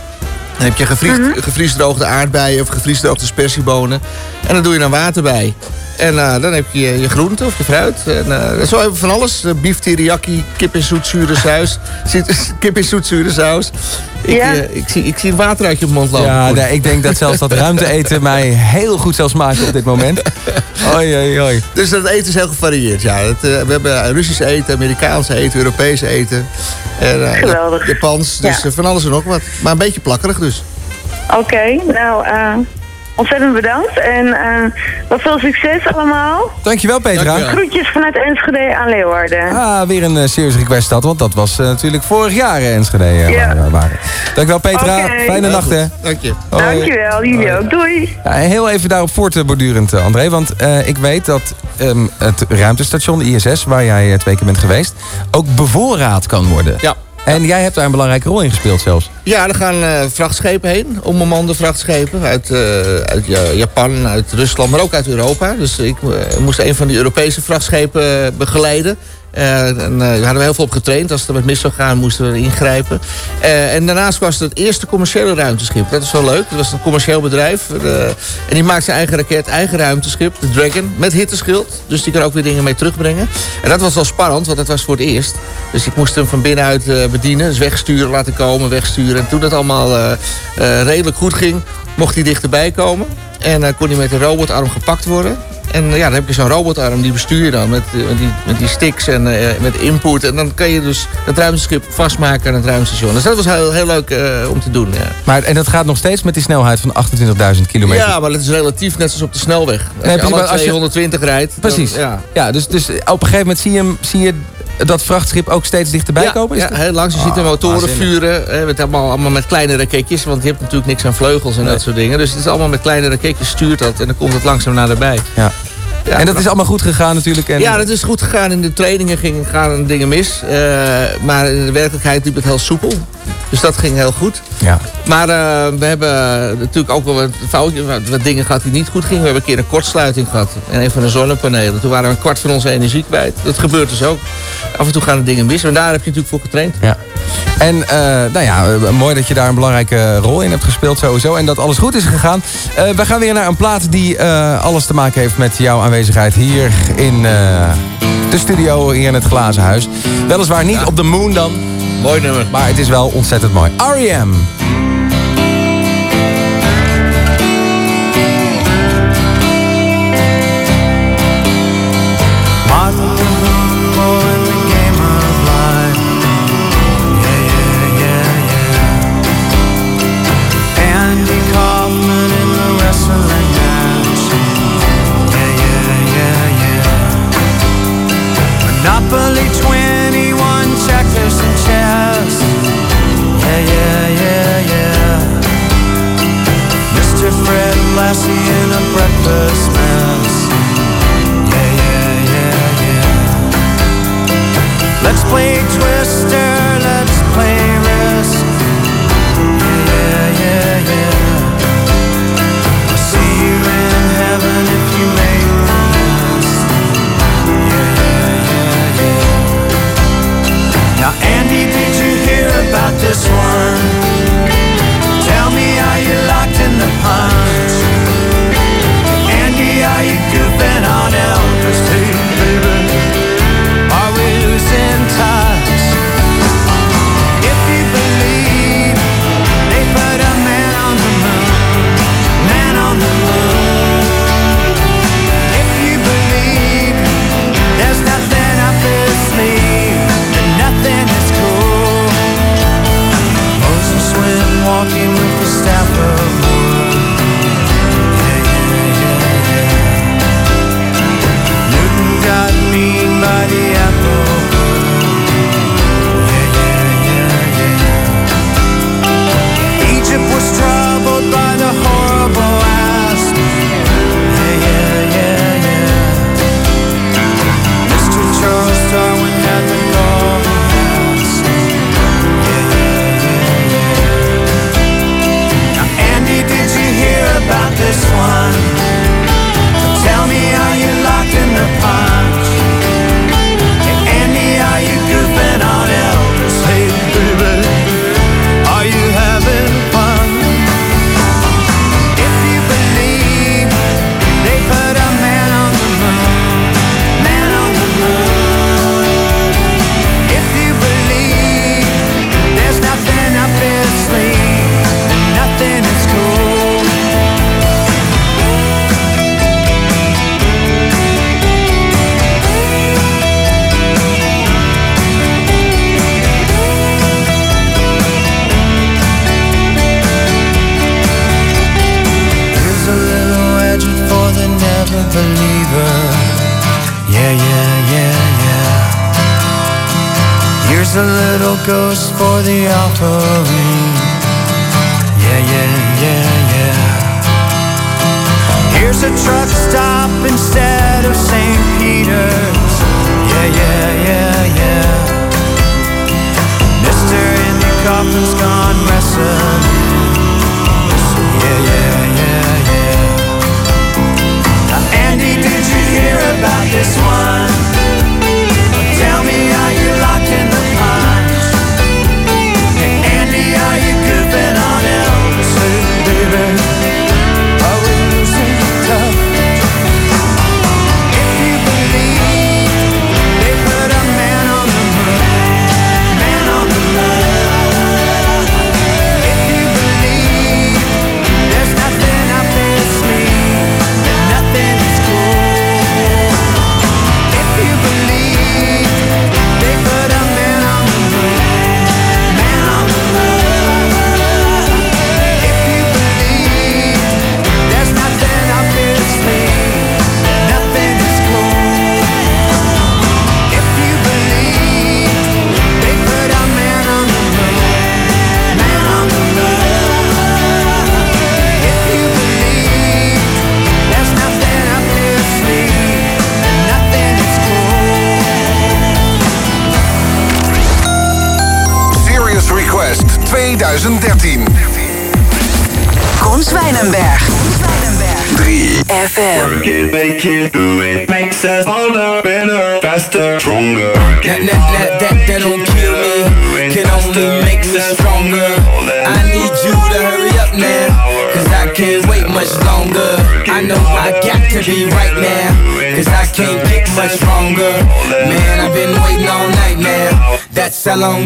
Dan heb je gevries, Mhm. gevriesdroogde aardbeien of gevriesdroogde spersiebonen. En dan doe je dan water bij. En eh, dan heb je je groente of je fruit. En, eh, zo hebben we van alles. Uh, beef teriyaki, kip in zoetzure saus. Zit- kip in zoetzure saus. Ik, Ja. eh, ik, zie, ik zie water uit je mond lopen. Ja, nee, ik denk dat zelfs dat ruimte eten mij heel goed zal smaken op dit moment. Oei, oei, oei. Dus dat eten is heel gevarieerd. Ja. Eh, we hebben Russisch eten, Amerikaans eten, Europees eten. En, eh, Geweldig. Japans, dus Ja. eh, van alles en nog wat. Maar een beetje plakkerig dus. oké. nou, eh, ontzettend bedankt. En eh, wat veel succes allemaal. Dankjewel Petra. Groetjes vanuit Enschede aan Leeuwarden. Ah, weer een eh, serious request dat, want dat was eh, natuurlijk vorig jaar in Enschede. eh, Ja. waar we waren. Dankjewel Petra, Oké. fijne nacht hè. Dank je. Dankjewel, jullie ook. Doei. Ja, heel even daarop voortbordurend, eh, André. Want eh, ik weet dat ehm, het ruimtestation, de ISS, waar jij twee keer bent geweest, ook bevoorraad kan worden. Ja. En jij hebt daar een belangrijke rol in gespeeld zelfs. Ja, er gaan eh, vrachtschepen heen, onbemande vrachtschepen uit, eh, uit Ja- Japan, uit Rusland, maar ook uit Europa. Dus ik eh, moest een van die Europese vrachtschepen begeleiden. Eh, en, eh, daar hadden we heel veel op getraind. Als het er met mis zou gaan, moesten we ingrijpen. Eh, en daarnaast was het het eerste commerciële ruimteschip. Dat is wel leuk. Het was een commercieel bedrijf. eh, en die maakt zijn eigen raket, eigen ruimteschip, de Dragon, met hitteschild. Dus die kan ook weer dingen mee terugbrengen. En dat was wel spannend, want dat was voor het eerst. Dus ik moest hem van binnenuit eh, bedienen. Dus wegsturen, laten komen, wegsturen. En toen dat allemaal eh, eh, redelijk goed ging, mocht hij dichterbij komen. En dan kon hij met een robotarm gepakt worden. En eh, ja, dan heb je zo'n robotarm, die bestuur je dan met, eh, met, die, met die sticks en eh, met input. En dan kan je dus het ruimteschip vastmaken aan het ruimtestation. Dus dat was heel, heel leuk om te doen. Ja. Maar, en dat gaat nog steeds met die snelheid van 28.000 kilometer. Ja, maar dat is relatief net zoals op de snelweg. Als Nee, je precies, alle maar als je- 220 rijdt. dan- Precies. ja. Ja, dus, dus op een gegeven moment zie je, hem, zie je dat vrachtschip ook steeds dichterbij ja, komen? Is Ja, heel langs. Je ziet de Ah, motoren vuren. Hè, met allemaal, allemaal met kleine raketjes. Want je hebt natuurlijk niks aan vleugels en dat soort dingen. Dus het is allemaal met kleine raketjes stuurt dat. En dan komt het langzaam naderbij. Ja. En dat is allemaal goed gegaan natuurlijk. En, Ja, dat is goed gegaan. In de trainingen ging, gaan dingen mis. Eh, maar in de werkelijkheid liep het heel soepel. Dus dat ging heel goed. Ja. Maar eh, we hebben natuurlijk ook wel wat foutjes, wat, wat dingen gehad die niet goed gingen. We hebben een keer een kortsluiting gehad. En een van de zonnepanelen. Toen waren we een kwart van onze energie kwijt. Dat gebeurt dus ook. Af en toe gaan er dingen mis. En daar heb je natuurlijk voor getraind. Ja. En eh, nou ja, mooi dat je daar een belangrijke rol in hebt gespeeld sowieso. En dat alles goed is gegaan. We gaan weer naar een plaat die alles te maken heeft met jouw aanwezigheid hier in eh, de studio, hier in het glazen huis. Weliswaar niet op de moon dan. Mooi nummer. Maar het is wel ontzettend mooi. R.E.M.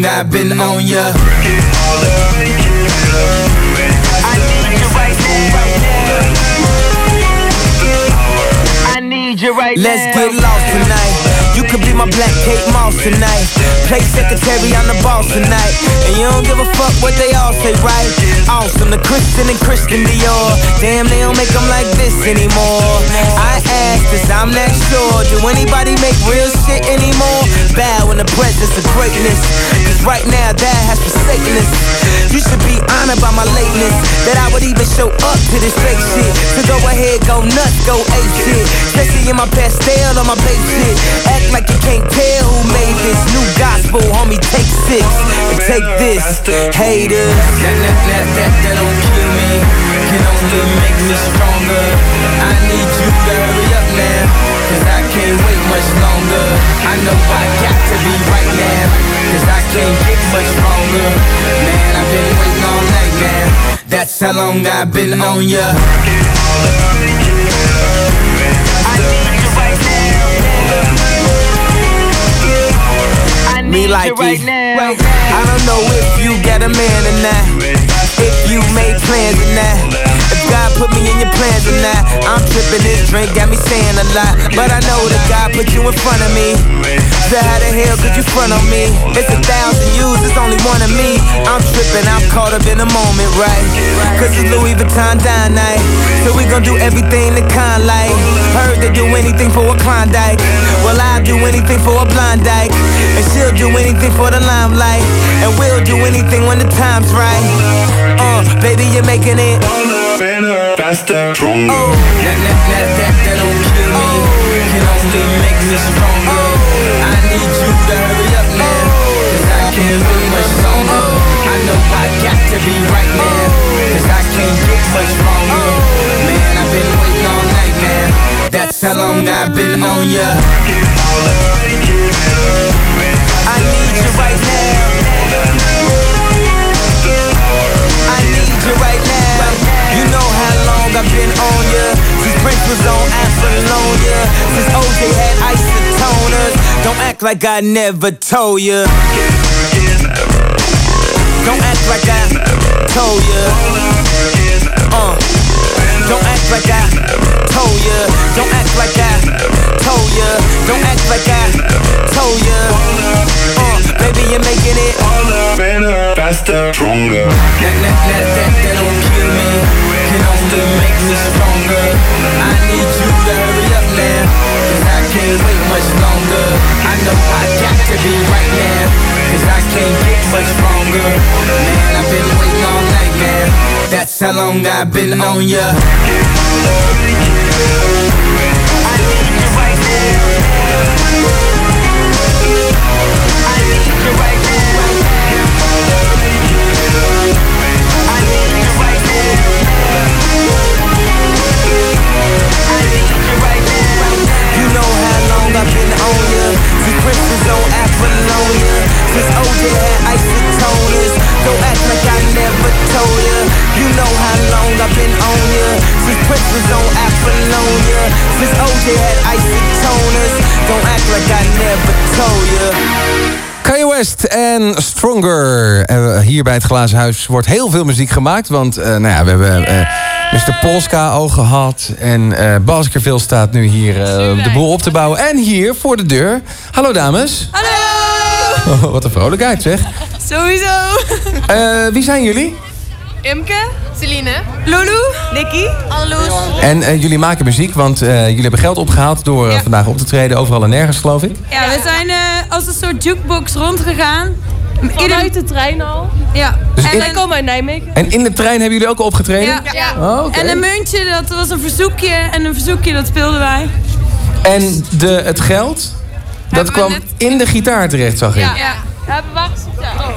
long I've been on ya. I need you right now. I need you right now. Let's get lost tonight. You could be my black Kate Moss tonight. Play secretary, I'm the boss tonight. And you don't give a fuck what they all say, right? Awesome, the Christian and Christian Dior. Damn, they don't make them like this anymore. I asked this, I'm not sure. Do anybody make real shit anymore? Bow in the presence of greatness. Cause right now, that has forsaken us. You should be honored by my lateness. That I would even show up to this fake shit. So go ahead, go nuts, go ape shit. Especially in my pastel on my babe shit. Act like you can't tell who made this new gospel, homie. Take six and take this, haters. That, don't kill me. Can only make me stronger. I need you to hurry up now. Can't wait much longer. I know I got to be right now. Cause I can't get much stronger. Man, I've been waiting all night now. That's how long I've been on ya. I need you right now. I need Me like it. I don't know if you got a man or not. You made plans or not. If God put me in your plans or not. I'm tripping this drink, got me saying a lot. But I know that God put you in front of me. So how the hell could you front on me? It's a thousand yous, it's only one of me. I'm tripping, I'm caught up in the moment, right? Cause it's Louis Vuitton dine night. So we gon' do everything the kind like. Heard they do anything for a Klondike. Well, I'll do anything for a blind dyke. And she'll do anything for the limelight. And we'll do anything when the time's right. Uh, baby, you're making it. Better, faster, stronger. Oh, that, that, that, that, that don't kill me. Can only make me stronger. I need you to hurry up now. Cause I can't wait much longer. I know I got to be right now. Cause I can't get much stronger. Man, I've been waiting all night That's how long I've been on ya. I need you right now. I need you right now. You know how long I've been on ya. Since Prince was on. Since OJ had isotoners. Don't act like I never told ya. Don't act like I told ya. Uh. Don't act like I told ya. Don't act like I told ya. Don't act like I told ya. Uh, baby, you're making it Better, faster, stronger. That, that, that, that, that don't kill me. Can only make me stronger. I need you to hurry up now. Cause I can't wait much longer. I know I got to be right now. Cause I can't get much longer. Man, I've been waiting all night, man. That's how long I've been on ya. I need to wake up I need to wait for you know how long I've been on ya. Since on Apollonia Since OJ had isotoners Don't act like I never told ya. You know how long I've been on ya. Since on Apollonia Since OJ had isotoners Don't act like I never told ya West en Stronger. Eh, hier bij het Glazen Huis wordt heel veel muziek gemaakt. Want eh, nou ja, we hebben eh, Mr. Polska al gehad. En eh Baskerville staat nu hier de boel op te bouwen. En hier voor de deur. Hallo dames. Hallo! Oh, wat een vrolijkheid zeg. Sowieso. Wie zijn jullie? Imke. Celine. Lulu. Nicky. Anneloes. En eh, jullie maken muziek, want eh, jullie hebben geld opgehaald door eh, vandaag op te treden overal en nergens, geloof ik. Ja, we zijn eh, als een soort jukebox rondgegaan. Vanuit de trein al. Ja. Dus en in- Wij komen uit Nijmegen. En in de trein hebben jullie ook al opgetreden? Ja. Oh, oké. En een muntje, dat was een verzoekje. En een verzoekje, dat speelden wij. En de, het geld, dat kwam in de gitaar terecht, zag ik. Ja. ja. Ja, bewacht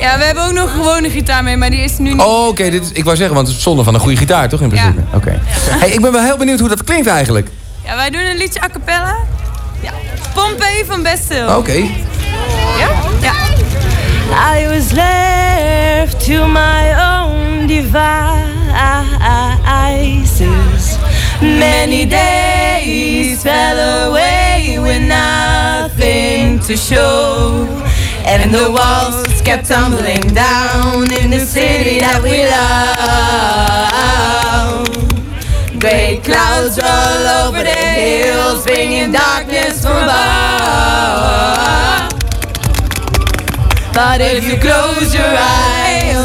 Ja, we hebben ook nog een gewone gitaar mee, maar die is nu niet. Oh, oké. dit is- Ik wou zeggen, want het is zonde van een goede gitaar, toch in principe? Oké. Hey, ik ben wel heel benieuwd hoe dat klinkt eigenlijk. Ja, wij doen een liedje a cappella. Ja. Pompey van Bestil. Oké. Ja? Ja. I was left to my own devices. Many days fell away with nothing to show. And the walls kept tumbling down in the city that we love. Great clouds roll over the hills, bringing darkness from above. But if you close your eyes,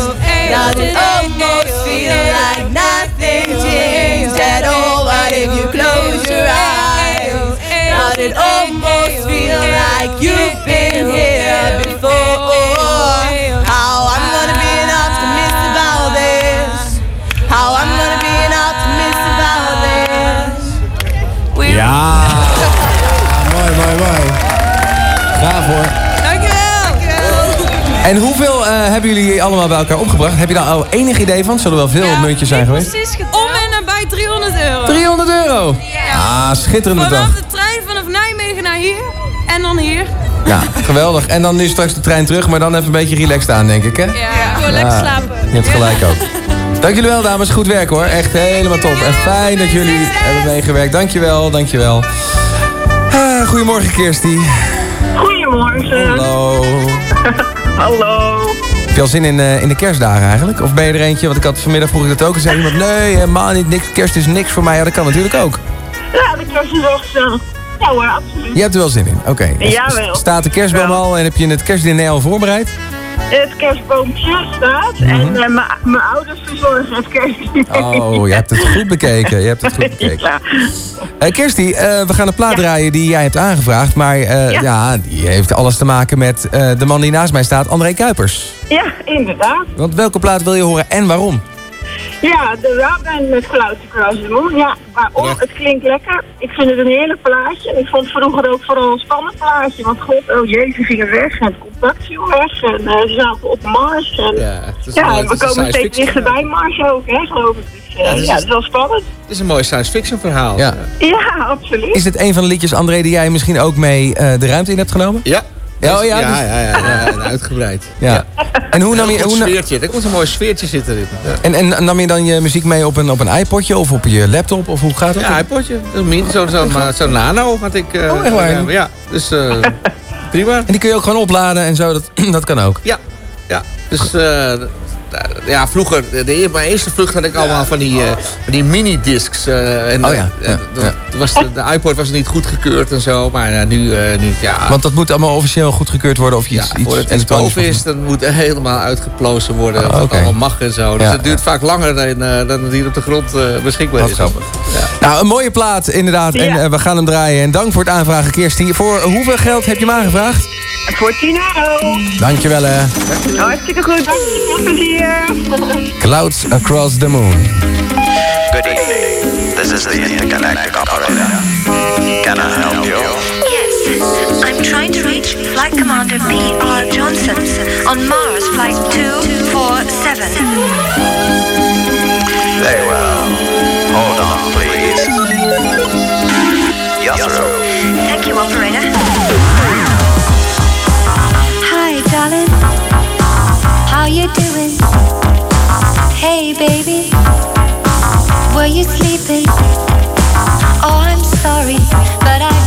does it almost feel like nothing changed at all? But if you close your eyes, does it almost feel like you've been here Dankjewel. En hoeveel eh, hebben jullie allemaal bij elkaar opgebracht? Heb je daar al enig idee van? Zullen er wel veel muntjes zijn geweest? Precies Om en nabij 300 euro. 300 euro? Ah, schitterende Vanaf dag. de trein vanaf Nijmegen naar hier. En dan hier. Ja, geweldig. En dan nu straks de trein terug, maar dan even een beetje relaxed aan, denk ik, hè? Ja, gewoon lekker Ja, slapen. Je hebt gelijk ook. Dank jullie wel, dames. Goed werk, hoor. Echt helemaal top. En fijn dat jullie hebben meegewerkt. Dankjewel, dankjewel. Ah, goedemorgen, Kirsty. Goedemorgen. Hallo. Hallo. Heb je al zin in, eh, in de kerstdagen eigenlijk? Of ben je er eentje? Want ik had vanmiddag vroeg ik dat ook. En zei iemand, nee, helemaal niet. Niks, kerst is niks voor mij. Ja, dat kan natuurlijk ook. Ja, de kerst is wel gezellig. Ja hoor, absoluut. Je hebt er wel zin in. Oké. Jawel. Staat de kerstboom al en heb je het kerstdiner al voorbereid? Het kerstboompje staat en eh, mijn- mijn ouders verzorgen het kerstdiner. Oh, je hebt het goed bekeken. Je hebt het goed bekeken. Ja. Eh Kirsty, eh, we gaan een plaat draaien die jij hebt aangevraagd. Maar ja. Ja. die heeft alles te maken met de man die naast mij staat, André Kuipers. ja, inderdaad. Want welke plaat wil je horen en waarom? Ja, de Raben met Clouds Across the Moon. Ja, waarom? Het klinkt lekker. Ik vind het een heerlijk plaatje. En ik vond het vroeger ook vooral een spannend plaatje. Want god, oh jee, ze gingen weg en het contact viel weg. En eh, ze zaten op Mars. En, ja, is ja wel- en het we komen steeds dichterbij Mars ook, hè, geloof ik. Dus, eh, Ja, ja, dat is- het is wel spannend. Het is een mooi science fiction verhaal. Ja. Ja, absoluut. Is dit een van de liedjes, André, die jij misschien ook mee eh, de ruimte in hebt genomen? Ja. Ja, oh ja, ja, dus- ja, ja, ja, en uitgebreid. Ja. En hoe nam je... Een Hoe sfeertje. Er komt een mooi sfeertje zitten erin. Ja. en, en nam je dan je muziek mee op een, op een iPodje of op je laptop? Of hoe gaat dat? Ja, iPodje. Zo'n zo, zo, zo nano had ik. eh, Oh, echt waar? Ja, ja, dus eh, prima. En die kun je ook gewoon opladen en zo, dat, dat kan ook. Ja, ja. Dus eh, ja, vroeger, de, de, mijn eerste vlucht had ik allemaal van die, eh, van die mini-discs. eh, en, Oh ja, eh, ja, dat- ja. Was de, de iPod was niet goedgekeurd en zo, maar nu, eh, nu ja... Want dat moet allemaal officieel goedgekeurd worden of je iets, Ja, het boven is, dan moet het helemaal uitgeplozen worden. Ah, Of het oké. allemaal mag en zo. Dus Ja, het duurt vaak langer dan, eh, dan het hier op de grond eh, beschikbaar Wat is. grappig. Nou, een mooie plaat inderdaad. En we gaan hem draaien. En dank voor het aanvragen, Kirsten. Voor hoeveel geld heb je hem aangevraagd? Voor 10 euro. Dankjewel, hè. Hartstikke goed. Veel plezier. Clouds Across the Moon. Good evening. This is the intergalactic operator. Can I help you? Yes, I'm trying to reach Flight Commander P.R. Johnson on Mars Flight 247. Very well. Hold on, please. You're. Thank you, operator. Hi, darling. How you doing? Hey, baby. Were you sleeping? Oh, I'm sorry, but I've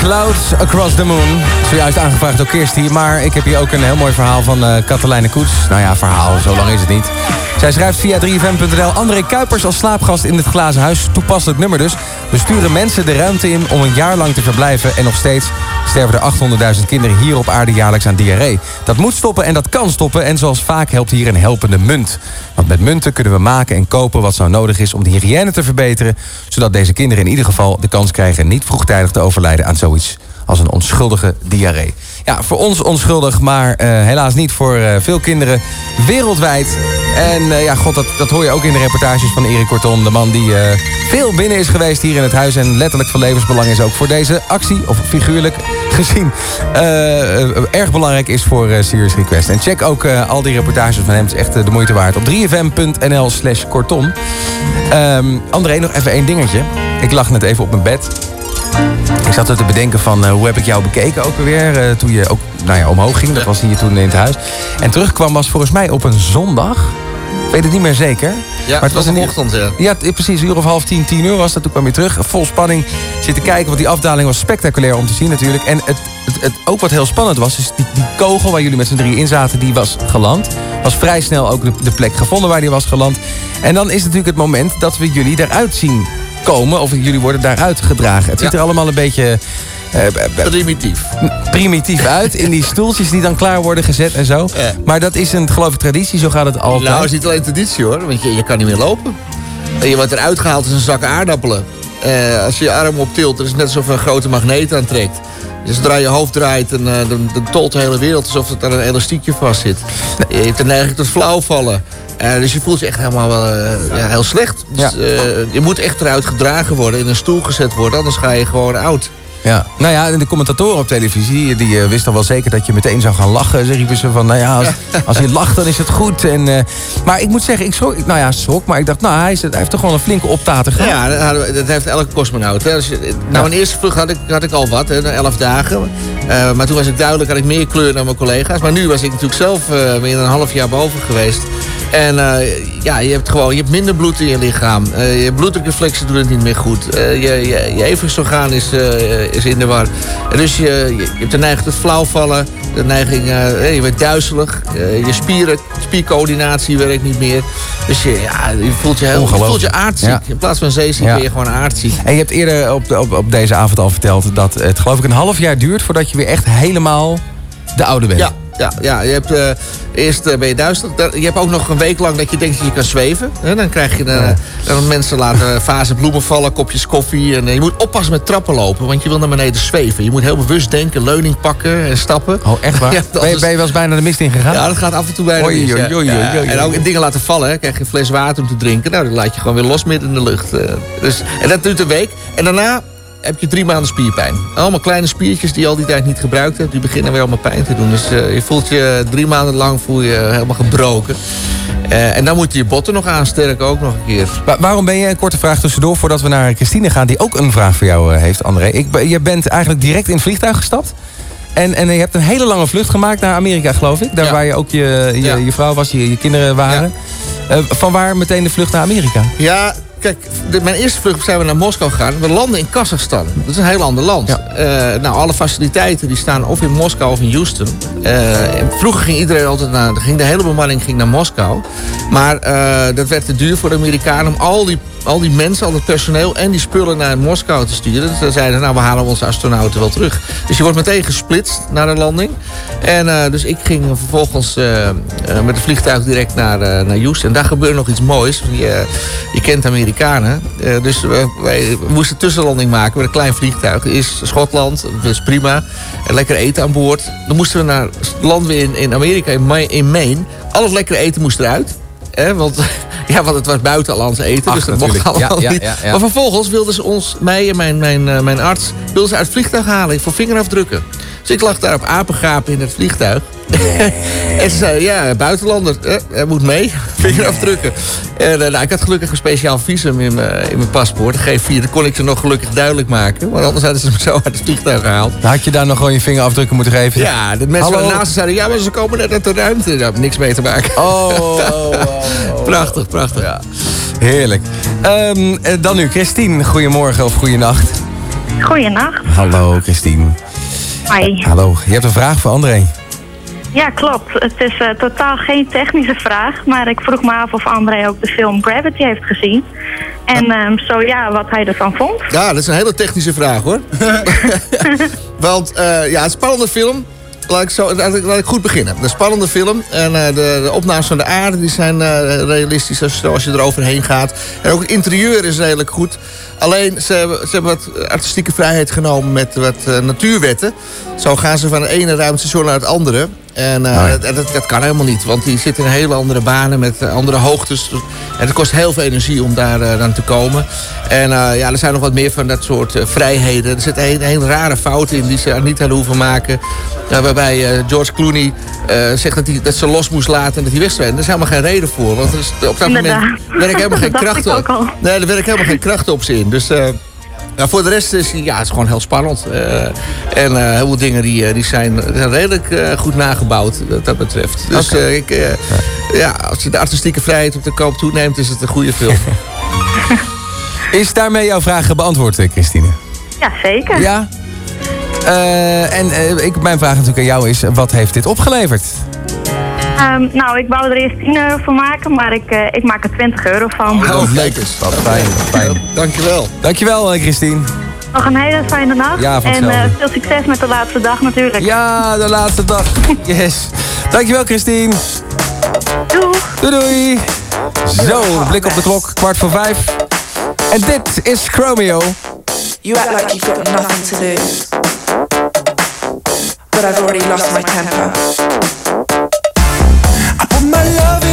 Clouds Across the Moon. Zojuist aangevraagd door Kirsty. Maar ik heb hier ook een heel mooi verhaal van eh Katelijne Koets. Nou ja, verhaal, zo lang is het niet. Zij schrijft via 3fm.nl... André Kuipers als slaapgast in het glazen huis. Toepasselijk nummer dus. We sturen mensen de ruimte in om een jaar lang te verblijven. En nog steeds sterven er 800.000 kinderen hier op aarde jaarlijks aan diarree. Dat moet stoppen en dat kan stoppen. En zoals vaak helpt hier een helpende munt. Met munten kunnen we maken en kopen wat zo nodig is... om de hygiëne te verbeteren. Zodat deze kinderen in ieder geval de kans krijgen... niet vroegtijdig te overlijden aan zoiets als een onschuldige diarree. Ja, voor ons onschuldig, maar eh, helaas niet voor eh, veel kinderen wereldwijd. En eh, ja, god, dat, dat hoor je ook in de reportages van Erik Kortom. De man die veel binnen is geweest hier in het huis... en letterlijk van levensbelang is ook voor deze actie... of figuurlijk gezien erg belangrijk is voor Serious Request. En check ook al die reportages van hem. Is echt de moeite waard. Op 3fm.nl slash kortom. Ehm, André, nog even één dingetje. Ik lag net even op mijn bed... Ik zat er te bedenken van eh, hoe heb ik jou bekeken ook alweer. eh, toen je ook nou ja, omhoog ging. Dat was hier toen in het huis. En terugkwam was volgens mij op een zondag. Ik weet het niet meer zeker. Ja, maar het was een ochtend, ja. Ja, precies. Een uur of half tien, tien uur was dat. Toen kwam je terug. Vol spanning zitten kijken. Want die afdaling was spectaculair om te zien natuurlijk. En het, het, het, ook wat heel spannend was. Is die, die kogel waar jullie met z'n drieën in zaten. Die was geland. Was vrij snel ook de, de plek gevonden waar die was geland. En dan is natuurlijk het moment dat we jullie eruit zien komen. Of jullie worden daaruit gedragen. Het ziet Ja. er allemaal een beetje... eh, b- b- Primitief. primitief uit. In die stoeltjes die dan klaar worden gezet en zo. Maar dat is een, geloof ik, traditie. Zo gaat het altijd. Nou, het is niet alleen traditie hoor, want je, je kan niet meer lopen. En je wordt eruit gehaald als een zak aardappelen. Eh, als je je arm optilt, dan is het net alsof er een grote magneet aantrekt. Dus zodra je hoofd draait, eh, dan, dan tolt de hele wereld alsof het aan een elastiekje vast zit. Je hebt de neiging tot flauwvallen. Eh, dus je voelt je echt helemaal wel, eh, ja, heel slecht. Dus, eh, je moet echt eruit gedragen worden, in een stoel gezet worden, anders ga je gewoon oud. Ja, nou ja, en de commentatoren op televisie, die, eh, wisten wel zeker dat je meteen zou gaan lachen. Ze riepen ze van, nou ja, als, als je lacht, dan is het goed. En, eh, maar ik moet zeggen, ik schrok, nou ja, schrok, maar ik dacht, nou, hij, is, hij heeft toch gewoon een flinke optater gehad. Ja, dat, dat heeft elke cosmonaut. Hè. Nou, mijn eerste vlucht had ik, had ik al wat, hè, na elf dagen. Eh, maar toen was ik duidelijk, had ik meer kleur dan mijn collega's. Maar nu was ik natuurlijk zelf meer dan een half jaar boven geweest. En ja, je hebt gewoon je hebt minder bloed in je lichaam. Eh, je bloeddrukreflexen doen het niet meer goed. Je, je, je evenwichtsorgaan is, is in de war. En dus je, je, je hebt de neiging tot flauwvallen. De neiging, eh, je wordt duizelig. Eh, je spieren, spiercoördinatie werkt niet meer. Dus je, ja, je voelt je, heel, je, voelt je aardziek. Ja. In plaats van zeeziek Ja. ben je gewoon aardziek. En je hebt eerder op, de- op, op deze avond al verteld dat het geloof ik een half jaar duurt voordat je weer echt helemaal de oude bent. Ja, ja, ja. Je hebt, eh, eerst eh, ben je. Dan- Je hebt ook nog een week lang dat je denkt dat je kan zweven. Hè? Dan krijg je de, dan mensen laten vazen bloemen vallen, kopjes koffie. En eh, je moet oppassen met trappen lopen, want je wil naar beneden zweven. Je moet heel bewust denken, leuning pakken en stappen. Oh, echt waar? Ja, ben, je, ben je wel eens bijna de mist ingegaan? Ja, dat gaat af en toe bijna Oei, oei, Ja, En ook dingen laten vallen. Hè. Krijg je een fles water om te drinken. Nou, dan laat je gewoon weer los midden in de lucht. eh. Dus, en dat duurt een week. En daarna heb je drie maanden spierpijn. Allemaal kleine spiertjes die je al die tijd niet gebruikt hebt. Die beginnen weer allemaal pijn te doen. Dus eh, je voelt je drie maanden lang voel je helemaal gebroken. Eh, en dan moet je je botten nog aansterken ook nog een keer. Wa- waarom ben je, een korte vraag tussendoor, voordat we naar Christine gaan... die ook een vraag voor jou eh, heeft, André. Ik, je bent eigenlijk direct in het vliegtuig gestapt. En, en je hebt een hele lange vlucht gemaakt naar Amerika, geloof ik. Daar Ja. waar je ook je, je, Ja. je vrouw was, je, je kinderen waren. Eh, van waar meteen de vlucht naar Amerika? Ja, kijk, de- mijn eerste vlucht zijn we naar Moskou gegaan. We landen in Kazachstan. Dat is een heel ander land. Eh, nou, alle faciliteiten die staan of in Moskou of in Houston. Eh, vroeger ging iedereen altijd naar... Ging de hele bemanning ging naar Moskou. Maar eh, dat werd te duur voor de Amerikanen... om al die, al die mensen, al het personeel en die spullen naar Moskou te sturen. Dus ze zeiden, nou, we halen onze astronauten wel terug. Dus je wordt meteen gesplitst naar de landing. En dus ik ging vervolgens met het vliegtuig direct naar, naar Houston. En daar gebeurde nog iets moois. Je, je kent Amerikanen. Eh, dus we, wij moesten tussenlanding maken met een klein vliegtuig. Is Schotland, dat is prima. En lekker eten aan boord. Dan moesten we naar landen in, in Amerika, in, in Maine. Al het lekkere eten moest eruit. Hè, want, ja, want het was buitenlands eten, Ach, dus dat mocht allemaal Ja, niet. ja, ja. Maar vervolgens wilden ze ons, mij en mijn, mijn, eh, mijn arts, wilden ze uit het vliegtuig halen voor vingerafdrukken. Dus ik lag daar op apengapen in het vliegtuig. en ze zei, ja, buitenlander, eh, hij moet mee, vingerafdrukken. En eh, nou, ik had gelukkig een speciaal visum in mijn, in mijn paspoort, de G4. Dat kon ik ze nog gelukkig duidelijk maken. Want anders hadden ze me zo uit het vliegtuig gehaald. Had je daar nog gewoon je vingerafdrukken moeten geven? Ja, de mensen Hallo? daarnaast zeiden, ja, maar ze komen net uit de ruimte. Daar heb ik niks mee te maken. Oh, prachtig, prachtig. Heerlijk. Ehm, eh, dan nu, Christine. Goedemorgen of goeienacht. Goeienacht. Hallo Christine. Hi. Hallo, je hebt een vraag voor André. Ja, klopt. Het is eh, totaal geen technische vraag, maar ik vroeg me af of André ook de film Gravity heeft gezien. En ehm, zo ja, wat hij ervan vond. Ja, dat is een hele technische vraag hoor. Want eh, ja, een spannende film. Laat ik, zo, laat, ik, laat ik goed beginnen. Een spannende film. En eh, de, de opnames van de aarde die zijn realistisch als, als je eroverheen gaat. En ook het interieur is redelijk goed. Alleen, ze hebben, ze hebben wat artistieke vrijheid genomen met wat natuurwetten. Zo gaan ze van het ene ruimtestation naar het andere. En eh, dat, dat, dat kan helemaal niet, want die zitten in hele andere banen met eh, andere hoogtes. En het kost heel veel energie om daar eh, aan te komen. En eh, ja, er zijn nog wat meer van dat soort vrijheden. Er zit een, rare fout in die ze er niet aan hoeven maken. Waarbij eh, George Clooney eh, zegt dat, hij, dat ze los moest laten en dat hij wegzwemde. Daar is helemaal geen reden voor. Want er is, op dat Inderdaad. moment werken helemaal geen ook al. Nee, er werken helemaal geen krachten op ze in. Dus ja, voor de rest is ja, het is gewoon heel spannend. Eh, en eh, heel veel dingen die, eh, die zijn, zijn redelijk eh, goed nagebouwd wat dat betreft. Dus eh, ik, eh, ja, als je de artistieke vrijheid op de koop toeneemt, is het een goede film. Is daarmee jouw vraag beantwoord, Christine? Ja, zeker. Ja? Eh, en eh, ik, mijn vraag natuurlijk aan jou is, wat heeft dit opgeleverd? Ehm, nou, ik wou er eerst 10 euro voor maken, maar ik, eh, ik maak er 20 euro van. Oh, lekers. Wat fijn, wat fijn. Dankjewel. Dankjewel, eh, Christine. Nog een hele fijne nacht. Ja, van en eh, veel succes met de laatste dag natuurlijk. Ja, de laatste dag. Yes. Dankjewel, Christine. Doei. Doei, doei. Zo, blik op de klok, kwart voor vijf. En dit is Chromeo. You act like you've got nothing to lose. But I've already lost my temper. I put my loving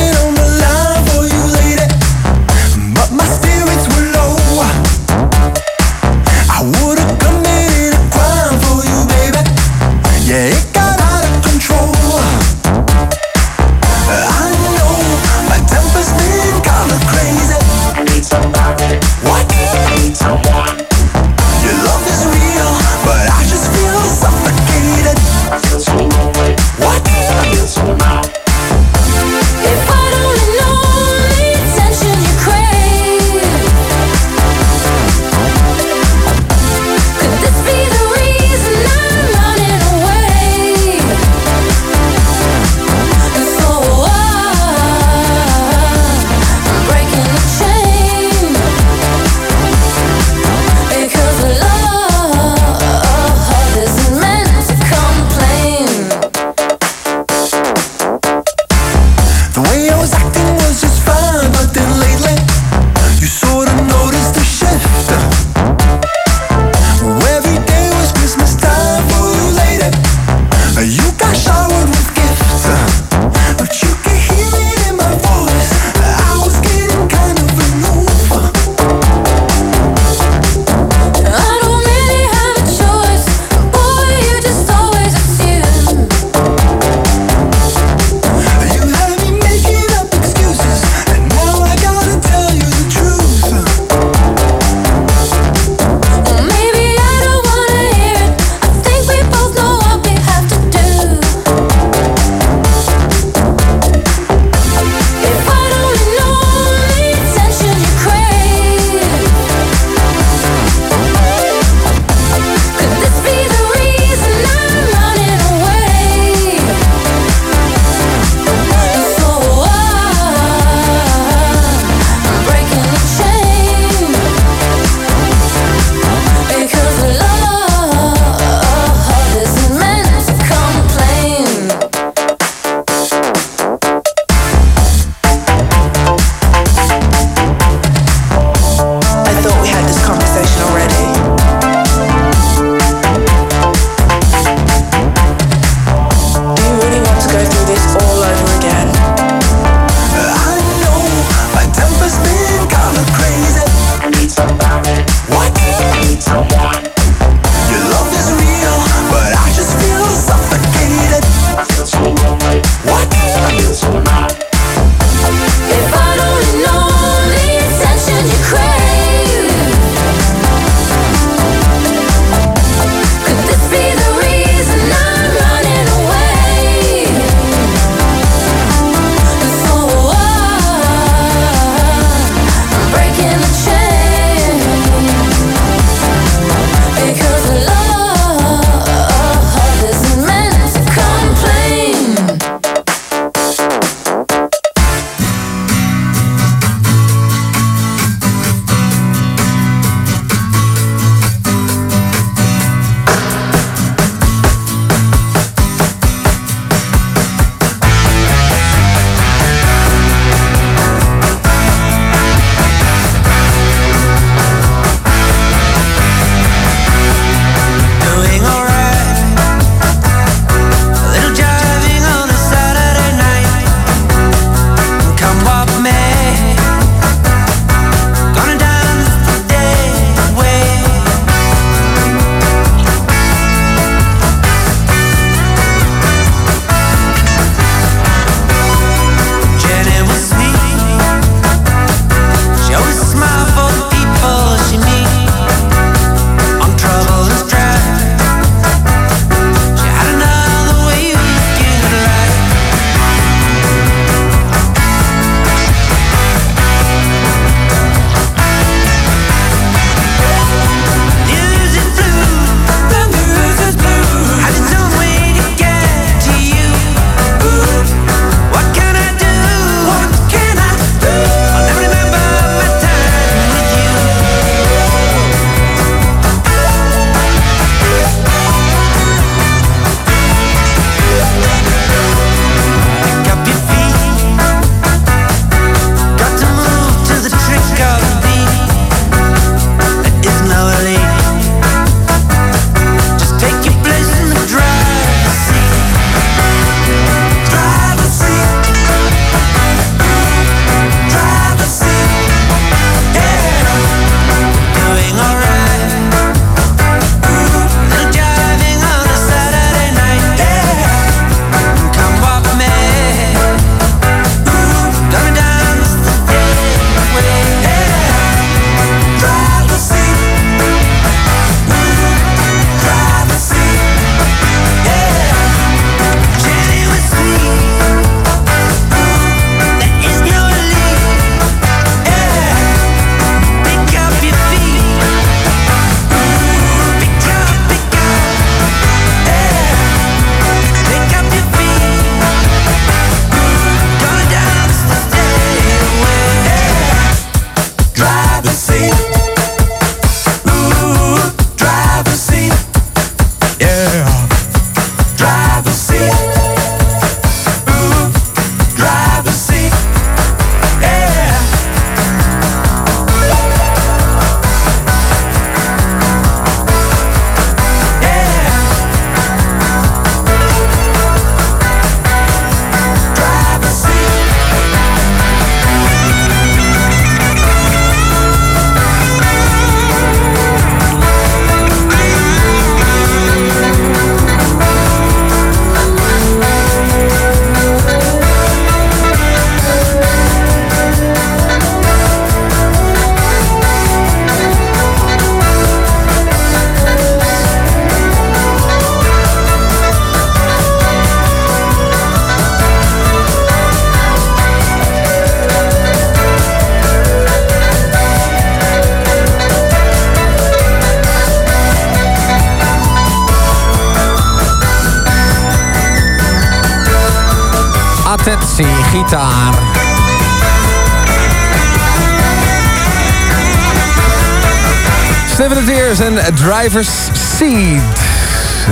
Seat.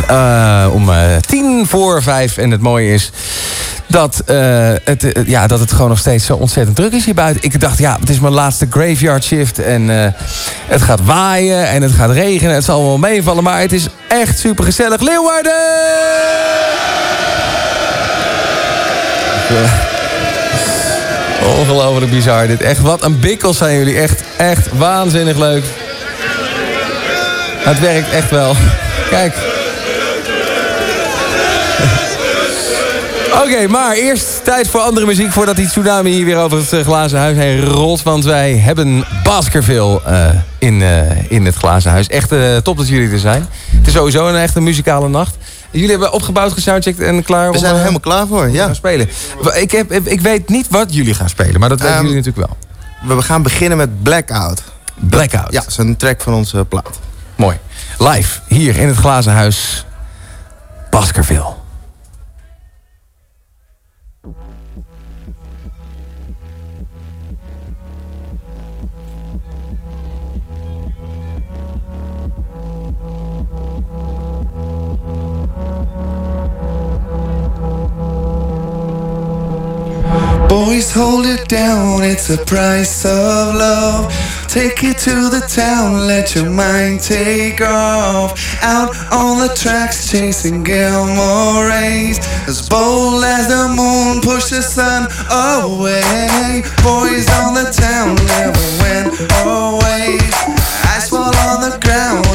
Eh, om eh, tien voor vijf. En het mooie is dat, eh, het, ja, dat het gewoon nog steeds zo ontzettend druk is hier buiten. Ik dacht, ja, het is mijn laatste graveyard shift. En het gaat waaien en het gaat regenen. Het zal wel meevallen, maar het is echt super gezellig. Leeuwarden! Ongelooflijk bizar dit. Echt, wat een bikkels zijn jullie. Echt, echt waanzinnig leuk. Het werkt echt wel. Kijk. Oké, maar eerst tijd voor andere muziek... voordat die tsunami hier weer over het eh, glazen huis heen rolt. Want wij hebben Baskerville eh, in, eh, in het glazen huis. Echt top dat jullie er zijn. Het is sowieso een echte muzikale nacht. Jullie hebben opgebouwd, gesoundcheckt en klaar We zijn er helemaal klaar voor, ja. gaan spelen. Ik, heb, ik weet niet wat jullie gaan spelen, maar dat weten Ehm, jullie natuurlijk wel. We gaan beginnen met Blackout. Blackout? Ja, dat is een track van onze plaat. Live, hier in het glazen huis. Baskerville. Boys, hold it down, it's the price of love. Take it to the town, let your mind take off. Out on the tracks, chasing Gilmore rays. As bold as the moon, push the sun away. Boys on the town never went away. Fall on the ground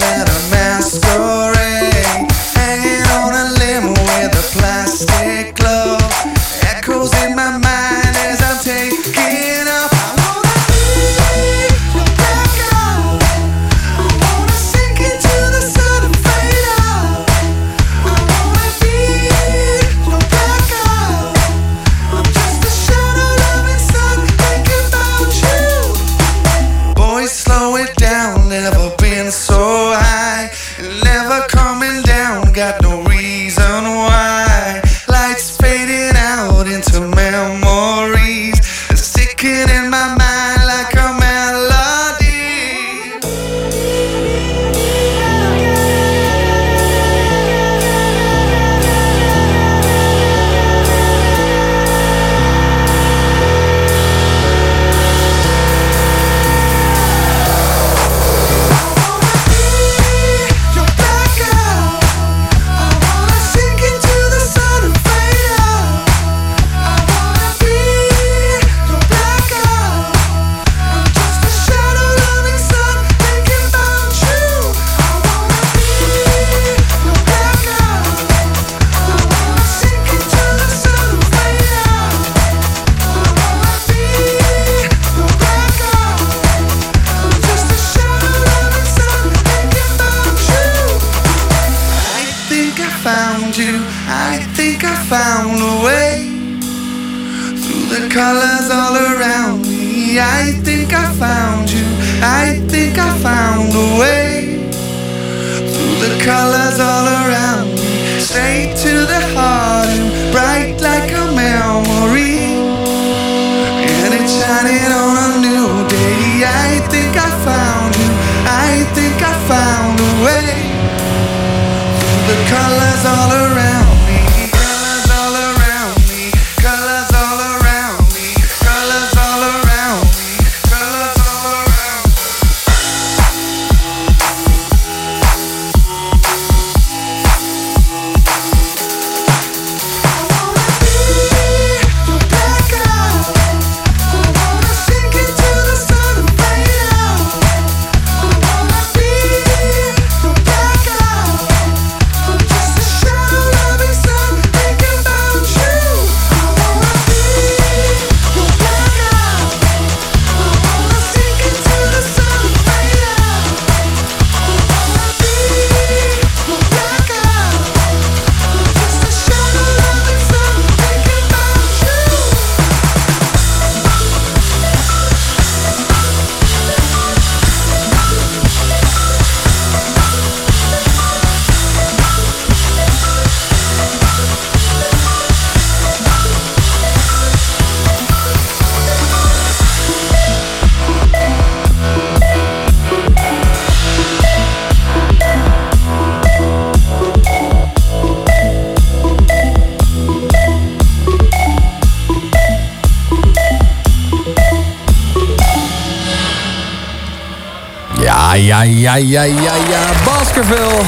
ja, ja, ja, ja. Baskerville.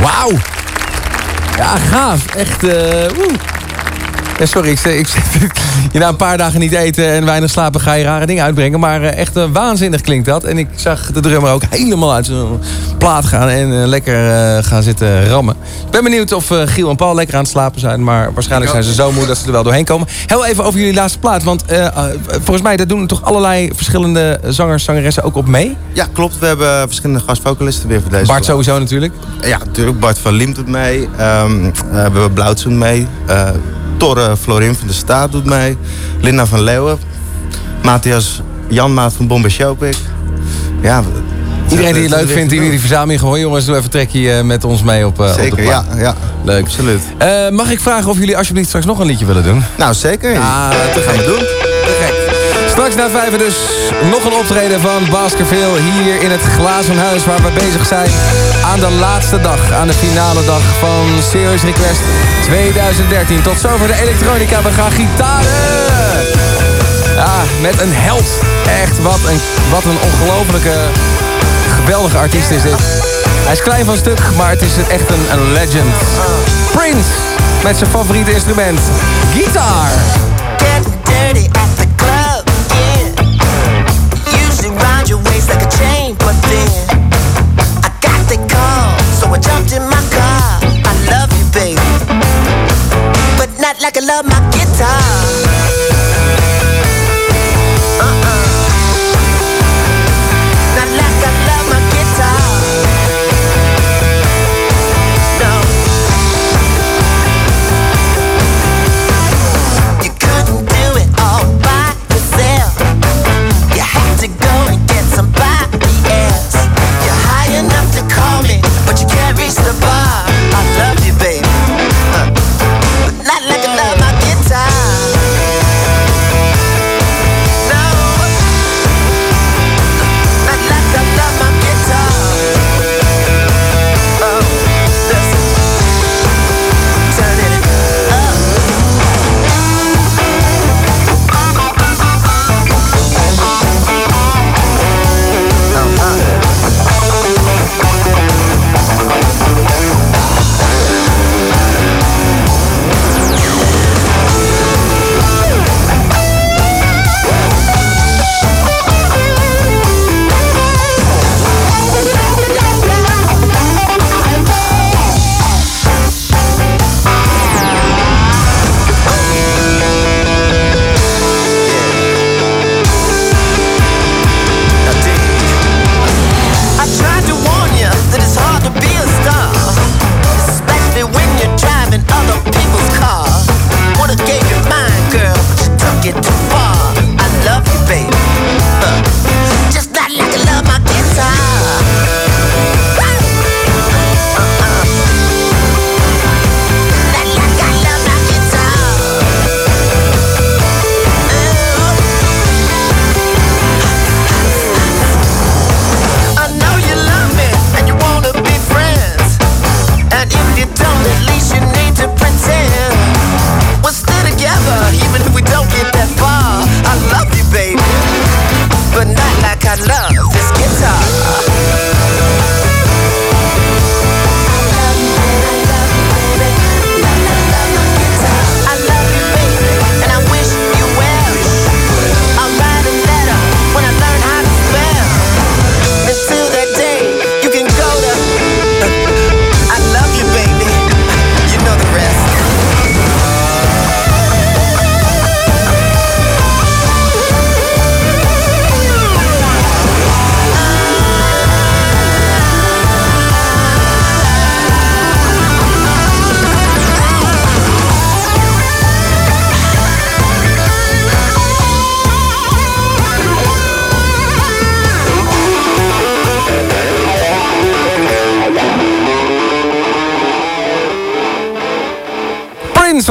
Wauw. Ja, gaaf. Echt, woe. Ja, sorry, ik, ik, je na een paar dagen niet eten en weinig slapen ga je rare dingen uitbrengen. Maar eh, echt eh, waanzinnig klinkt dat. En ik zag de drummer ook helemaal uit zijn plaat gaan en lekker gaan zitten rammen. Ben benieuwd of eh, Giel en Paul lekker aan het slapen zijn. Maar waarschijnlijk zijn ze zo moe dat ze er wel doorheen komen. Heel even over jullie laatste plaat. Want eh, eh, volgens mij daar doen toch allerlei verschillende zangers, zangeressen ook op mee? Ja, klopt. We hebben verschillende gastvocalisten weer voor deze Bart plaat. sowieso natuurlijk. Ja, natuurlijk. Bart van Liem doet mee. Ehm, eh, we hebben Blauwtsoen mee. Torre Florin van de Staat doet mee. Linda van Leeuwen. Matthias Jan Maat van Bombay Showpick. Ja, Iedereen die het leuk vindt, die die verzameling gewoon... jongens, doe even trekje eh, met ons mee op, eh, op Zeker, de ja, ja. Leuk. Absoluut. Eh, mag ik vragen of jullie alsjeblieft straks nog een liedje willen doen? Nou, zeker. Ja, dat gaan we doen. Gek. Straks na vijven dus nog een optreden van Baskerville hier in het Glazen Huis... waar we bezig zijn aan de laatste dag, aan de finale dag van Serious Request 2013. Tot zover de elektronica, we gaan gitaren! Ja, met een held. Echt, wat een, wat een ongelofelijke, geweldige artiest is dit. Hij is klein van stuk, maar het is echt een, een legend. Prince, met zijn favoriete instrument, gitaar. Get dirty at the club, yeah. Usually round your waist like a chain, but then I got the call, so I jumped in my car. I love you, baby, but not like I love my guitar.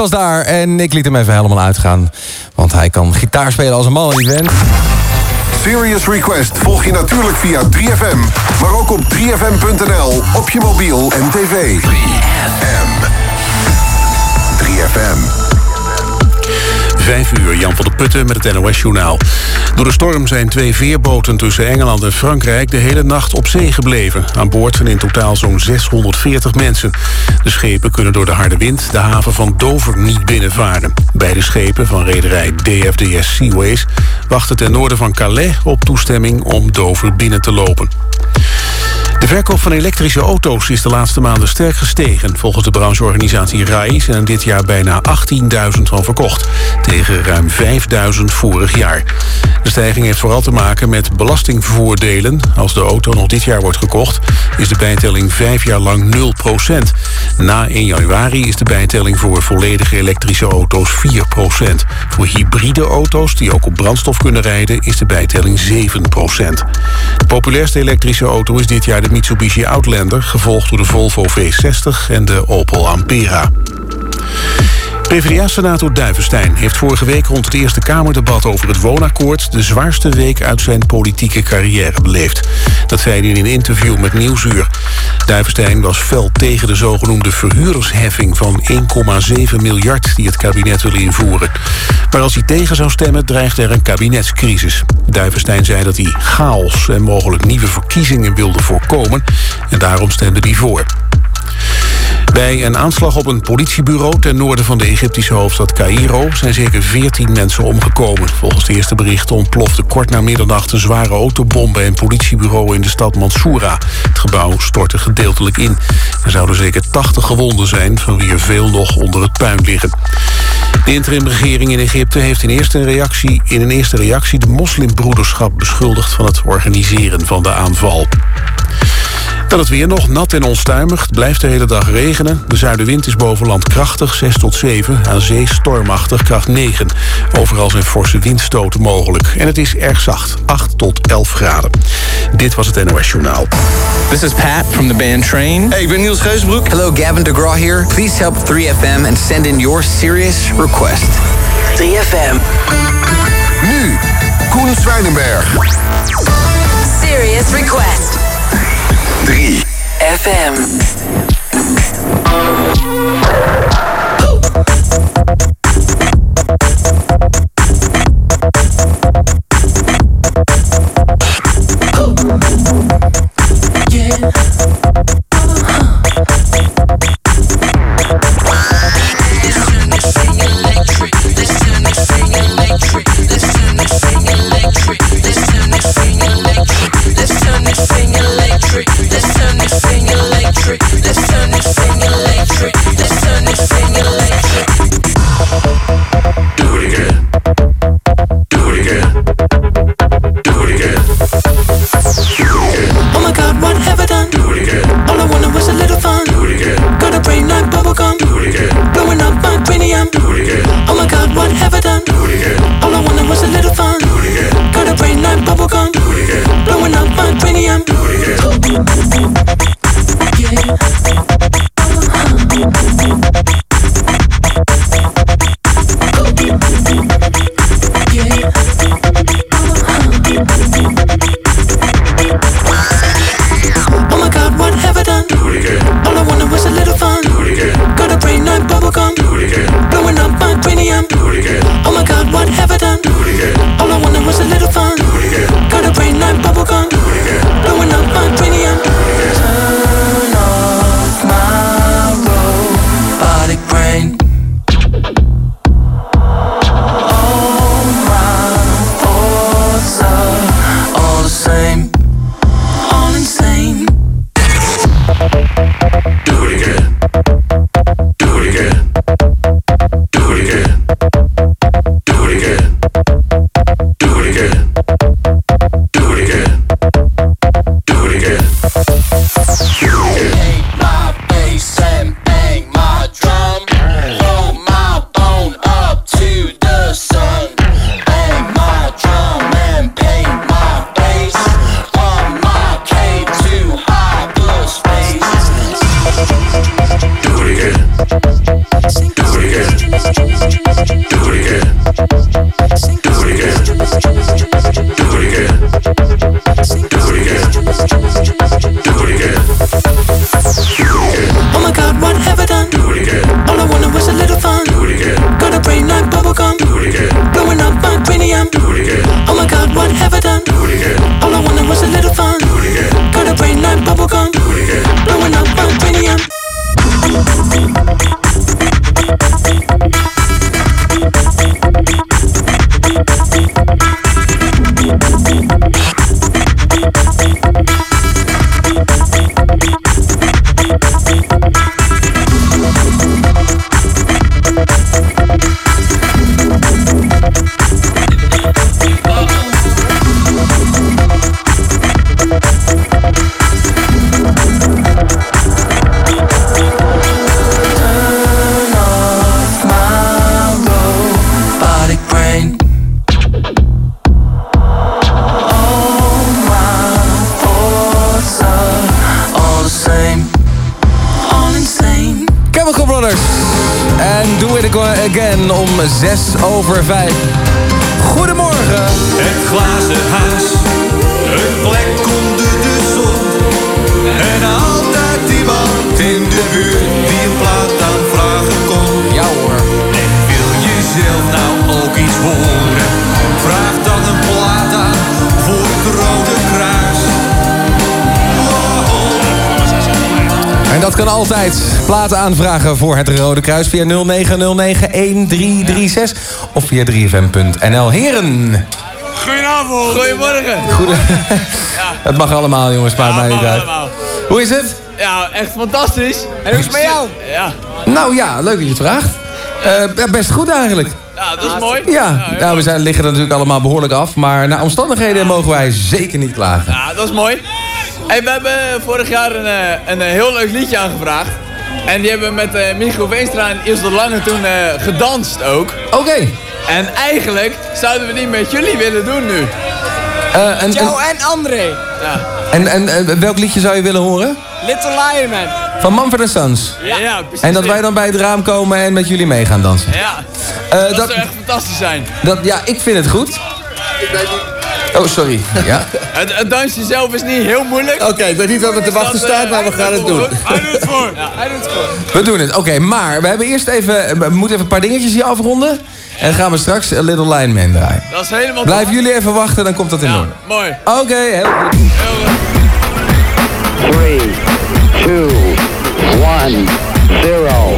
Daar en ik liet hem even helemaal uitgaan. Want hij kan gitaar spelen als een man en. Serious Request volg je natuurlijk via 3FM, maar ook op 3FM.nl, op je mobiel en tv. 3FM. 3FM. Vijf uur, Jan van der Putten met het NOS-journaal. Door de storm zijn twee veerboten tussen Engeland en Frankrijk... de hele nacht op zee gebleven. Aan boord zijn in totaal zo'n 640 mensen. De schepen kunnen door de harde wind de haven van Dover niet binnenvaren. Beide schepen van rederij DFDS Seaways... wachten ten noorden van Calais op toestemming om Dover binnen te lopen. De verkoop van elektrische auto's is de laatste maanden sterk gestegen. Volgens de brancheorganisatie RAI zijn er dit jaar bijna 18.000 van verkocht. Tegen ruim 5.000 vorig jaar. De stijging heeft vooral te maken met belastingvoordelen. Als de auto nog dit jaar wordt gekocht, is de bijtelling vijf jaar lang 0%. Na 1 januari is de bijtelling voor volledige elektrische auto's 4%. Voor hybride auto's die ook op brandstof kunnen rijden is de bijtelling 7%. De populairste elektrische auto is dit jaar de Mitsubishi Outlander... gevolgd door de Volvo V60 en de Opel Ampera. PvdA-senator Duivenstein heeft vorige week rond het Eerste Kamerdebat over het woonakkoord de zwaarste week uit zijn politieke carrière beleefd. Dat zei hij in een interview met Nieuwsuur. Duivenstein was fel tegen de zogenoemde verhuurdersheffing van 1,7 miljard die het kabinet wil invoeren. Maar als hij tegen zou stemmen dreigt er een kabinetscrisis. Duivenstein zei dat hij chaos en mogelijk nieuwe verkiezingen wilde voorkomen en daarom stemde hij voor. Bij een aanslag op een politiebureau ten noorden van de Egyptische hoofdstad Cairo zijn zeker 14 mensen omgekomen. Volgens de eerste berichten ontplofte kort na middernacht een zware autobom bij een politiebureau in de stad Mansoura. Het gebouw stortte gedeeltelijk in. Er zouden zeker 80 gewonden zijn, van wie er veel nog onder het puin liggen. De interimregering in Egypte heeft in, eerste reactie, in een eerste reactie de moslimbroederschap beschuldigd van het organiseren van de aanval. Dan het weer nog nat en onstuimig. Het blijft de hele dag regenen. De zuidenwind is boven land krachtig, 6 tot 7. Aan zee stormachtig, kracht 9. Overal zijn forse windstoten mogelijk. En het is erg zacht, 8 tot 11 graden. Dit was het NOS Journaal. This is Pat from the band Train. Hey, ik ben Niels Geusbroek. Hello, Gavin DeGraw here. Please help 3FM and send in your serious request. 3FM. Nu, Koen Zwijnenberg. Serious request. 3 FM. Let's aanvragen voor het Rode Kruis via 0909-1336 of via 3fm.nl. Heren, Goedenavond. Goedemorgen. goede... het mag allemaal jongens, maakt mij niet uit. Hoe is het? Ja, echt fantastisch. En hoe is het met jou? Ja. Nou ja, leuk dat je het vraagt. Eh, best goed eigenlijk. Ja, dat is mooi. Ja, nou, we zijn, liggen er natuurlijk allemaal behoorlijk af. Maar naar omstandigheden mogen wij zeker niet klagen. Ja, dat is mooi. Hey, we hebben vorig jaar een, eh, een, heel leuk liedje aangevraagd. En die hebben met eh Michiel Veenstra en Ilse de Lange toen eh, gedanst ook. Oké. En eigenlijk zouden we die met jullie willen doen nu. Eh, en, Jou en, en André. Ja. en, en, welk liedje zou je willen horen? Little Lion Man. Van Manfred Sons. Ja, ja precies. En dat wij dan bij het raam komen en met jullie mee gaan dansen. Ja, Eh, dat, dat- zou echt fantastisch zijn. Dat, ja, ik vind het goed. Oh, sorry. Ja. Het, het dansje zelf is niet heel moeilijk. Oké, ik weet niet wat er te wachten staat, maar we gaan het doen. Hij doet het voor. Ja, hij doet het voor. We doen het. Oké, maar we hebben eerst even, we moeten even een paar dingetjes hier afronden. En dan gaan we straks A Little Lion Man draaien. Dat is helemaal Blijven jullie even wachten, dan komt dat in orde. Mooi. Oké, heel goed. 3, 2, 1, 0.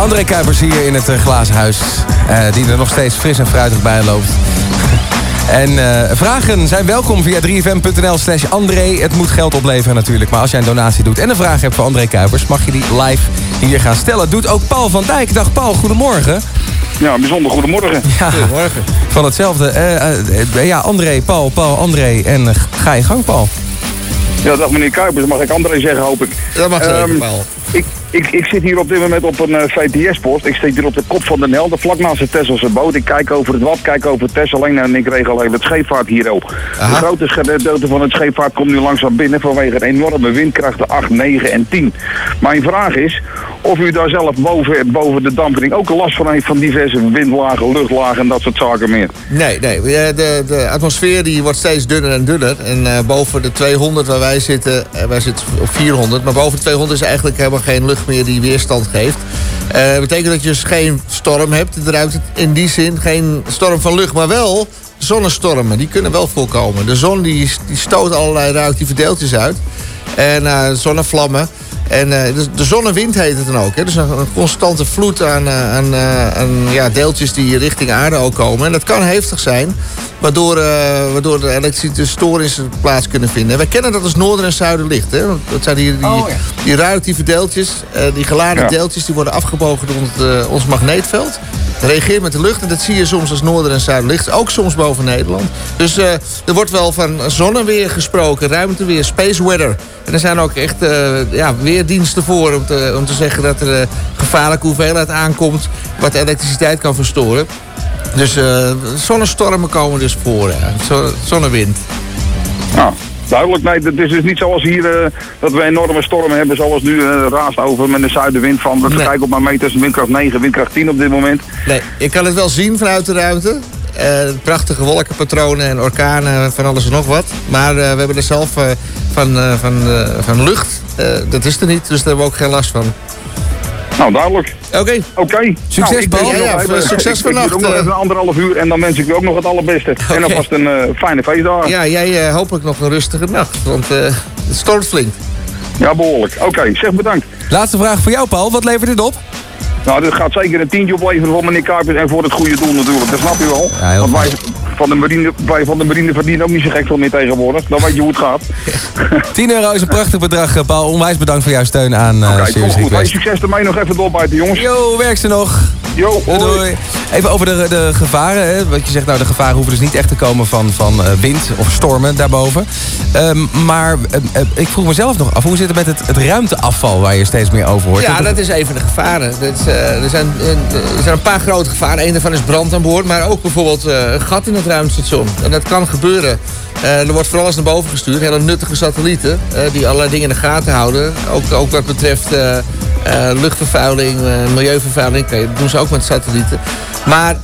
André Kuipers hier in het eh, glazen huis. eh, die er nog steeds fris en fruitig bij loopt. En eh, vragen zijn welkom via 3fm.nl slash André. Het moet geld opleveren natuurlijk. Maar als jij een donatie doet en een vraag hebt voor André Kuipers... mag je die live hier gaan stellen. Doet ook Paul van Dijk. Dag Paul, goedemorgen. Ja, bijzonder goedemorgen. Ja, Goedemorgen. van hetzelfde. Eh, eh, eh, ja, André, Paul, Paul, André. En eh, ga je gang, Paul. Ja, dag meneer Kuipers, mag ik André zeggen, hoop ik. Dat mag zeker, Ehm, Paul. Ik, ik, ik zit hier op dit moment op een eh, VTS-post. Ik zit hier op de kop van de Nelde, vlak naast de Tesselse boot. Ik kijk over het wat, kijk over Texel alleen en ik regel even het scheepvaart hier ook. De grote gedeelte van het scheepvaart komt nu langzaam binnen vanwege een enorme windkrachten 8, 9 en 10. Mijn vraag is of u daar zelf boven, boven de dampering ook last van heeft van diverse windlagen, luchtlagen en dat soort zaken meer. Nee, nee. eh, De, de atmosfeer die wordt steeds dunner en dunner. En eh, boven de 200 waar wij zitten, wij zitten op 400, maar boven de 200 is eigenlijk helemaal geen lucht meer die weerstand geeft. Dat betekent dat je dus geen storm hebt. Eruit in die zin geen storm van lucht, maar wel zonnestormen. Die kunnen wel voorkomen. De zon die, die stoot allerlei radioactieve deeltjes uit. En eh, zonnevlammen. En eh, de, de zonnewind heet het dan ook. Hè? Dus een, een constante vloed aan, eh, aan, eh, aan ja, deeltjes die richting aarde ook komen. En dat kan heftig zijn, waardoor, eh, waardoor de elektrische storingen plaats kunnen vinden. En wij kennen dat als noorden en zuiderlicht. Hè? Want Dat zijn die, die, Oh, ja. die radioactieve deeltjes, eh, die geladen Ja. deeltjes, die worden afgebogen door het, eh, ons magneetveld. Dat reageert met de lucht en dat zie je soms als noorden en zuiderlicht. Ook soms boven Nederland. Dus eh, er wordt wel van zonneweer gesproken, ruimteweer, space weather. En er zijn ook echt eh, ja, weerdiensten voor om te, om te zeggen dat er eh, gevaarlijke hoeveelheid aankomt... wat elektriciteit kan verstoren. Dus eh, zonnestormen komen dus voor. Zo- zonnewind. Nou, duidelijk. Nee, het is dus niet zoals hier eh, dat we enorme stormen hebben zoals nu eh, raast over met een zuidenwind van. Nee. kijken op mijn meters, windkracht 9, windkracht 10 op dit moment. Nee, je kan het wel zien vanuit de ruimte. Eh, prachtige wolkenpatronen en orkanen, van alles en nog wat. Maar eh, we hebben er zelf eh, van, eh, van, van lucht, eh, dat is er niet. Dus daar hebben we ook geen last van. Nou, duidelijk. Oké. Oké. Succes, nou, ik Paul. Ja, succes ik vannacht, ook nog even een anderhalf uur en dan wens ik u ook nog het allerbeste. En alvast een eh, fijne feestdag. Ja, jij eh, hopelijk nog een rustige nacht, want eh, het stormt flink. Ja, behoorlijk. Oké, zeg bedankt. Laatste vraag voor jou, Paul. Wat levert dit op? Nou, dit gaat zeker een tientje opleveren voor meneer Kuipers en voor het goede doel natuurlijk. Dat snap u wel. Ja, heel Want wij van, de marine, wij van de marine verdienen ook niet zo gek veel meer tegenwoordig. Dan weet je hoe het gaat. 10 euro is een prachtig bedrag, eh, Paul. Onwijs bedankt voor jouw steun aan eh Oké, Serious goed. Hey, Request. succes ermee nog even doorbijten, jongens. Yo, werk ze nog. Yo, hoi. doei. Even over de, de gevaren. Hè. Wat je zegt, nou, de gevaren hoeven dus niet echt te komen van, van eh, wind of stormen daarboven. Ehm, maar ik vroeg mezelf nog af, hoe zit het met het, het ruimteafval waar je steeds meer over hoort? Ja, dat is een van de gevaren. Dat is, eh, er, zijn, er zijn een paar grote gevaren. Eén daarvan is brand aan boord, maar ook bijvoorbeeld eh, een gat in het En dat kan gebeuren. Eh, er wordt vooral eens naar boven gestuurd. Hele nuttige satellieten eh, die allerlei dingen in de gaten houden. Ook, ook wat betreft eh, luchtvervuiling, milieuvervuiling, dat doen ze ook met satellieten. Maar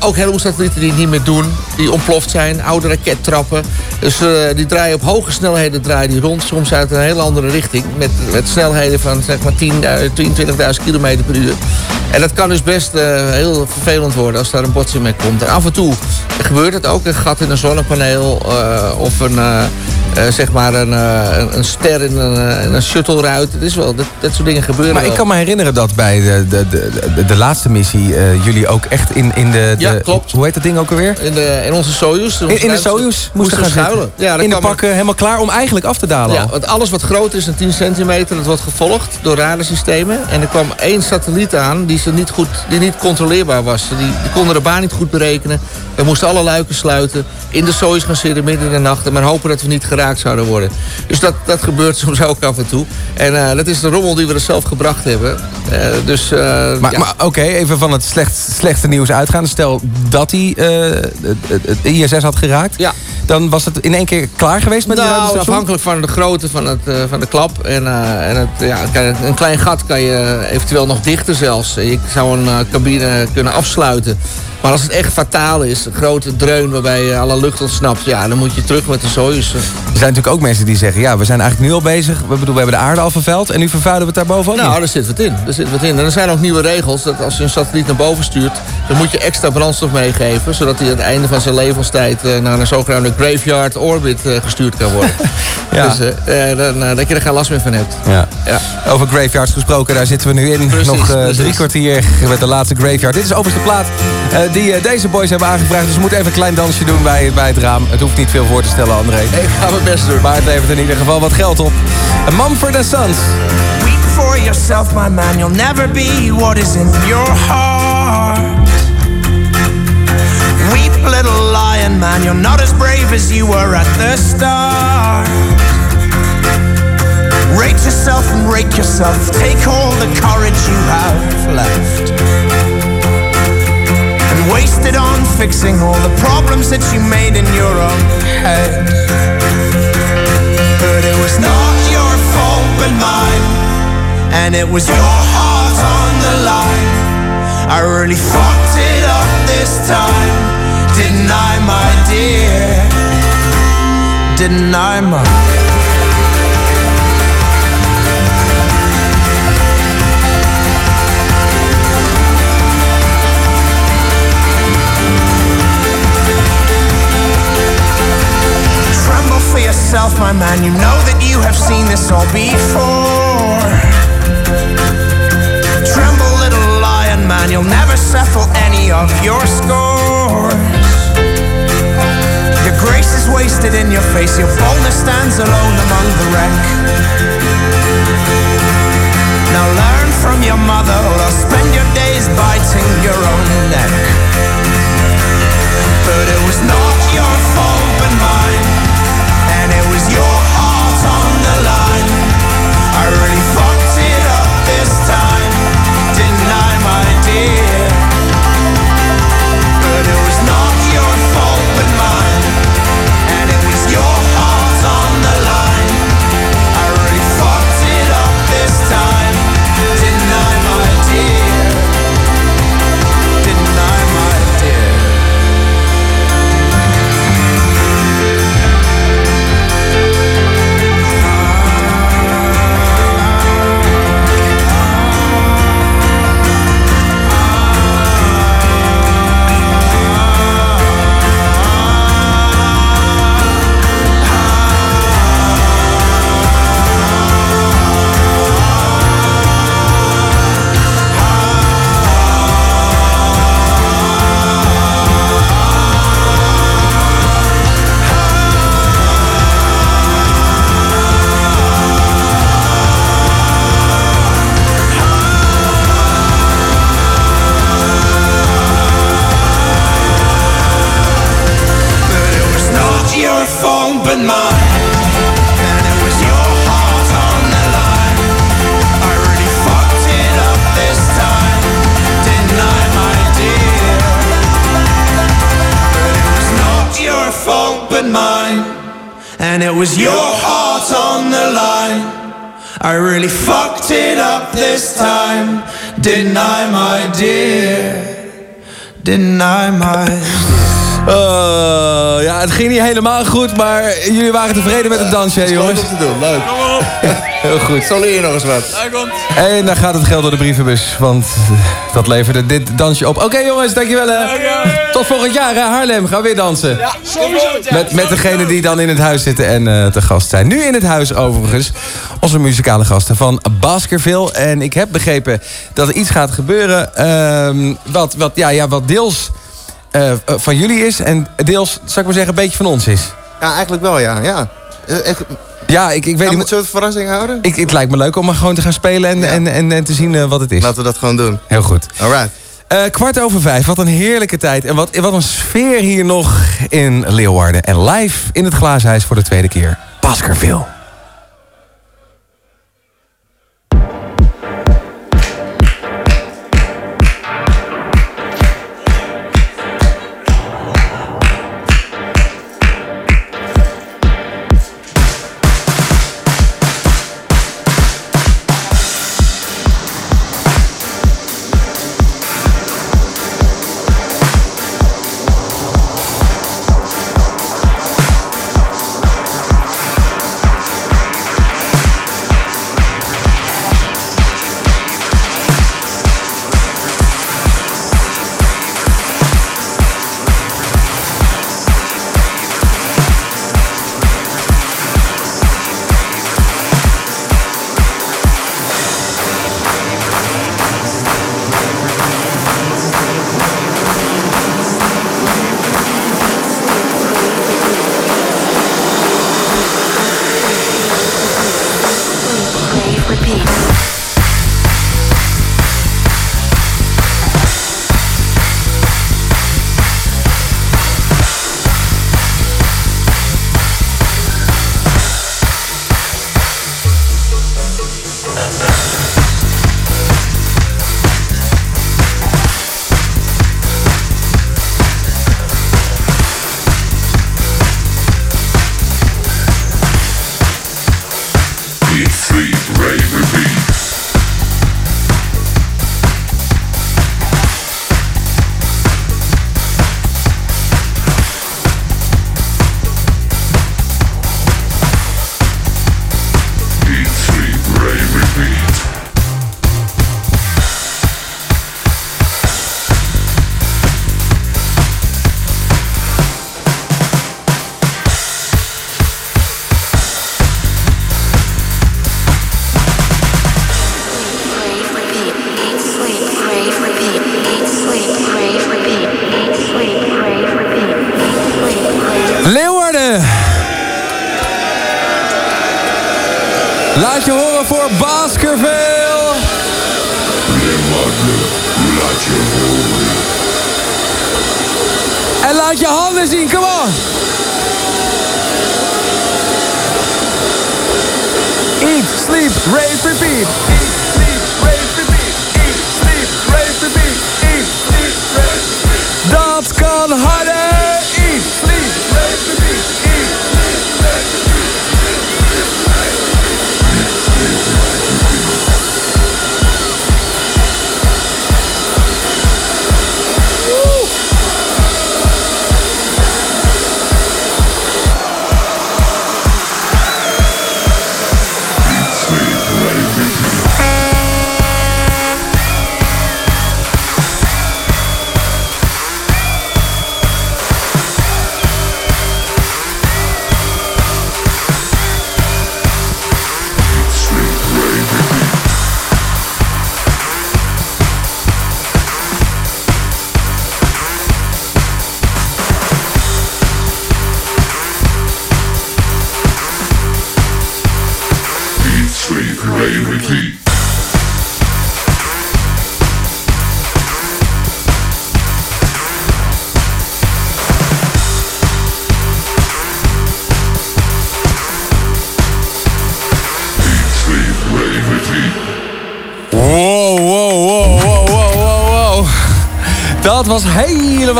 ook een heleboel satellieten die het niet meer doen, die ontploft zijn, oude rakettrappen. Dus die draaien op hoge snelheden draaien die rond, soms uit een hele andere richting. Met, met snelheden van zeg maar 10, 22.000 km per uur. En dat kan dus best heel vervelend worden als daar een botsing mee komt. Af en toe gebeurt het ook, een gat in een zonnepaneel of een, eh, eh, zeg maar een, eh, een, een ster in een, eh, in een shuttleruit. Het is wel, dat, dat soort dingen gebeuren Maar ik kan me herinneren dat bij de, de, de, de, laatste missie eh, jullie ook echt in, in de, de... Ja, klopt. Hoe heet dat ding ook alweer? In, de, in onze Soyuz. In, in de Soyuz moesten gaan schuilen. Ja, in de er- pakken helemaal klaar om eigenlijk af te dalen Ja, al. want alles wat groter is dan 10 centimeter, dat wordt gevolgd door radarsystemen. En er kwam één satelliet aan die, ze niet, goed, die niet controleerbaar was. Die, die konden de baan niet goed berekenen. We moesten alle luiken sluiten. In de Soyuz gaan zitten midden in de nacht. En maar hopen dat we niet geraakt zouden worden. Dus dat, dat gebeurt soms ook af en toe. En eh, dat is de rommel die we er zelf gebracht hebben. Eh, dus, eh, Maar, ja. maar oké, even van het slecht, slechte nieuws uitgaan. Stel dat hij het, ISS had geraakt. Ja. Dan was het in één keer klaar geweest met die Nou, afhankelijk van de grootte van, het, van de klap. En, en het, ja, een klein gat kan je eventueel nog dichter zelfs. Je zou een cabine kunnen afsluiten. Maar als het echt fataal is, een grote dreun waarbij alle lucht ontsnapt... ja, dan moet je terug met de Soyuz. Er zijn natuurlijk ook mensen die zeggen... ja, we zijn eigenlijk nu al bezig. We, bedoel, we hebben de aarde al vervuild... en nu vervuilen we het daarboven ook Nou, niet. daar zit wat in. Daar zit wat in. En er zijn ook nieuwe regels dat als je een satelliet naar boven stuurt... dan moet je extra brandstof meegeven... zodat hij aan het einde van zijn levenstijd... eh, naar een zogenaamde graveyard orbit eh, gestuurd kan worden. Ja. Dus eh, dan, dat je er geen last meer van hebt. Ja. Ja. Over graveyards gesproken, daar zitten we nu in. Precies, Nog drie kwartier met de laatste graveyard. Dit is overigens de plaat die eh, deze boys hebben aangevraagd. Dus we moeten even een klein dansje doen bij, bij het raam. Het hoeft niet veel voor te stellen, André. Ik ga mijn best doen. Maar het levert in ieder geval wat geld op. Eh, Mumford Sons. Weep for yourself, my man. You'll never be what is in your heart. Weep, little lion man. You're not as brave as you were at the start. Rate yourself and rake yourself. Take all the courage you have left. And waste it on fixing all the problems that you made in your own head. But it was not your fault but mine. And it was your heart on the line. I really fucked it up this time. Didn't I, my dear? Didn't I, my yourself, my man. You know that you have seen this all before. Tremble, little lion man. You'll never settle any of your scores. Your grace is wasted in your face. Your boldness stands alone among the wreck. Jullie waren tevreden met het dansje, hè, jongens? te doen, leuk. Heel goed. Zo leer je nog eens wat. En dan gaat het geld door de brievenbus, want dat leverde dit dansje op. Oké jongens, dankjewel hè. Tot volgend jaar hè, Haarlem, gaan we weer dansen. Ja, sowieso. Met, met degene die dan in het huis zitten en eh, te gast zijn. Nu in het huis overigens, onze muzikale gasten van Baskerville. En ik heb begrepen dat er iets gaat gebeuren ehm, wat, wat, ja, ja, wat deels eh, van jullie is... en deels, zou ik maar zeggen, een beetje van ons is. Ja, eigenlijk wel, ja. ja. Eh, Ik, Ja, ik, ik weet niet... het soort verrassing houden? Ik, het lijkt me leuk om maar gewoon te gaan spelen en, en, en, en te zien eh, wat het is. Laten we dat gewoon doen. Heel goed. Alright. Eh, kwart over vijf, wat een heerlijke tijd. En wat, wat een sfeer hier nog in Leeuwarden. En live in het Glazenhuis voor de tweede keer. Baskerville.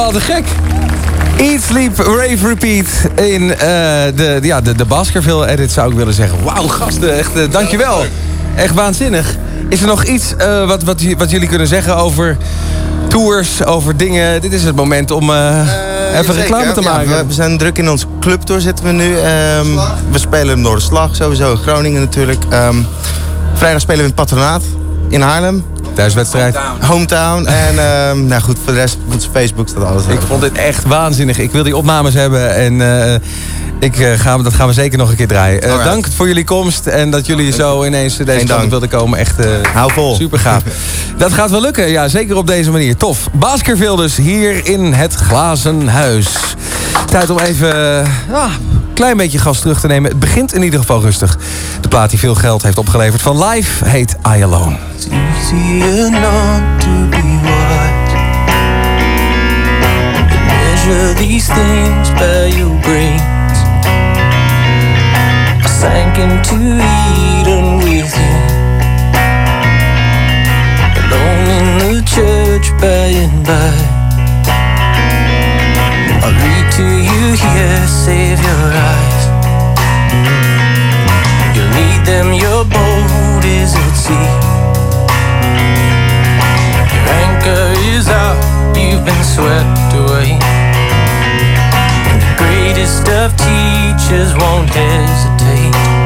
Helemaal te gek. Eat, Sleep, Rave, Repeat in eh, de, ja, de, de Baskerville edit zou ik willen zeggen. Wauw, gasten, echt, eh, dankjewel. Echt waanzinnig. Is er nog iets eh, wat, wat, wat jullie kunnen zeggen over tours, over dingen? Dit is het moment om even reclame te maken. we, we zijn druk in onze clubtour zitten we nu. Ehm, we spelen in Noorderslag, sowieso in Groningen natuurlijk. Ehm, vrijdag spelen we in het Patronaat in Haarlem. Thuiswedstrijd. Hometown. En ehm, nou goed, voor de rest op Facebook staat alles. Ik vond dit echt waanzinnig. Ik wil die opnames hebben en eh, ik, eh, ga, dat gaan we zeker nog een keer draaien. Eh, dank voor jullie komst en dat jullie zo ineens deze kant op wilden komen. Echt Hou vol. super gaaf. dat gaat wel lukken, ja, zeker op deze manier. Tof. Baskerville dus hier in het Glazen Huis. Tijd om even een klein beetje gas terug te nemen. Het begint in ieder geval rustig. De plaat die veel geld heeft opgeleverd van Live heet I Alone. Easier not to be wise. You measure these things by your brains. I sank into Eden with you. Alone in the church by and by. I'll read to you here, save your eyes. You need them, your boat is at sea. Out, you've been swept away. And the greatest of teachers won't hesitate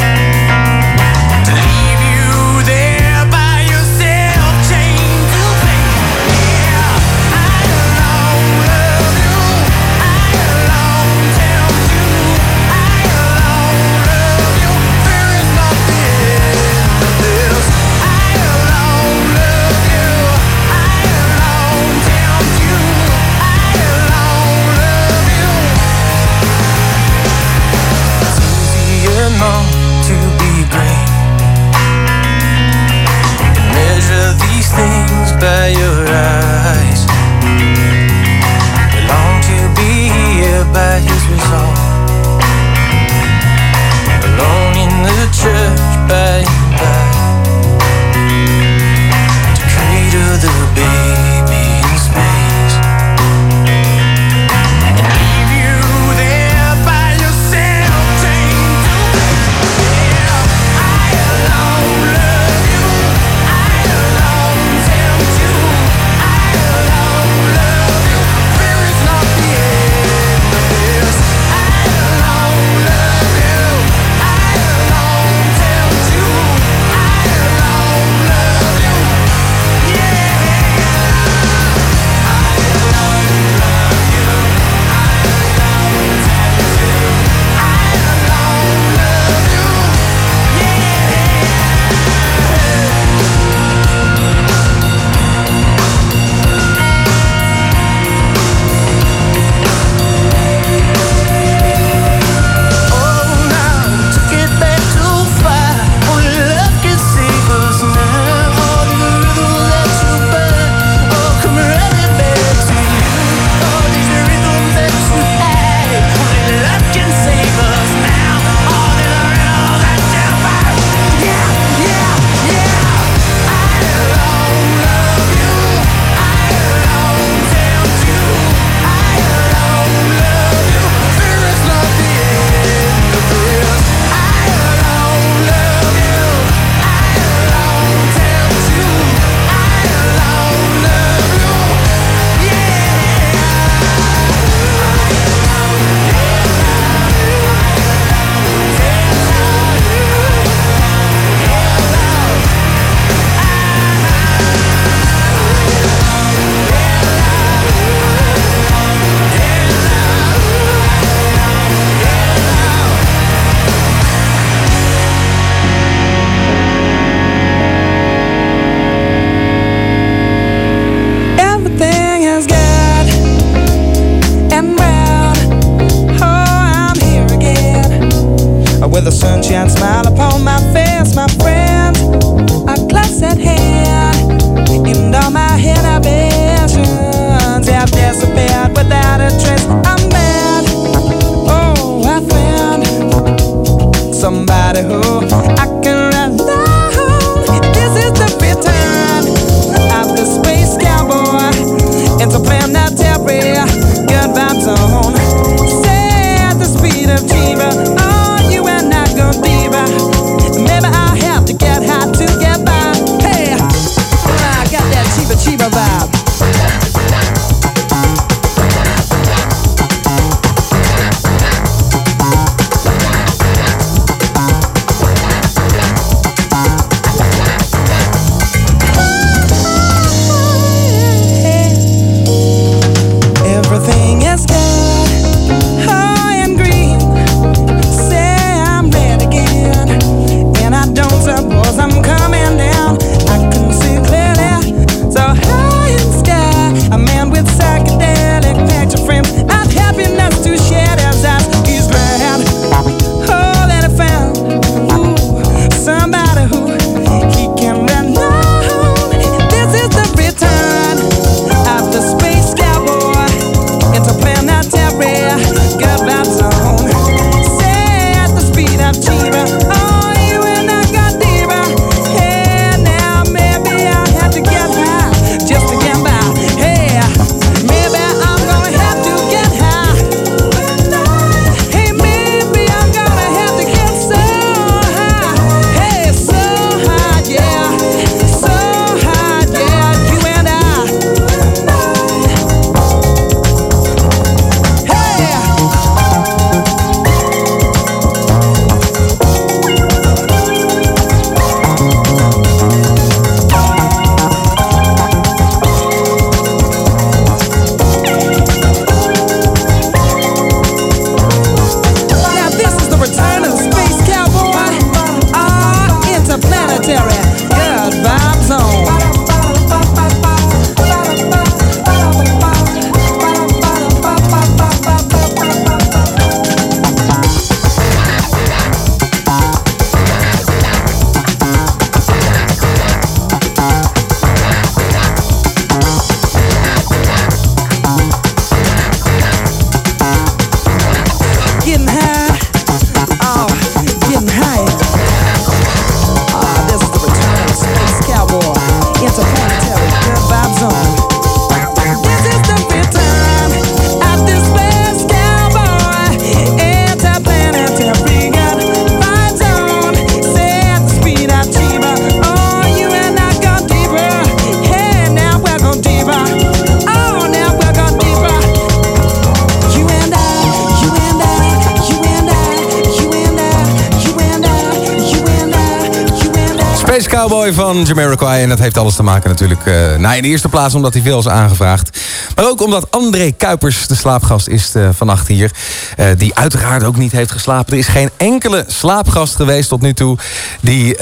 En dat heeft alles te maken natuurlijk... eh nou, in de eerste plaats omdat hij veel is aangevraagd. Maar ook omdat André Kuipers, de slaapgast, is eh, vannacht hier. eh, die uiteraard ook niet heeft geslapen. Er is geen enkele slaapgast geweest tot nu toe die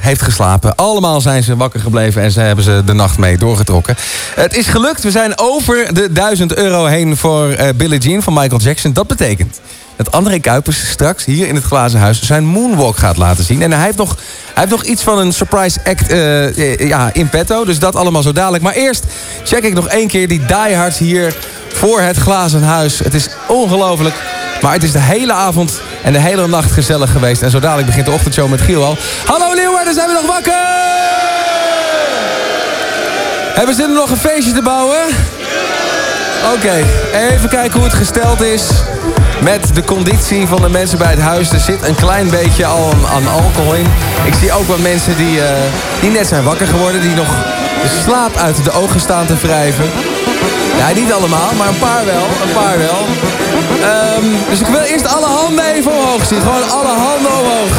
heeft geslapen. Allemaal zijn ze wakker gebleven en ze hebben ze de nacht mee doorgetrokken. Het is gelukt. We zijn over de 1000 euro heen voor Billie Jean van Michael Jackson. Dat betekent dat André Kuipers straks hier in het glazen huis zijn moonwalk gaat laten zien. En hij heeft nog, hij heeft nog iets van een surprise act eh, eh, ja, in petto. Dus dat allemaal zo dadelijk. Maar eerst check ik nog één keer die diehards hier voor het glazen huis. Het is ongelooflijk. Maar het is de hele avond en de hele nacht gezellig geweest. En zo dadelijk begint de ochtendshow met Giel al. Hallo Leeuwarden, zijn we nog wakker? Hebben ze er nog een feestje te bouwen? Oké, even kijken hoe het gesteld is met de conditie van de mensen bij het huis. Er zit een klein beetje al aan, alcohol in. Ik zie ook wat mensen die, eh, die net zijn wakker geworden... die nog slaap uit de ogen staan te wrijven. Ja, niet allemaal, maar een paar wel. Een paar wel. Ehm, dus ik wil eerst alle handen even omhoog zien. Gewoon alle handen omhoog.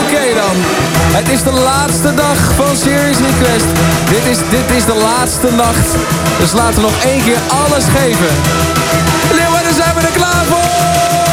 Oké dan. Het is de laatste dag van Serious Request. Dit is, dit is de laatste nacht. Dus laten we nog één keer alles geven. Zijn we er klaar voor?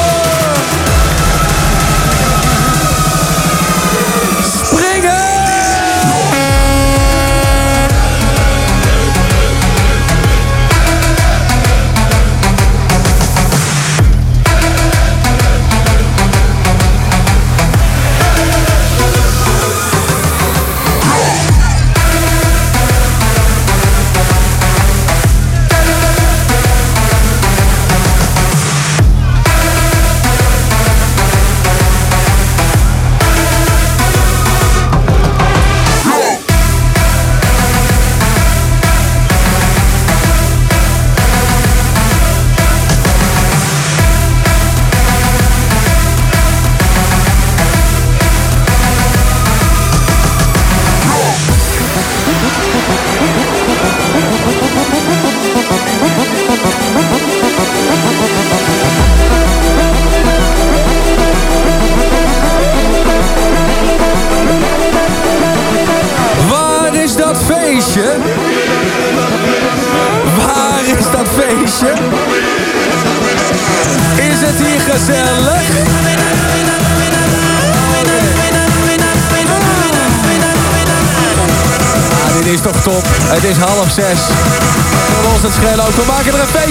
Ook. We maken er een feestje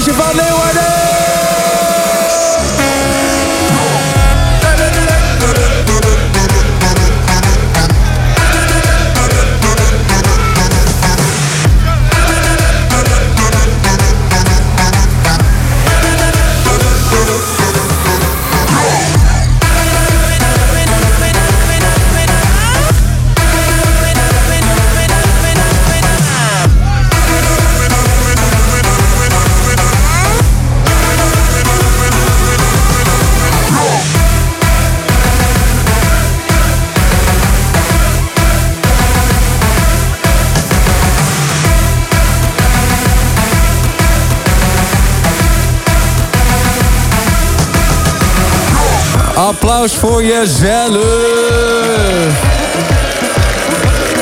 Applaus voor jezelf.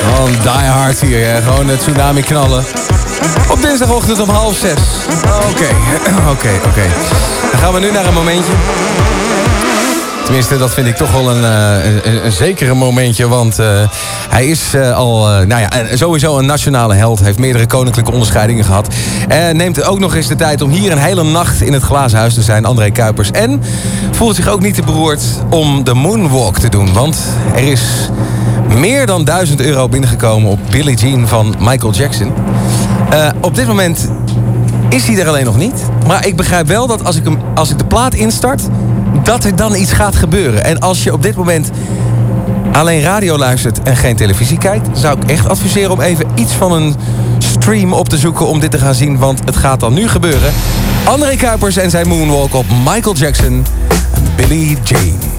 Gewoon die hard hier, hè. gewoon het tsunami knallen. Op dinsdagochtend om half zes. Oké, oké, oké. Dan gaan we nu naar een momentje. Tenminste, dat vind ik toch wel een, uh, een, een zekere momentje. Want uh, hij is uh, al, nou ja, sowieso een nationale held. Heeft meerdere koninklijke onderscheidingen gehad. En neemt ook nog eens de tijd om hier een hele nacht in het glazen huis te zijn. André Kuipers. En voelt zich ook niet te beroerd om de moonwalk te doen. Want er is meer dan 1000 euro binnengekomen op Billie Jean van Michael Jackson. op dit moment is hij er alleen nog niet. Maar ik begrijp wel dat als ik, hem, als ik de plaat instart dat er dan iets gaat gebeuren. En als je op dit moment alleen radio luistert en geen televisie kijkt... zou ik echt adviseren om even iets van een stream op te zoeken om dit te gaan zien. Want het gaat dan nu gebeuren. André Kuipers en zijn moonwalk op Michael Jackson en Billie Jean.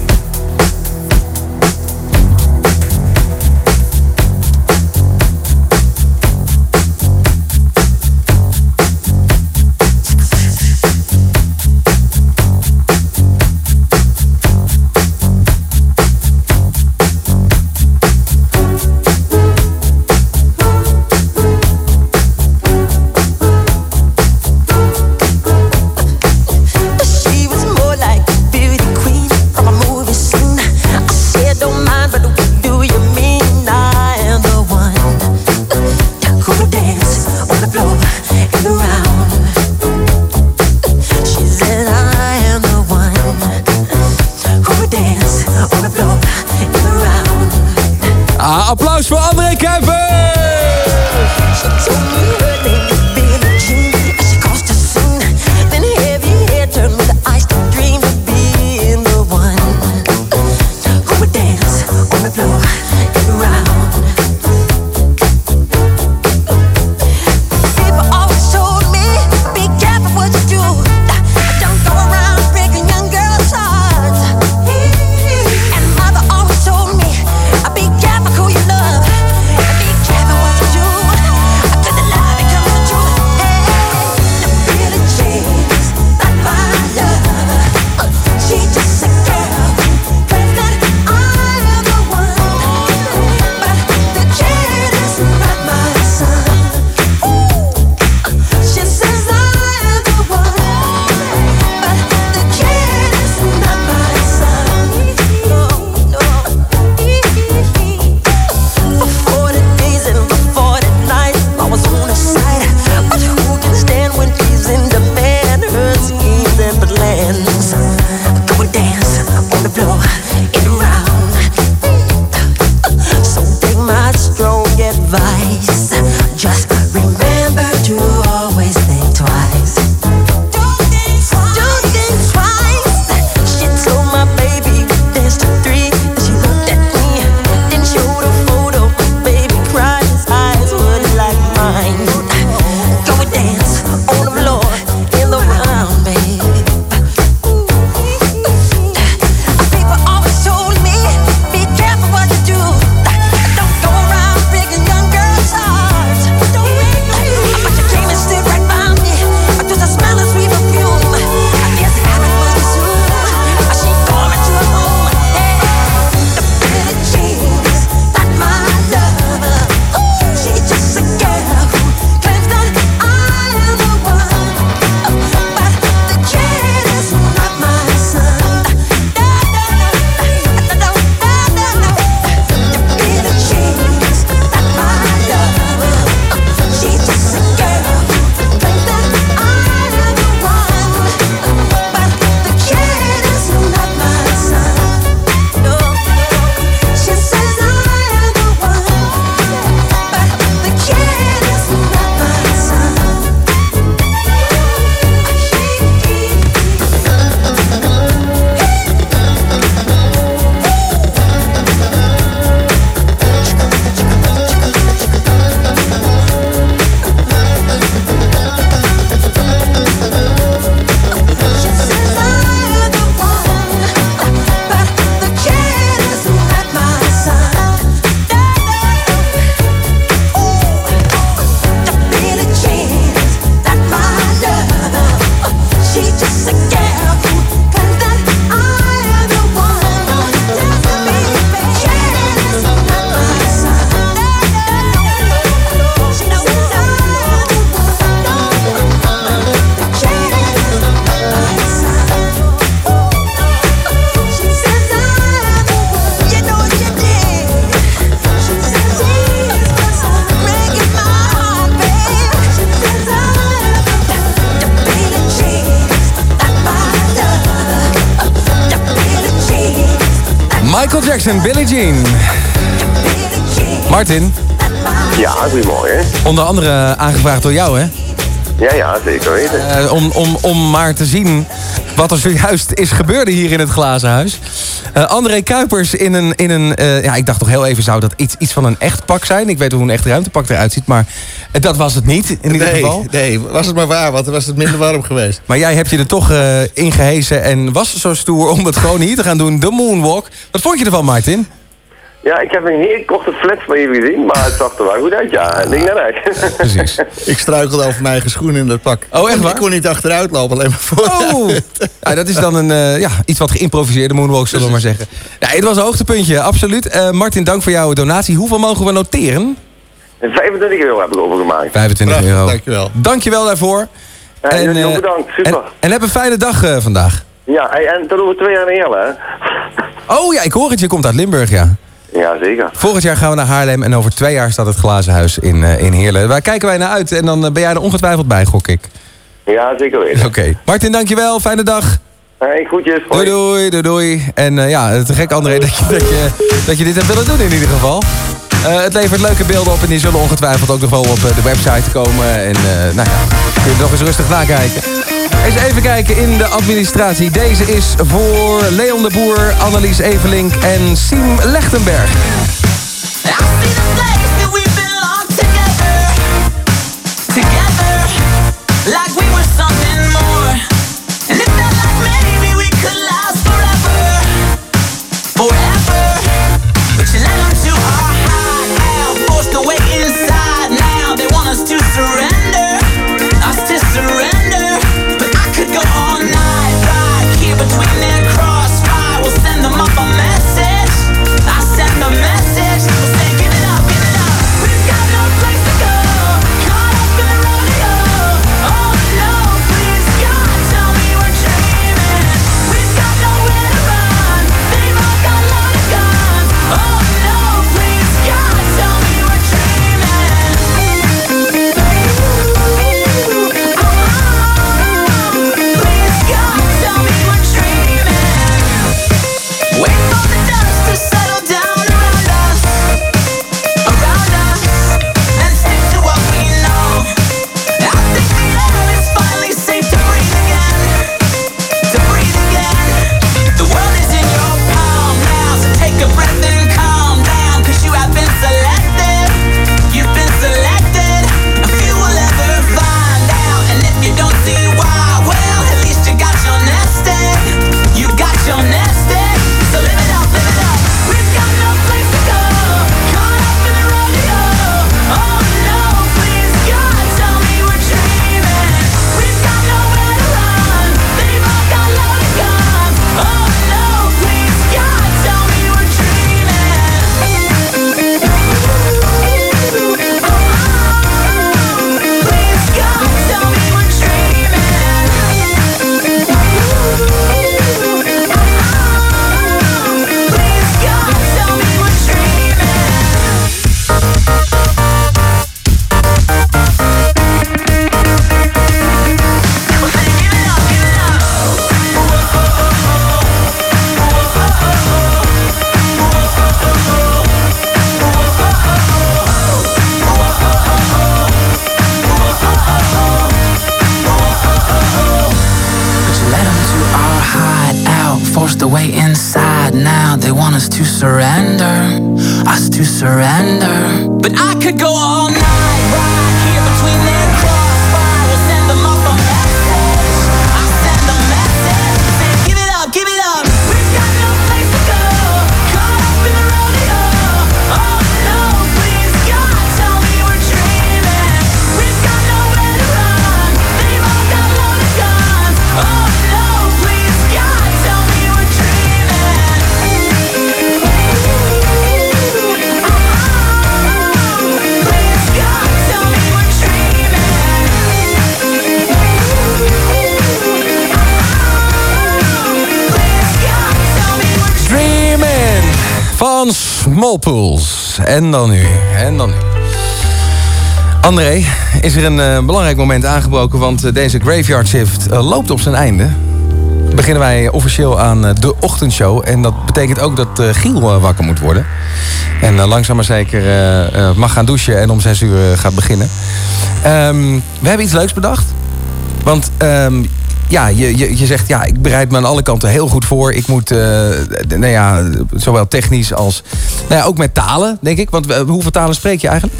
Jean. Martin, Ja, goedemorgen. onder andere aangevraagd door jou, hè? Ja, ja, zeker weten. Eh, om, om, om maar te zien wat er zojuist is gebeurde hier in het glazen huis. Eh, André Kuipers in een... In een eh, ja, ik dacht toch heel even, zou dat iets, iets van een echt pak zijn? Ik weet hoe een echt ruimtepak eruit ziet, maar dat was het niet in ieder nee, geval. nee, was het maar waar, want dan was het minder warm geweest. Maar jij hebt je er toch eh ingehezen en was zo stoer om het gewoon hier te gaan doen. De Moonwalk. Wat vond je ervan, Martin? Ja, ik heb een heel korte flits van je gezien, maar het zag er wel goed uit, ja. Het ding naar uit. Precies. Ik struikelde over mijn eigen schoen in dat pak. Oh, echt waar? Ik kon niet achteruit lopen, alleen maar voor. Oh, ja, dat is dan een eh, ja, iets wat geïmproviseerde moonwalk, zullen we maar zeggen. Ja, het was een hoogtepuntje, absoluut. Eh, Martin, dank voor jouw donatie. Hoeveel mogen we noteren? En 25 euro heb ik overgemaakt. 25 euro. Dankjewel. Dankjewel daarvoor. Ja, jullie eh, ook bedankt, super. En, en heb een fijne dag eh, vandaag. Ja, en tot over twee jaar in Heerlen, hè? Oh ja, ik hoor het, je komt uit Limburg, ja. Ja, zeker. Volgend jaar gaan we naar Haarlem en over twee jaar staat het glazen huis in, eh, in Heerlen. Waar kijken wij naar uit en dan eh, ben jij er ongetwijfeld bij, gok ik. Ja, zeker weten. Oké. Martin, dankjewel. Fijne dag. Hey, groetjes. Doei, doei, doei, doei. En eh, ja, te gek André dat je, dat, je, dat je dit hebt willen doen in ieder geval. Het levert leuke beelden op en die zullen ongetwijfeld ook nog wel op de website komen. En nou ja, kun je nog eens rustig nakijken. Eens even kijken in de administratie. Deze is voor Leon de Boer, Annelies Evelink en Siem Lechtenberg. Dan nu, en dan. André, is er een eh, belangrijk moment aangebroken, want eh, deze graveyard shift eh, loopt op zijn einde. beginnen wij officieel aan de ochtendshow. En dat betekent ook dat Giel wakker moet worden. En langzaam maar zeker mag gaan douchen en om zes uur gaat beginnen. Ehm, we hebben iets leuks bedacht. Want ehm, ja, je, je, je zegt, ja, ik bereid me aan alle kanten heel goed voor. Ik moet, d- nou ja, zowel technisch als, nou ja, ook met talen, denk ik. Want eh, hoeveel talen spreek je eigenlijk?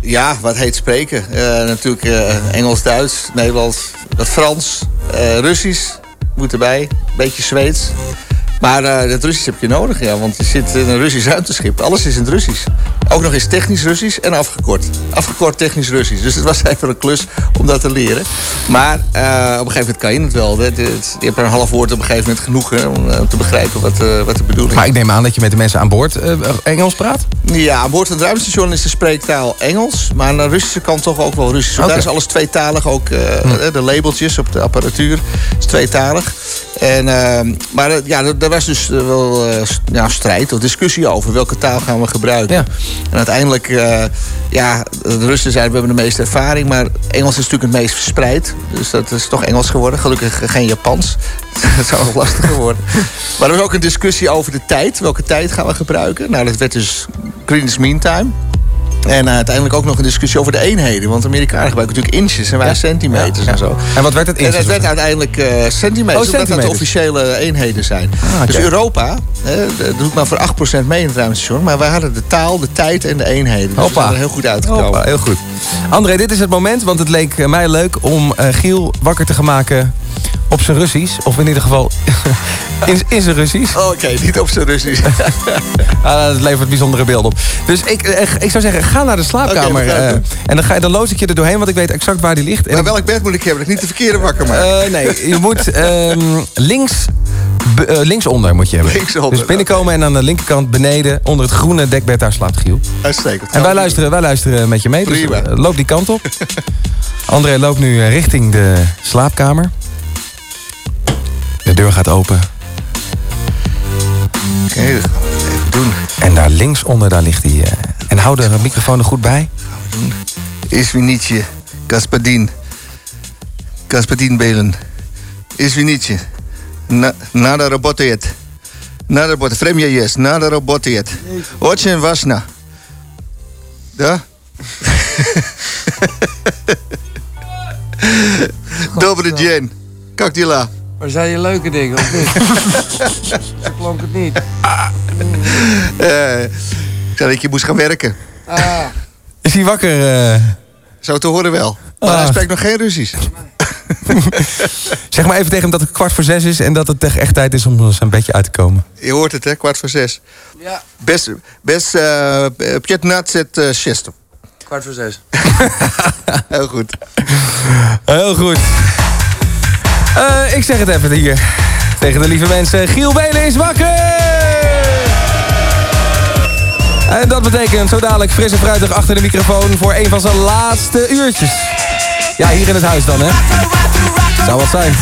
Ja, wat heet spreken? Eh, natuurlijk eh, Engels, Duits, Nederlands, wat Frans, Russisch moet erbij. Beetje Zweeds. Maar het Russisch heb je nodig, ja, want je zit in een Russisch ruimteschip. Alles is in het Russisch. Ook nog eens technisch Russisch en afgekort. Afgekort technisch Russisch. Dus het was even een klus om dat te leren. Maar eh, op een gegeven moment kan je het wel. Je hebt er een half woord op een gegeven moment genoeg hè, om eh, te begrijpen wat, eh, wat de bedoeling is. Maar ik neem aan dat je met de mensen aan boord Engels praat? Ja, aan boord van het ruimtestation is de spreektaal Engels. Maar aan de Russische kant toch ook wel Russisch. Want Oké. Daar is alles tweetalig. Ook eh, de labeltjes op de apparatuur is tweetalig. En, maar ja, er, er was dus wel ja, strijd of discussie over welke taal gaan we gebruiken. En uiteindelijk, ja, de Russen zeiden we hebben de meeste ervaring. Maar Engels is natuurlijk het meest verspreid. Dus dat is toch Engels geworden. Gelukkig geen Japans. dat zou nog lastiger worden. Maar er was ook een discussie over de tijd. Welke tijd gaan we gebruiken? Nou, dat werd dus Greenwich Mean Time. En eh, uiteindelijk ook nog een discussie over de eenheden. Want de Amerikanen gebruiken natuurlijk inches en wij centimeters en zo. En wat werd het En inches? het werd uiteindelijk eh, centimeters, Oh, omdat dat de officiële eenheden zijn. Ah, dus. Europa dat doet maar voor 8% mee in het ruimtestation. Maar wij hadden de taal, de tijd en de eenheden. Dus we Hoppa. er heel goed uitgekomen. Hoppa, heel goed. André, dit is het moment, want het leek eh, mij leuk om Giel wakker te gaan maken op zijn Russisch. Of in ieder geval in, in zijn Russisch. Oké, niet op zijn Russisch. Ah, dat levert bijzondere beelden op. Dus ik, eh, ik zou zeggen, ga naar de slaapkamer. Eh, en dan, ga, je- dan loos ik je er doorheen, want ik weet exact waar die ligt. En Maar welk bed moet ik hebben? Dat ik niet de verkeerde wakker maak. Eh, nee, je moet ehm, links, linksonder moet je hebben. Linksonder, dus binnenkomen en aan de linkerkant beneden, onder het groene dekbed, daar slaapt Giel. Uitstekend. En wij luisteren, wij luisteren met je mee, dus loop die kant op. André loopt nu richting de slaapkamer. De deur gaat open. Oké, dat gaan we even doen. En daar linksonder, daar ligt hij. eh, en hou de microfoon er goed bij. Извините, господин. Господин Бейлен. Извините. На- Надо работает. Надо работать. Время есть. Надо работает. Очень важно. Да? Добрый день. Как дела? Maar zijn je leuke dingen of niet? Zo klonk het niet. Eh, ik zei dat je moest gaan werken. Ah. Is hij wakker? eh? Zo te horen wel. Maar ah. hij spreekt nog geen Russisch. Zeg maar even tegen hem dat het kwart voor zes is en dat het echt- tijd is om zijn bedje uit te komen. Je hoort het, hè? Kwart voor zes. Ja, Best, best eh, eh, 15 kwart voor zes. Heel goed. Heel goed. Ik zeg het even hier. Tegen de lieve mensen. Giel Belen is wakker! En dat betekent zo dadelijk fris en fruitig achter de microfoon... voor een van zijn laatste uurtjes. Ja, hier in het huis dan, hè? Zou wat zijn.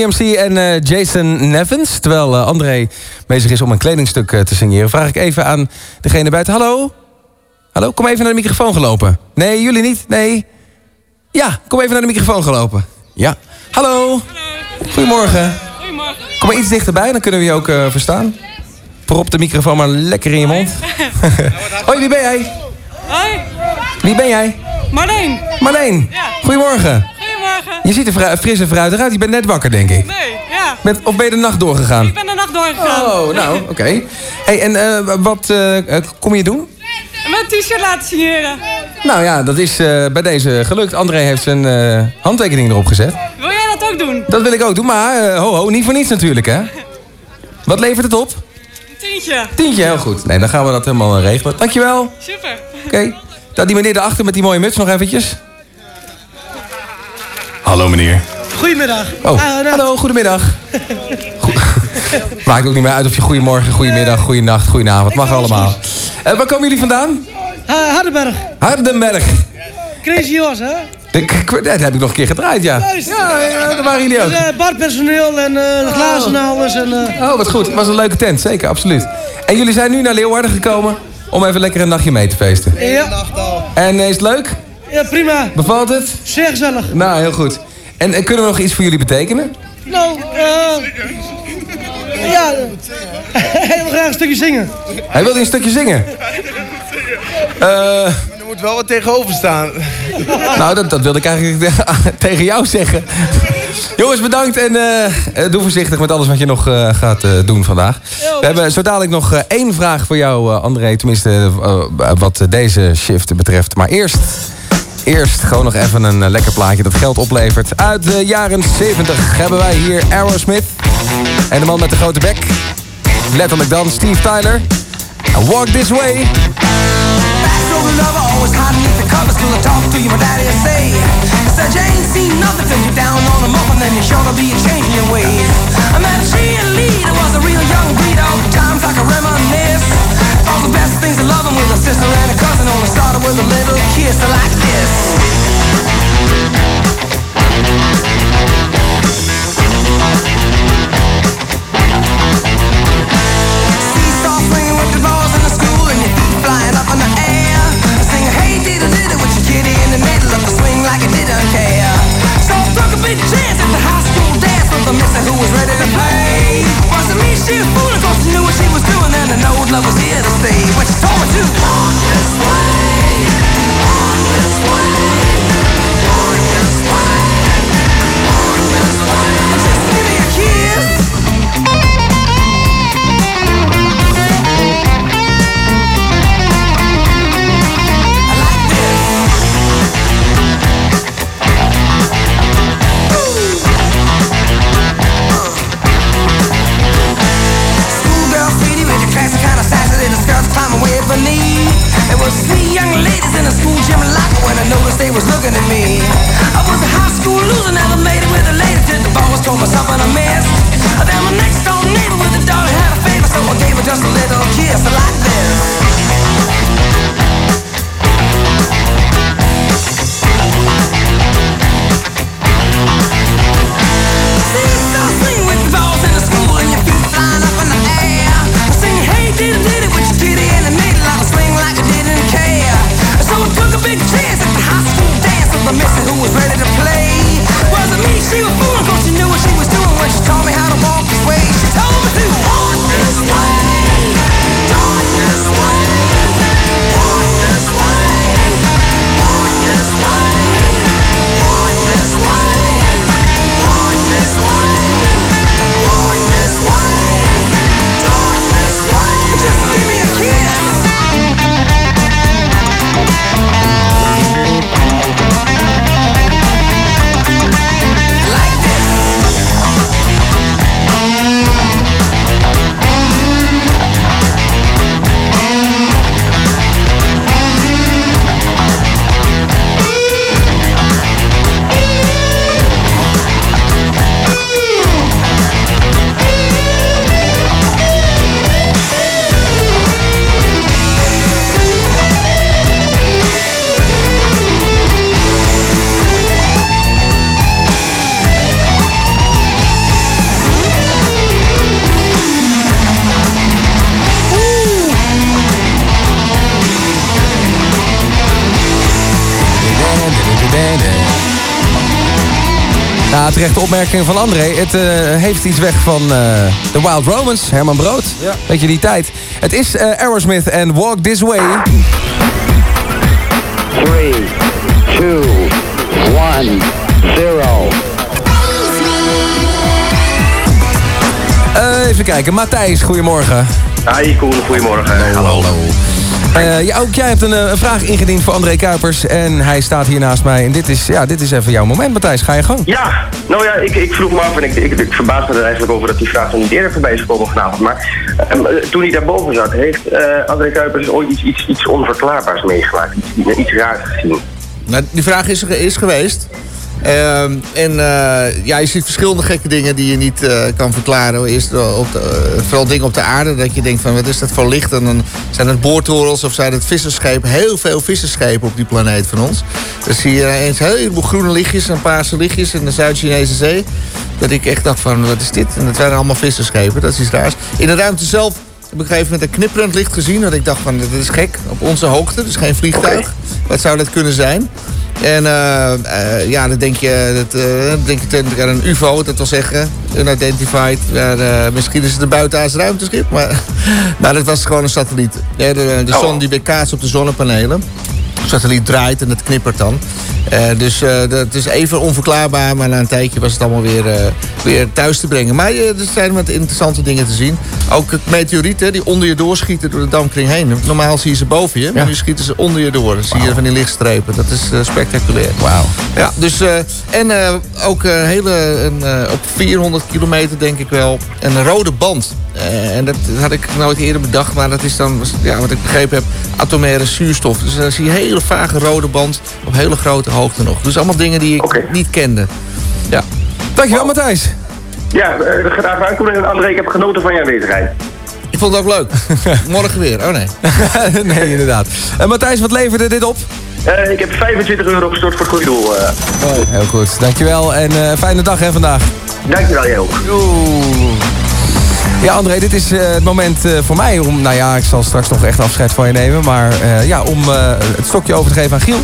DMC en eh, Jason Nevins. Terwijl eh, André bezig is om een kledingstuk eh, te signeren... vraag ik even aan degene buiten. Hallo? Hallo? Kom even naar de microfoon gelopen. Nee, jullie niet? Nee? Ja, kom even naar de microfoon gelopen. Ja. Hallo? Goedemorgen. Goedemorgen. Kom maar iets dichterbij, dan kunnen we je ook verstaan. Prop de microfoon maar lekker in je mond. Hoi, wie ben jij? Hoi, Wie ben jij? Marleen. Marleen. Ja. Goedemorgen. Goedemorgen. Je ziet er fri- fris en fruitig uit. Je bent net wakker, denk ik. Nee, ja. Bent, of ben je de nacht doorgegaan? Ik ben de nacht doorgegaan. Oh, nou, oké. Hey, en eh, wat eh, eh, kom je doen? Mijn t-shirt laten signeren. Nou ja, dat is bij deze gelukt. André heeft zijn handtekening erop gezet. Wil jij dat ook doen? Dat wil ik ook doen, maar ho, ho, niet voor niets natuurlijk, hè? Wat levert het op? Een tientje. Tientje, heel goed. Nee, dan gaan we dat helemaal regelen. Dankjewel. Super. Oké. Dan die meneer daarachter met die mooie muts nog eventjes. Hallo meneer. Goedemiddag. Oh, hallo, goedemiddag. Maakt ook niet meer uit of je goedemorgen, goedemiddag, goedenacht, goedenavond. Mag allemaal. Eh, waar komen jullie vandaan? Uh, Hardenberg. Hardenberg. Crazy Horse, hè? De- Dat heb ik nog een keer gedraaid, ja. Juist. Ja, ja, daar waren jullie ook. Dus, eh, barpersoneel en eh, de glazen en alles. En, eh, Oh, wat goed. Het was een leuke tent, zeker, absoluut. En jullie zijn nu naar Leeuwarden gekomen om even lekker een nachtje mee te feesten. ja. En is het leuk? Ja, prima. Bevalt het? Zeer gezellig. Nou, heel goed. En eh, kunnen we nog iets voor jullie betekenen? Nou, eh... ja, hij wil graag een stukje zingen. Hij wilde een stukje zingen. Eh, Er moet wel wat tegenover staan. nou, dat, dat wilde ik eigenlijk tegen jou zeggen. Jongens, bedankt en eh, eh, doe voorzichtig met alles wat je nog eh, gaat eh, doen vandaag. We hebben zo dadelijk nog eh, één vraag voor jou, eh, André. Tenminste, wat deze shift betreft. Maar eerst, eerst gewoon nog even een eh, lekker plaatje dat geld oplevert. Uit de jaren 70 hebben wij hier Aerosmith. En de man met de grote bek. Letterlijk dan Steve Tyler. And walk this way. Backstory lover, always hiding the covers till talk to you, my daddy say. Said you ain't seen nothing till you down on them up and then you're sure to be changing your ways. I met a cheerleader, was a real young breed, all times I can reminisce. All the best things of loving with a sister and a cousin, only started with a little kiss like this. Seesaw swinging with the balls in the school and your flying up in the air. Hey diddle diddle with your kitty in the middle of the swing like it didn't care. So I took a big chance at the high school dance the mister who was ready to play. Wasn't me, she was fooling cause she knew what she was doing and I know love was here to stay. But she told me to walk this way, looking at me. I was a high school loser, never made it with a lady till the boss told me something I missed. Then my next door neighbor with a daughter had a favor, so I gave her just a little kiss terechte opmerking van André. Het eh, heeft iets weg van eh, The Wild Romance, Herman Brood. Ja. Weet je die tijd? Het is eh, Aerosmith en Walk This Way. 3, 2, 1, 0. Eh, even kijken, Matthijs, goedemorgen. Hi Koen, goedemorgen. hallo. Eh, ja, ook jij hebt een, een vraag ingediend voor André Kuipers. En hij staat hier naast mij. En dit is, ja, dit is even jouw moment, Matthijs. Ga je gang. Ja, nou ja, ik, ik vroeg me af en ik, ik, verbaas me er eigenlijk over dat die vraag nog niet eerder voorbij is gekomen vanavond. Maar ehm, eh, toen hij daarboven zat, heeft eh André Kuipers ooit iets, iets, iets onverklaarbaars meegemaakt? Iets, iets raars gezien? Nou, die vraag is, is geweest. Ehm, en eh, ja, je ziet verschillende gekke dingen die je niet eh, kan verklaren. Eerst eh, op de, vooral dingen op de aarde. Dat je denkt van wat is dat voor licht? En dan zijn het boortorens of zijn het visserschepen. Heel veel visserschepen op die planeet van ons. Dan zie je eens een heleboel groene lichtjes en paarse lichtjes in de Zuid-Chinese zee. Dat ik echt dacht van wat is dit? En dat waren allemaal visserschepen. Dat is iets raars. In de ruimte zelf heb ik een gegeven moment een knipperend licht gezien. Dat ik dacht van, dit is gek. Op onze hoogte, dus geen vliegtuig. Wat zou dat kunnen zijn? En eh, eh, ja, dan denk je, dat, eh, dan denk je aan een UFO, dat wil zeggen, unidentified. Eh, misschien is het een buitenaards ruimteschip, maar, maar dat was gewoon een satelliet. Ja, de de zon die weer kaatst op de zonnepanelen. De satelliet draait en het knippert dan. Eh, dus eh, dat is even onverklaarbaar, maar na een tijdje was het allemaal weer, eh, weer thuis te brengen. Maar er zijn wat interessante dingen te zien. Ook het meteorieten die onder je doorschieten door de dampkring heen. Normaal zie je ze boven je, maar nu schieten ze onder je door. Dan zie je van die lichtstrepen. Dat is spectaculair. Wauw. Ja, dus, en ook een hele, een, op 400 kilometer denk ik wel, een rode band. Eh, en dat had ik nooit eerder bedacht, maar dat is dan, ja, wat ik begrepen heb, atomaire zuurstof. Dus dan zie je een hele vage rode band op hele grote hoogte nog. Dus allemaal dingen die ik niet kende. Ja. Dankjewel, Matthijs. Ja, uh, graag aankomen. En André, ik heb genoten van je aanwezigheid. Ik vond het ook leuk. Morgen weer. Oh nee. nee, inderdaad. En Matthijs, wat leverde dit op? Eh, ik heb 25 euro gestort voor het goede doel. eh. Heel goed, dankjewel. En eh, fijne dag hè vandaag. Dankjewel, jij ook. Ja, André, dit is eh, het moment eh, voor mij om... Nou ja, ik zal straks nog echt afscheid van je nemen. Maar eh, ja, om het stokje over te geven aan Giel.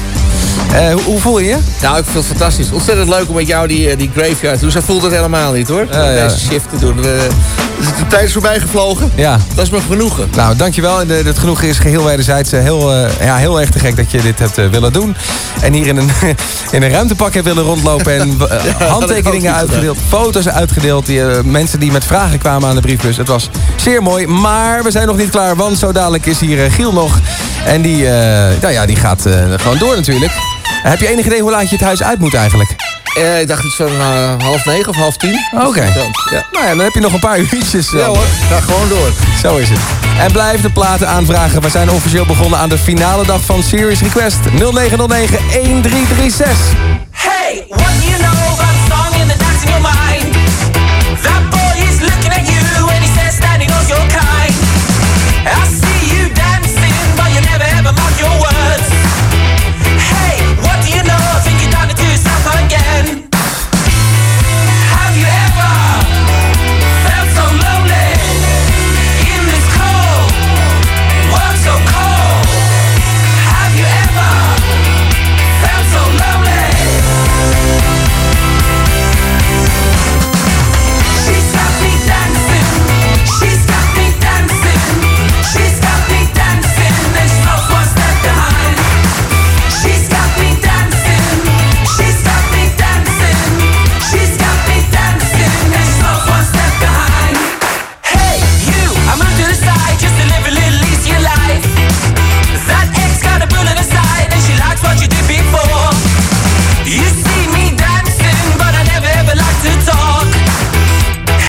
Eh, hoe, hoe voel je je? Nou, ik vind het fantastisch. Ontzettend leuk om met jou die, eh, die graveyard te doen. Zo voelt het helemaal niet hoor. Ja. Deze shift te doen. De tijd is voorbij gevlogen. Ja. Dat is me genoegen. Nou, dankjewel. En, eh, Het genoegen is geheel wederzijds. Heel, ja, heel erg te gek dat je dit hebt willen doen. En hier in een, in een ruimtepak hebt willen rondlopen. En Ja, handtekeningen uitgedeeld. Foto's uitgedeeld. Die, mensen die met vragen kwamen aan de briefbus. Het was zeer mooi. Maar we zijn nog niet klaar. Want zo dadelijk is hier Giel nog. En die, eh, nou ja, die gaat eh, gewoon door natuurlijk. Heb je enig idee hoe laat je het huis uit moet eigenlijk? Eh, ik dacht iets van half negen of half tien. Oké. Dus ja. Nou ja, dan heb je nog een paar uurtjes. Ja hoor, ga gewoon door. Zo is het. En blijf de platen aanvragen. We zijn officieel begonnen aan de finale dag van Serious Request 0909-1336. Hey, what do you know about in the in your mind? That boy is looking at you he says your. know what